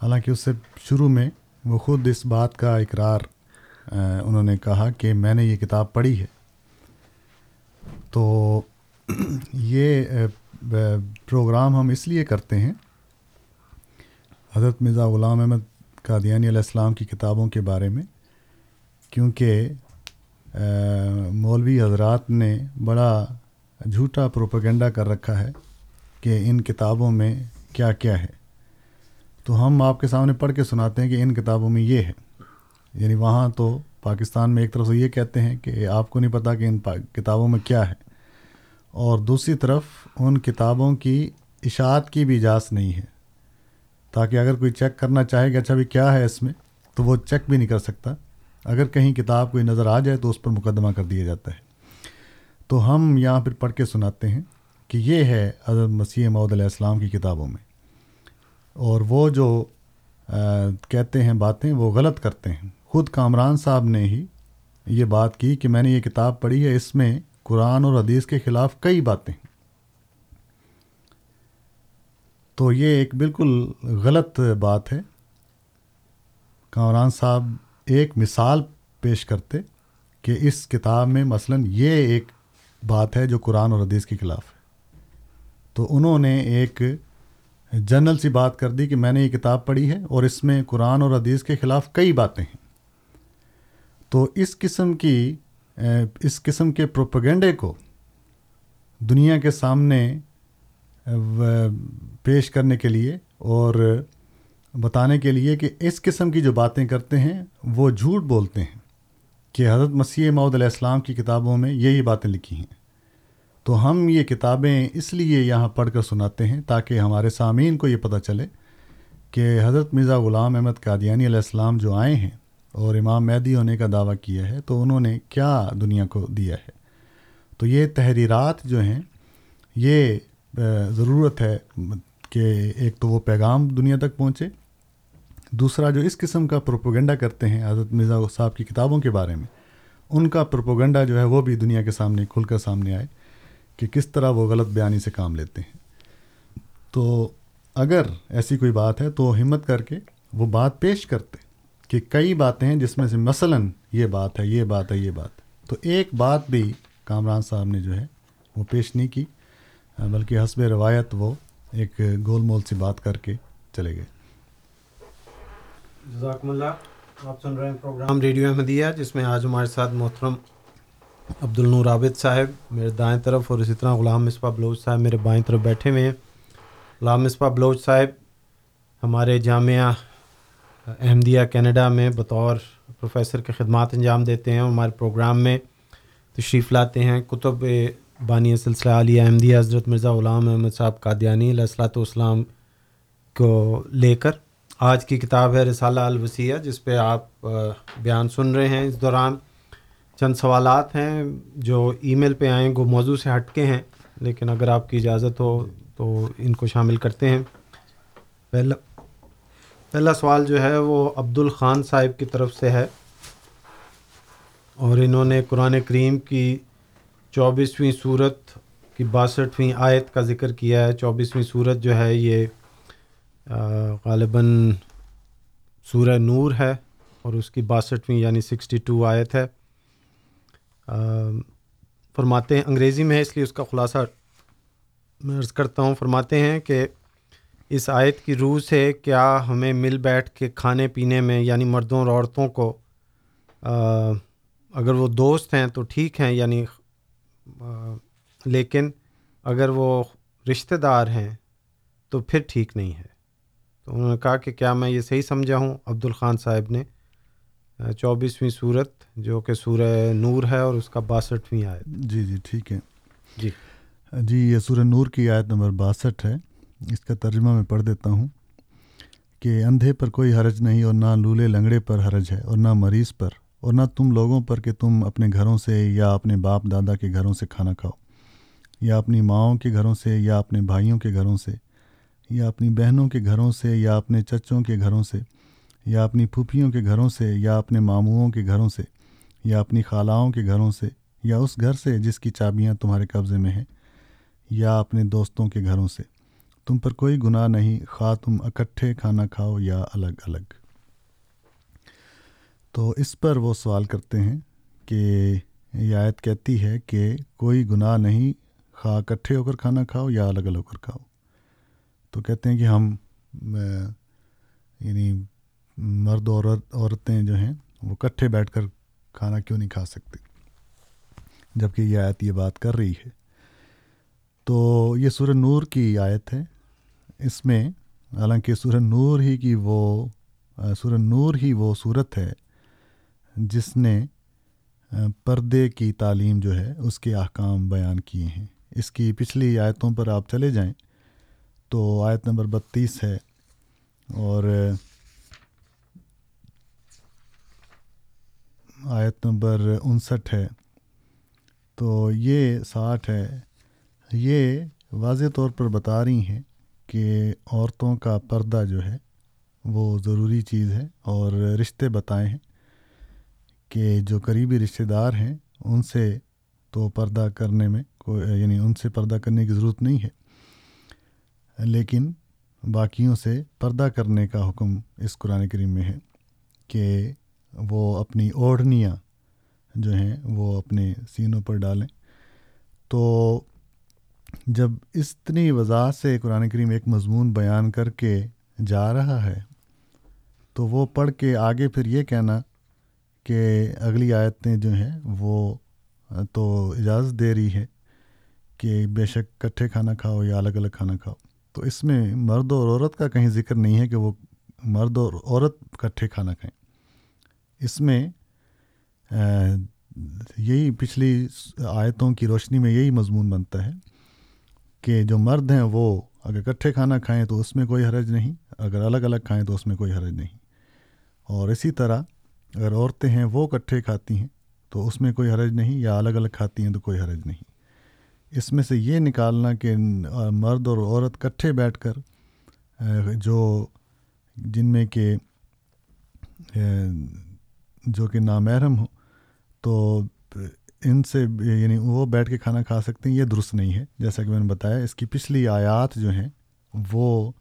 حالانکہ اس سے شروع میں وہ خود اس بات کا اقرار انہوں نے کہا کہ میں نے یہ کتاب پڑھی ہے۔ تو یہ پروگرام ہم اس لیے کرتے ہیں، حضرت مرزا غلام احمد قادیانی علیہ السلام کی کتابوں کے بارے میں، کیونکہ مولوی حضرات نے بڑا جھوٹا پروپیگنڈا کر رکھا ہے۔ کہ ان کتابوں میں کیا کیا ہے۔ تو ہم آپ کے سامنے پڑھ کے سناتے ہیں کہ ان کتابوں میں یہ ہے۔ یعنی وہاں تو پاکستان میں ایک طرف سے یہ کہتے ہیں کہ آپ کو نہیں پتہ کہ ان کتابوں میں کیا ہے۔ اور دوسری طرف ان کتابوں کی اشاعت کی بھی اجازت نہیں ہے۔ تاکہ اگر کوئی چیک کرنا چاہے کہ اچھا بھی کیا ہے اس میں، تو وہ چیک بھی نہیں کر سکتا۔ اگر کہیں کتاب کوئی نظر آ جائے تو اس پر مقدمہ کر دیا جاتا ہے۔ تو ہم یہاں پھر پڑھ کے سناتے ہیں۔ کہ یہ ہے حضرت مسیح معود علیہ السلام کی کتابوں میں۔ اور وہ جو کہتے ہیں باتیں، وہ غلط کرتے ہیں۔ خود کامران صاحب نے ہی یہ بات کی کہ میں نے یہ کتاب پڑھی ہے، اس میں قرآن اور حدیث کے خلاف کئی باتیں ہیں۔ تو یہ ایک بالکل غلط بات ہے۔ کامران صاحب ایک مثال پیش کرتے کہ اس کتاب میں مثلا یہ ایک بات ہے جو قرآن اور حدیث کے خلاف ہے۔ تو انہوں نے ایک جنرل سی بات کر دی کہ میں نے یہ کتاب پڑھی ہے اور اس میں قرآن اور حدیث کے خلاف کئی باتیں ہیں۔ تو اس قسم کی، اس قسم کے پروپگنڈے کو دنیا کے سامنے پیش کرنے کے لیے اور بتانے کے لیے کہ اس قسم کی جو باتیں کرتے ہیں، وہ جھوٹ بولتے ہیں کہ حضرت مسیح معود علیہ السلام کی کتابوں میں یہی باتیں لکھی ہیں۔ تو ہم یہ کتابیں اس لیے یہاں پڑھ کر سناتے ہیں تاکہ ہمارے سامعین کو یہ پتہ چلے کہ حضرت مرزا غلام احمد قادیانی علیہ السلام جو آئے ہیں اور امام مہدی ہونے کا دعویٰ کیا ہے تو انہوں نے کیا دنیا کو دیا ہے؟ تو یہ تحریرات جو ہیں، یہ ضرورت ہے کہ ایک تو وہ پیغام دنیا تک پہنچے، دوسرا جو اس قسم کا پروپوگنڈا کرتے ہیں حضرت مرزا صاحب کی کتابوں کے بارے میں، ان کا پروپوگنڈا جو ہے وہ بھی دنیا کے سامنے، کھل کر سامنے آئے۔ کہ کس طرح وہ غلط بیانی سے کام لیتے ہیں۔ تو اگر ایسی کوئی بات ہے تو ہمت کر کے وہ بات پیش کرتے کہ کئی باتیں ہیں جس میں سے مثلا یہ بات ہے، یہ بات ہے، یہ بات تو ایک بات بھی کامران صاحب نے جو ہے وہ پیش نہیں کی، بلکہ حسب روایت وہ ایک گول مول سی بات کر کے چلے گئے۔ جزاکم اللہ، آپ سن رہے ہیں پروگرام ریڈیو احمدیہ، جس میں آج ہمارے ساتھ محترم عبد النور عابد صاحب، میرے دائیں طرف اور اسی طرح غلام مصباح بلوچ صاحب میرے بائیں طرف بیٹھے ہوئے ہیں۔ غلام مصباح بلوچ صاحب، ہمارے جامعہ احمدیہ کینیڈا میں بطور پروفیسر کے خدمات انجام دیتے ہیں ہمارے پروگرام میں تشریف لاتے ہیں۔ کتب بانی سلسلہ علیہ احمدیہ حضرت مرزا غلام احمد صاحب قادیانی علیہ السلاۃ والسلام کو لے کر۔ آج کی کتاب ہے رسالہ الوسیہ جس پہ آپ بیان سن رہے ہیں۔ اس دوران چند سوالات ہیں جو ای میل پہ آئیں، وہ موضوع سے ہٹ کے ہیں، لیکن اگر آپ کی اجازت ہو تو ان کو شامل کرتے ہیں۔ پہلا پہلا سوال جو ہے وہ عبد الخان صاحب کی طرف سے ہے اور انہوں نے قرآن کریم کی چوبیسویں صورت کی باسٹھویں آیت کا ذکر کیا ہے۔ چوبیسویں صورت جو ہے یہ غالباً سورہ نور ہے اور اس کی باسٹھویں یعنی سکسٹی ٹو آیت ہے۔ فرماتے ہیں، انگریزی میں ہے، اس لیے اس کا خلاصہ میں عرض کرتا ہوں۔ فرماتے ہیں کہ اس آیت کی روح سے کیا ہمیں مل بیٹھ کے کھانے پینے میں یعنی مردوں اور عورتوں کو اگر وہ دوست ہیں تو ٹھیک ہیں یعنی لیکن اگر وہ رشتہ دار ہیں تو پھر ٹھیک نہیں ہے۔ تو انہوں نے کہا کہ کیا میں یہ صحیح سمجھا ہوں؟ عبد الخان صاحب نے چوبیسویں صورت جو کہ سورہ نور ہے اور اس کا باسٹھویں آیت۔ جی جی ٹھیک ہے۔ جی۔ جی یہ سورہ نور کی آیت نمبر باسٹھ ہے۔ اس کا ترجمہ میں پڑھ دیتا ہوں کہ اندھے پر کوئی حرج نہیں اور نہ لولے لنگڑے پر حرج ہے اور نہ مریض پر اور نہ تم لوگوں پر کہ تم اپنے گھروں سے یا اپنے باپ دادا کے گھروں سے کھانا کھاؤ یا اپنی ماؤں کے گھروں سے یا اپنے بھائیوں کے گھروں سے یا اپنی بہنوں کے گھروں سے یا اپنے چچوں کے گھروں سے۔ یا اپنی پھوپھیوں کے گھروں سے، یا اپنے ماموؤں کے گھروں سے، یا اپنی خالاؤں کے گھروں سے، یا اس گھر سے جس کی چابیاں تمہارے قبضے میں ہیں، یا اپنے دوستوں کے گھروں سے۔ تم پر کوئی گناہ نہیں، خواہ تم اکٹھے کھانا کھاؤ یا الگ الگ۔ تو اس پر وہ سوال کرتے ہیں کہ یہ آیت کہتی ہے کہ کوئی گناہ نہیں، خواہ اکٹھے ہو کر کھانا کھاؤ یا الگ الگ ہو کر کھاؤ۔ تو کہتے ہیں کہ ہم یعنی مرد عورت عورتیں جو ہیں وہ کٹھے بیٹھ کر کھانا کیوں نہیں کھا سکتے؟ جبکہ یہ آیت یہ بات کر رہی ہے۔ تو یہ سورہ نور کی آیت ہے۔ اس میں حالانکہ سورہ نور ہی کی وہ سورہ نور ہی وہ صورت ہے جس نے پردے کی تعلیم جو ہے اس کے احکام بیان کیے ہیں۔ اس کی پچھلی آیتوں پر آپ چلے جائیں تو آیت نمبر بتیس ہے اور آیت نمبر انسٹھ ہے۔ تو یہ ساٹھ ہے۔ یہ واضح طور پر بتا رہی ہیں کہ عورتوں کا پردہ جو ہے وہ ضروری چیز ہے اور رشتے بتائے ہیں کہ جو قریبی رشتہ دار ہیں، ان سے تو پردہ کرنے میں کوئی یعنی ان سے پردہ کرنے کی ضرورت نہیں ہے۔ لیکن باقیوں سے پردہ کرنے کا حکم اس قرآن کریم میں ہے کہ وہ اپنی اوڑھنیاں جو ہیں وہ اپنے سینوں پر ڈالیں۔ تو جب اتنی وضاحت سے قرآن کریم ایک مضمون بیان کر کے جا رہا ہے، تو وہ پڑھ کے آگے پھر یہ کہنا کہ اگلی آیتیں جو ہیں وہ تو اجازت دے رہی ہے کہ بے شک کٹھے کھانا کھاؤ یا الگ الگ کھانا کھاؤ۔ تو اس میں مرد اور عورت کا کہیں ذکر نہیں ہے کہ وہ مرد اور عورت کٹھے کھانا کھائیں۔ اس میں یہی پچھلی آیتوں کی روشنی میں یہی مضمون بنتا ہے کہ جو مرد ہیں وہ اگر اکٹھے کھانا کھائیں تو اس میں کوئی حرج نہیں، اگر الگ الگ کھائیں تو اس میں کوئی حرج نہیں۔ اور اسی طرح اگر عورتیں ہیں وہ اکٹھے کھاتی ہیں تو اس میں کوئی حرج نہیں یا الگ الگ کھاتی ہیں تو کوئی حرج نہیں۔ اس میں سے یہ نکالنا کہ مرد اور عورت کٹھے بیٹھ کر جو جن میں کہ جو کہ نامحرم ہو تو ان سے یعنی وہ بیٹھ کے کھانا کھا سکتے ہیں، یہ درست نہیں ہے۔ جیسا کہ میں نے بتایا، اس کی پچھلی آیات جو ہیں، وہ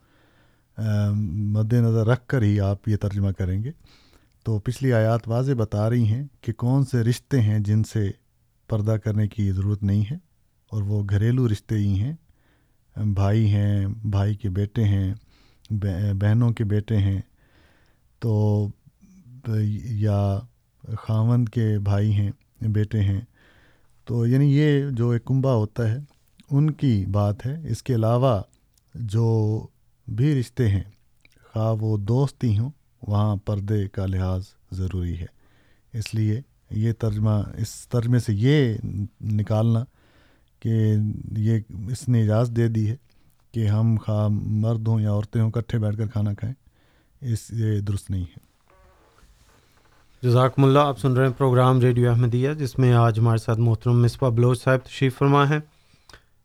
مد نظر رکھ کر ہی آپ یہ ترجمہ کریں گے۔ تو پچھلی آیات واضح بتا رہی ہیں کہ کون سے رشتے ہیں جن سے پردہ کرنے کی ضرورت نہیں ہے، اور وہ گھریلو رشتے ہی ہیں۔ بھائی ہیں، بھائی کے بیٹے ہیں بہنوں کے بیٹے ہیں۔ تو یا خاوند کے بھائی ہیں، بیٹے ہیں، تو یعنی یہ جو ایک کنبا ہوتا ہے، ان کی بات ہے۔ اس کے علاوہ جو بھی رشتے ہیں، خواہ وہ دوست ہی ہوں، وہاں پردے کا لحاظ ضروری ہے۔ اس لیے یہ ترجمہ، اس ترجمے سے یہ نکالنا کہ یہ اس نے اجازت دے دی ہے کہ ہم خواہ مرد ہوں یا عورتیں ہوں کٹھے بیٹھ کر کھانا کھائیں، اس یہ درست نہیں ہے۔ جزاکم اللہ، آپ سن رہے ہیں پروگرام ریڈیو احمدیہ، جس میں آج ہمارے ساتھ محترم مصباح بلوچ صاحب تشریف فرما ہے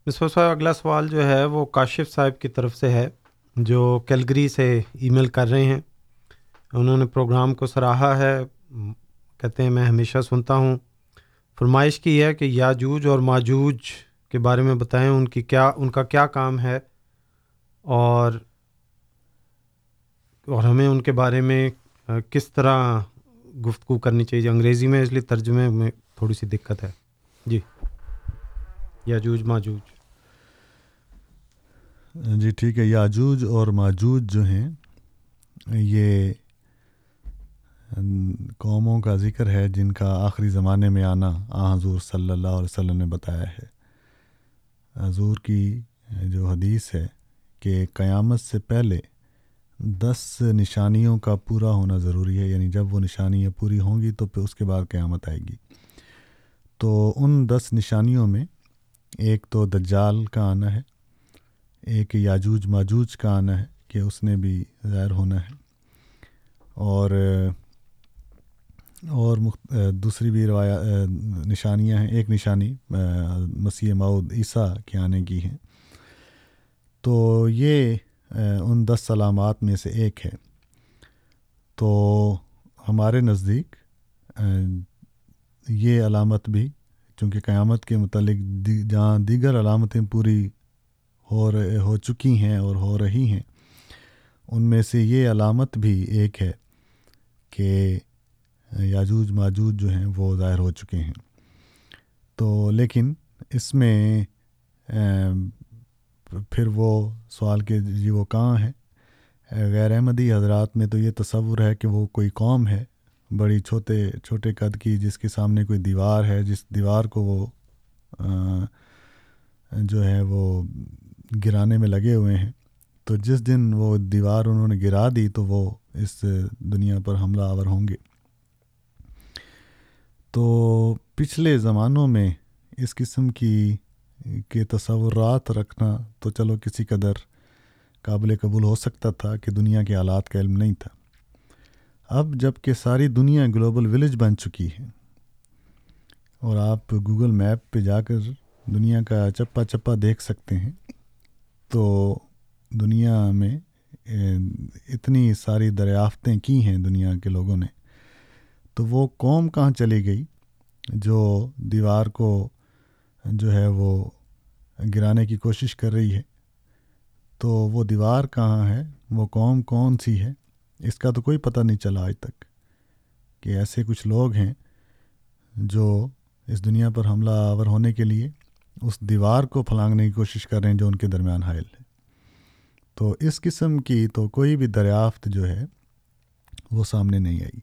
مصباح صاحب، اگلا سوال جو ہے وہ کاشف صاحب کی طرف سے ہے، جو کیلگری سے ای میل کر رہے ہیں۔ انہوں نے پروگرام کو سراہا ہے، کہتے ہیں، میں ہمیشہ سنتا ہوں۔ فرمائش کی ہے کہ یاجوج اور ماجوج کے بارے میں بتائیں، ان کی کیا، ان کا کیا کام ہے؟ اور اور ہمیں ان کے بارے میں کس طرح گفتگو کرنی چاہیے انگریزی میں اس لیے ترجمے میں تھوڑی سی دقت ہے۔ جی۔ یاجوج، ماجوج۔ جی ٹھیک ہے۔ یاجوج اور ماجوج جو ہیں، یہ قوموں کا ذکر ہے جن کا آخری زمانے میں آنا آ حضور صلی اللہ علیہ وسلم نے بتایا ہے۔ حضور کی جو حدیث ہے کہ قیامت سے پہلے دس نشانیوں کا پورا ہونا ضروری ہے یعنی جب وہ نشانیاں پوری ہوں گی تو پھر اس کے بعد قیامت آئے گی۔ تو ان دس نشانیوں میں ایک تو دجال کا آنا ہے، ایک یاجوج ماجوج کا آنا ہے کہ اس نے بھی ظاہر ہونا ہے۔ اور اور دوسری بھی روایات نشانیاں ہیں۔ ایک نشانی مسیح مود عیسیٰ کے آنے کی ہیں۔ تو یہ ان دس علامات میں سے ایک ہے۔ تو ہمارے نزدیک یہ علامت بھی، چونکہ قیامت کے متعلق جہاں دیگر علامتیں پوری ہو رہے، ہو چکی ہیں اور ہو رہی ہیں، ان میں سے یہ علامت بھی ایک ہے کہ یاجوج ماجوج جو ہیں، وہ ظاہر ہو چکے ہیں۔ تو لیکن اس میں پھر وہ سوال کہ جی وہ کہاں ہے غیر احمدی حضرات میں تو یہ تصور ہے کہ وہ کوئی قوم ہے، بڑی چھوٹے چھوٹے قد کی جس کے سامنے کوئی دیوار ہے، جس دیوار کو وہ جو ہے وہ گرانے میں لگے ہوئے ہیں۔ تو جس دن وہ دیوار انہوں نے گرا دی تو وہ اس دنیا پر حملہ آور ہوں گے۔ تو پچھلے زمانوں میں اس قسم کی کے تصورات رکھنا تو چلو کسی قدر قابل قبول ہو سکتا تھا کہ دنیا کے حالات کا علم نہیں تھا۔ اب جبکہ ساری دنیا گلوبل ولیج بن چکی ہے اور آپ گوگل میپ پہ جا کر دنیا کا چپا چپا دیکھ سکتے ہیں، تو دنیا میں اتنی ساری دریافتیں کی ہیں دنیا کے لوگوں نے۔ تو وہ قوم کہاں چلی گئی جو دیوار کو جو ہے وہ گرانے کی کوشش کر رہی ہے۔ تو وہ دیوار کہاں ہے؟ وہ قوم کون سی ہے؟ اس کا تو کوئی پتہ نہیں چلا آج تک کہ ایسے کچھ لوگ ہیں جو اس دنیا پر حملہ آور ہونے کے لیے اس دیوار کو پھلانگنے کی کوشش کر رہے ہیں جو ان کے درمیان حائل ہے۔ تو اس قسم کی تو کوئی بھی دریافت جو ہے وہ سامنے نہیں آئی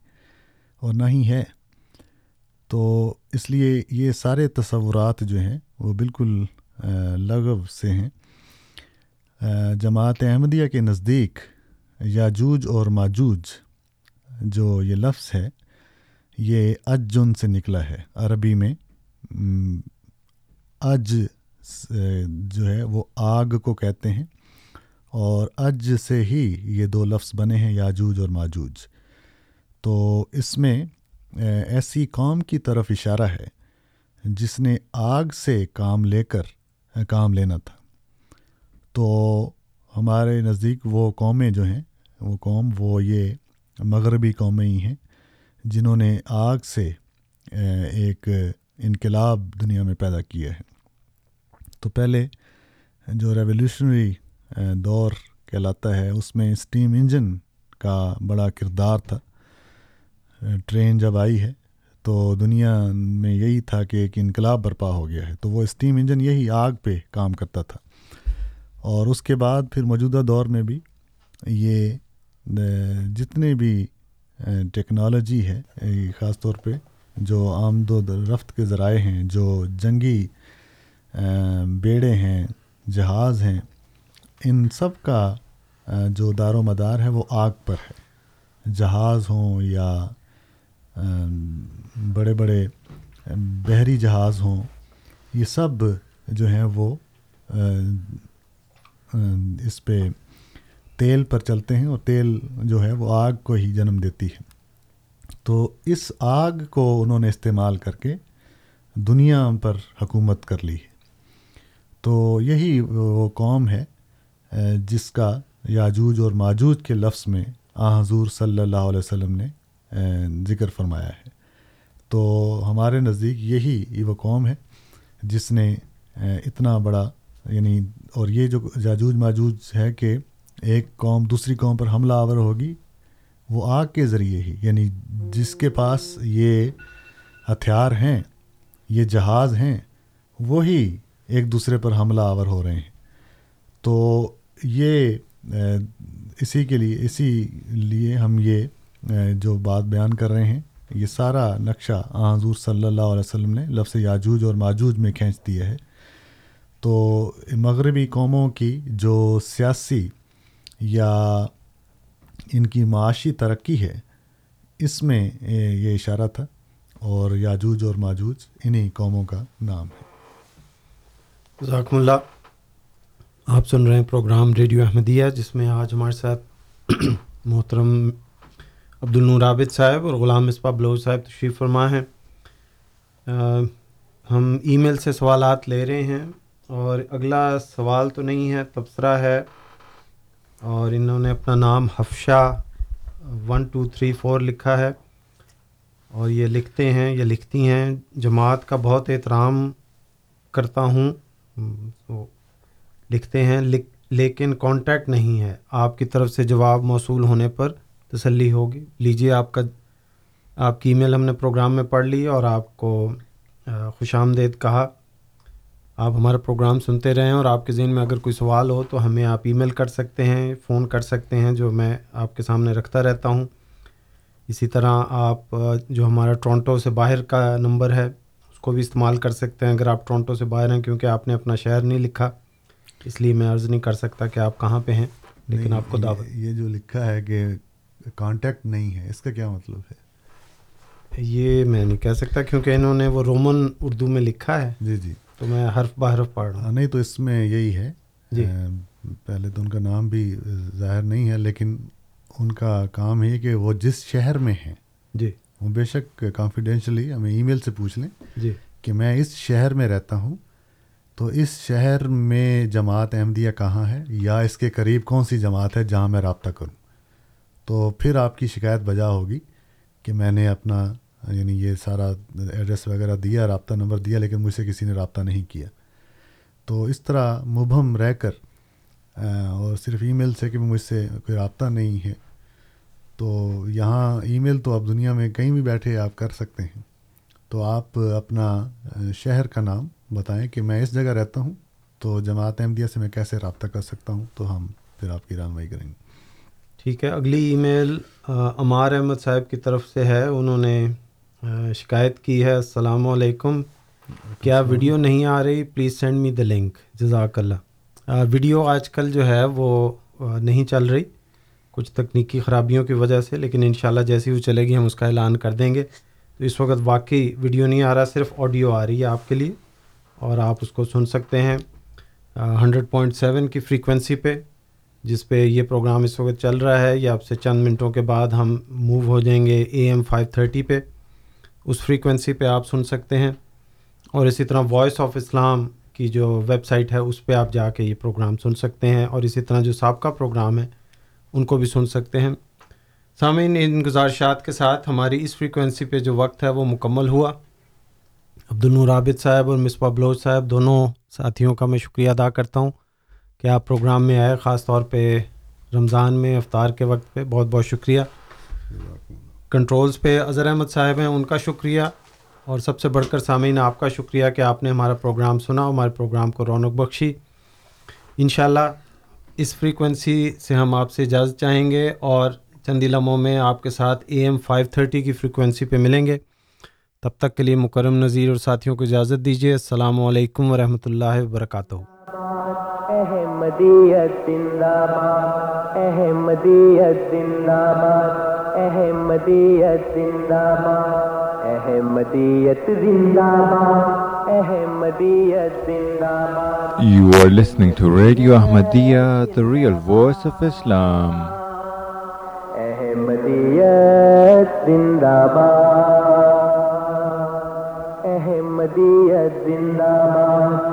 اور نہ ہی ہے۔ تو اس لیے یہ سارے تصورات جو ہیں وہ بالکل لغو سے ہیں۔ جماعت احمدیہ کے نزدیک یاجوج اور ماجوج، جو یہ لفظ ہے، یہ اجن سے نکلا ہے۔ عربی میں اج جو ہے، وہ آگ کو کہتے ہیں۔ اور اج سے ہی یہ دو لفظ بنے ہیں، یاجوج اور ماجوج۔ تو اس میں ایسی قوم کی طرف اشارہ ہے، جس نے آگ سے کام لے کر کام لینا تھا۔ تو ہمارے نزدیک وہ قومیں جو ہیں، وہ قوم، وہ یہ مغربی قومیں ہی ہیں، جنہوں نے آگ سے ایک انقلاب دنیا میں پیدا کیا ہے۔ تو پہلے جو ریولیوشنری دور کہلاتا ہے، اس میں اسٹیم انجن کا بڑا کردار تھا۔ ٹرین جب آئی ہے تو دنیا میں یہی تھا کہ ایک انقلاب برپا ہو گیا ہے۔ تو وہ اسٹیم انجن یہی آگ پہ کام کرتا تھا۔ اور اس کے بعد پھر موجودہ دور میں بھی یہ جتنے بھی ٹیکنالوجی ہے خاص طور پہ جو آمد و رفت کے ذرائع ہیں، جو جنگی بیڑے ہیں، جہاز ہیں، ان سب کا جو دار و مدار ہے وہ آگ پر ہے۔ جہاز ہوں یا بڑے بڑے بحری جہاز ہوں، یہ سب جو ہیں وہ اس پہ تیل پر چلتے ہیں اور تیل جو ہے وہ آگ کو ہی جنم دیتی ہے۔ تو اس آگ کو انہوں نے استعمال کر کے دنیا پر حکومت کر لی ہے۔ تو یہی وہ قوم ہے جس کا یاجوج اور ماجوج کے لفظ میں آ، حضور صلی اللہ علیہ وسلم نے ذکر فرمایا ہے۔ تو ہمارے نزدیک یہی وہ قوم ہے جس نے اتنا بڑا یعنی اور یہ جو یاجوج ماجوج ہے کہ ایک قوم دوسری قوم پر حملہ آور ہوگی، وہ آگ کے ذریعے ہی یعنی جس کے پاس یہ ہتھیار ہیں، یہ جہاز ہیں، وہی ایک دوسرے پر حملہ آور ہو رہے ہیں۔ تو یہ اسی کے لیے، اسی لیے ہم یہ جو بات بیان کر رہے ہیں، یہ سارا نقشہ حضور صلی اللہ علیہ وسلم نے لفظ یاجوج اور ماجوج میں کھینچ دیا ہے۔ تو مغربی قوموں کی جو سیاسی یا ان کی معاشی ترقی ہے، اس میں یہ اشارہ تھا اور یاجوج اور ماجوج انہی قوموں کا نام ہے۔ ذاکم اللہ۔ آپ سن رہے ہیں پروگرام ریڈیو احمدیہ، جس میں آج ہمارے ساتھ محترم عبد النور عابد صاحب اور غلام مصباح بلوچ صاحب تشریف فرما ہیں۔ ہم ای میل سے سوالات لے رہے ہیں اور اگلا سوال تو نہیں ہے، تبصرہ ہے۔ اور انہوں نے اپنا نام حفشہ ون ٹو تھری فور لکھا ہے۔ اور یہ لکھتے ہیں، یہ لکھتی ہیں، جماعت کا بہت احترام کرتا ہوں۔ لکھتے ہیں لیکن کانٹیکٹ نہیں ہے۔ آپ کی طرف سے جواب موصول ہونے پر تسلی ہوگی۔ لیجیے آپ کا آپ کی ای میل ہم نے پروگرام میں پڑھ لی اور آپ کو خوش آمدید کہا۔ آپ ہمارا پروگرام سنتے رہیں اور آپ کے ذہن میں اگر کوئی سوال ہو تو ہمیں آپ ای میل کر سکتے ہیں فون کر سکتے ہیں جو میں آپ کے سامنے رکھتا رہتا ہوں۔ اسی طرح آپ جو ہمارا ٹورنٹو سے باہر کا نمبر ہے اس کو بھی استعمال کر سکتے ہیں اگر آپ ٹورنٹو سے باہر ہیں کیونکہ آپ نے اپنا شہر نہیں لکھا۔ اس لیے میں عرض نہیں کر سکتا کہ آپ کہاں پہ ہیں لیکن آپ کو دعوت۔ یہ جو لکھا ہے کہ کانٹیکٹ نہیں ہے۔ اس کا کیا مطلب ہے؟ یہ میں نہیں کہہ سکتا کیونکہ انہوں نے وہ رومن اردو میں لکھا ہے۔ جی جی۔ تو میں حرف بحرف پڑھ رہا ہوں۔ نہیں تو اس میں یہی ہے۔ جی۔ پہلے تو ان کا نام بھی ظاہر نہیں ہے لیکن ان کا کام ہے کہ وہ جس شہر میں ہیں جی۔ وہ بے شک کانفیڈینشلی ہمیں ای میل سے پوچھ لیں جی۔ کہ میں اس شہر میں رہتا ہوں۔ تو اس شہر میں جماعت احمدیہ کہاں ہے؟ یا اس کے قریب کون سی جماعت ہے جہاں میں رابطہ کروں؟ تو پھر آپ کی شکایت بجا ہوگی کہ میں نے اپنا یعنی یہ سارا ایڈریس وغیرہ دیا، رابطہ نمبر دیا، لیکن مجھ سے کسی نے رابطہ نہیں کیا۔ تو اس طرح مبہم رہ کر اور صرف ای میل سے کہ مجھ سے کوئی رابطہ نہیں ہے، تو یہاں ای میل تو اب دنیا میں کہیں بھی بیٹھے آپ کر سکتے ہیں۔ تو آپ اپنا شہر کا نام بتائیں کہ میں اس جگہ رہتا ہوں، تو جماعت احمدیہ سے میں کیسے رابطہ کر سکتا ہوں؟ تو ہم پھر آپ کی رہنمائی کریں گے۔ ٹھیک ہے۔ اگلی ای میل عمار احمد صاحب کی طرف سے ہے۔ انہوں نے شکایت کی ہے۔ السلام علیکم۔ کیا ویڈیو نہیں آ رہی؟ Please send me the link. جزاک اللہ۔ ویڈیو آج کل جو ہے وہ نہیں چل رہی۔ کچھ تکنیکی خرابیوں کی وجہ سے لیکن انشاءاللہ جیسی وہ چلے گی ہم اس کا اعلان کر دیں گے۔ تو اس وقت واقعی ویڈیو نہیں آ رہا صرف آڈیو آ رہی ہے آپ کے لیے۔ اور آپ اس کو سن سکتے ہیں ہنڈریڈ پوائنٹ سیون کی فریکوینسی پہ۔ جس پہ یہ پروگرام اس وقت چل رہا ہے یا اب سے چند منٹوں کے بعد ہم موو ہو جائیں گے اے ایم فائیو تھرٹی پہ۔ اس فریکوینسی پہ آپ سن سکتے ہیں۔ اور اسی طرح وائس آف اسلام کی جو ویب سائٹ ہے، اس پہ آپ جا کے یہ پروگرام سن سکتے ہیں۔ اور اسی طرح جو سابقہ پروگرام ہے، ان کو بھی سن سکتے ہیں۔ سامعین، ان گزارشات کے ساتھ ہماری اس فریکوینسی پہ جو وقت ہے، وہ مکمل ہوا۔ عبد النور عابد صاحب اور مصباح بلوچ صاحب، دونوں ساتھیوں کا میں شکریہ ادا کرتا ہوں۔ کہ آپ پروگرام میں آئے خاص طور پہ رمضان میں افطار کے وقت پہ؟ بہت بہت شکریہ۔ کنٹرولز پہ اظہر احمد صاحب ہیں، ان کا شکریہ۔ اور سب سے بڑھ کر سامعین، آپ کا شکریہ کہ آپ نے ہمارا پروگرام سنا ہمارے پروگرام کو رونق بخشی۔ انشاءاللہ اس فریکوینسی سے ہم آپ سے اجازت چاہیں گے اور چندی لمحوں میں آپ کے ساتھ اے ایم فائیو تھرٹی کی فریکوینسی پہ ملیں گے۔ تب تک کے لیے مکرم نذیر اور ساتھیوں کو اجازت دیجیے۔ السلام علیکم ورحمۃ اللہ وبرکاتہ۔ احمدیت زندہ باد احمدیت زندہ باد احمدیت زندہ باد احمدیت زندہ باد احمدیت You are listening to Radio Ahmadiyya, the real voice of Islam. احمدیت زندہ باد احمدیت زندہ باد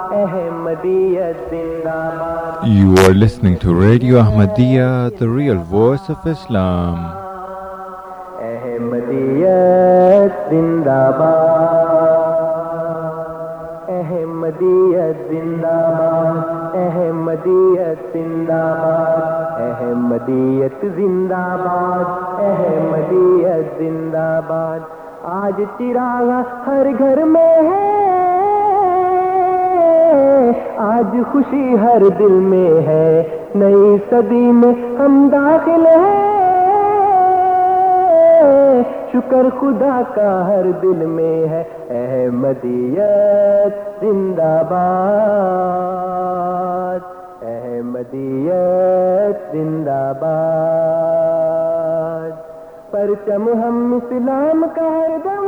احمدیت زندہ you are listening to radio real voice of اسلامی احمدیت زندہ باد احمدیت زندہ باد احمدیت زندہ باد احمدیت زندہ آباد آج چراغ ہر گھر میں ہے آج خوشی ہر دل میں ہے، نئی صدی میں ہم داخل ہیں۔ شکر خدا کا ہر دل میں ہے، احمدیت زندہ باد۔ احمدیت زندہ باد۔ پرچم ہم اسلام کا ہر دم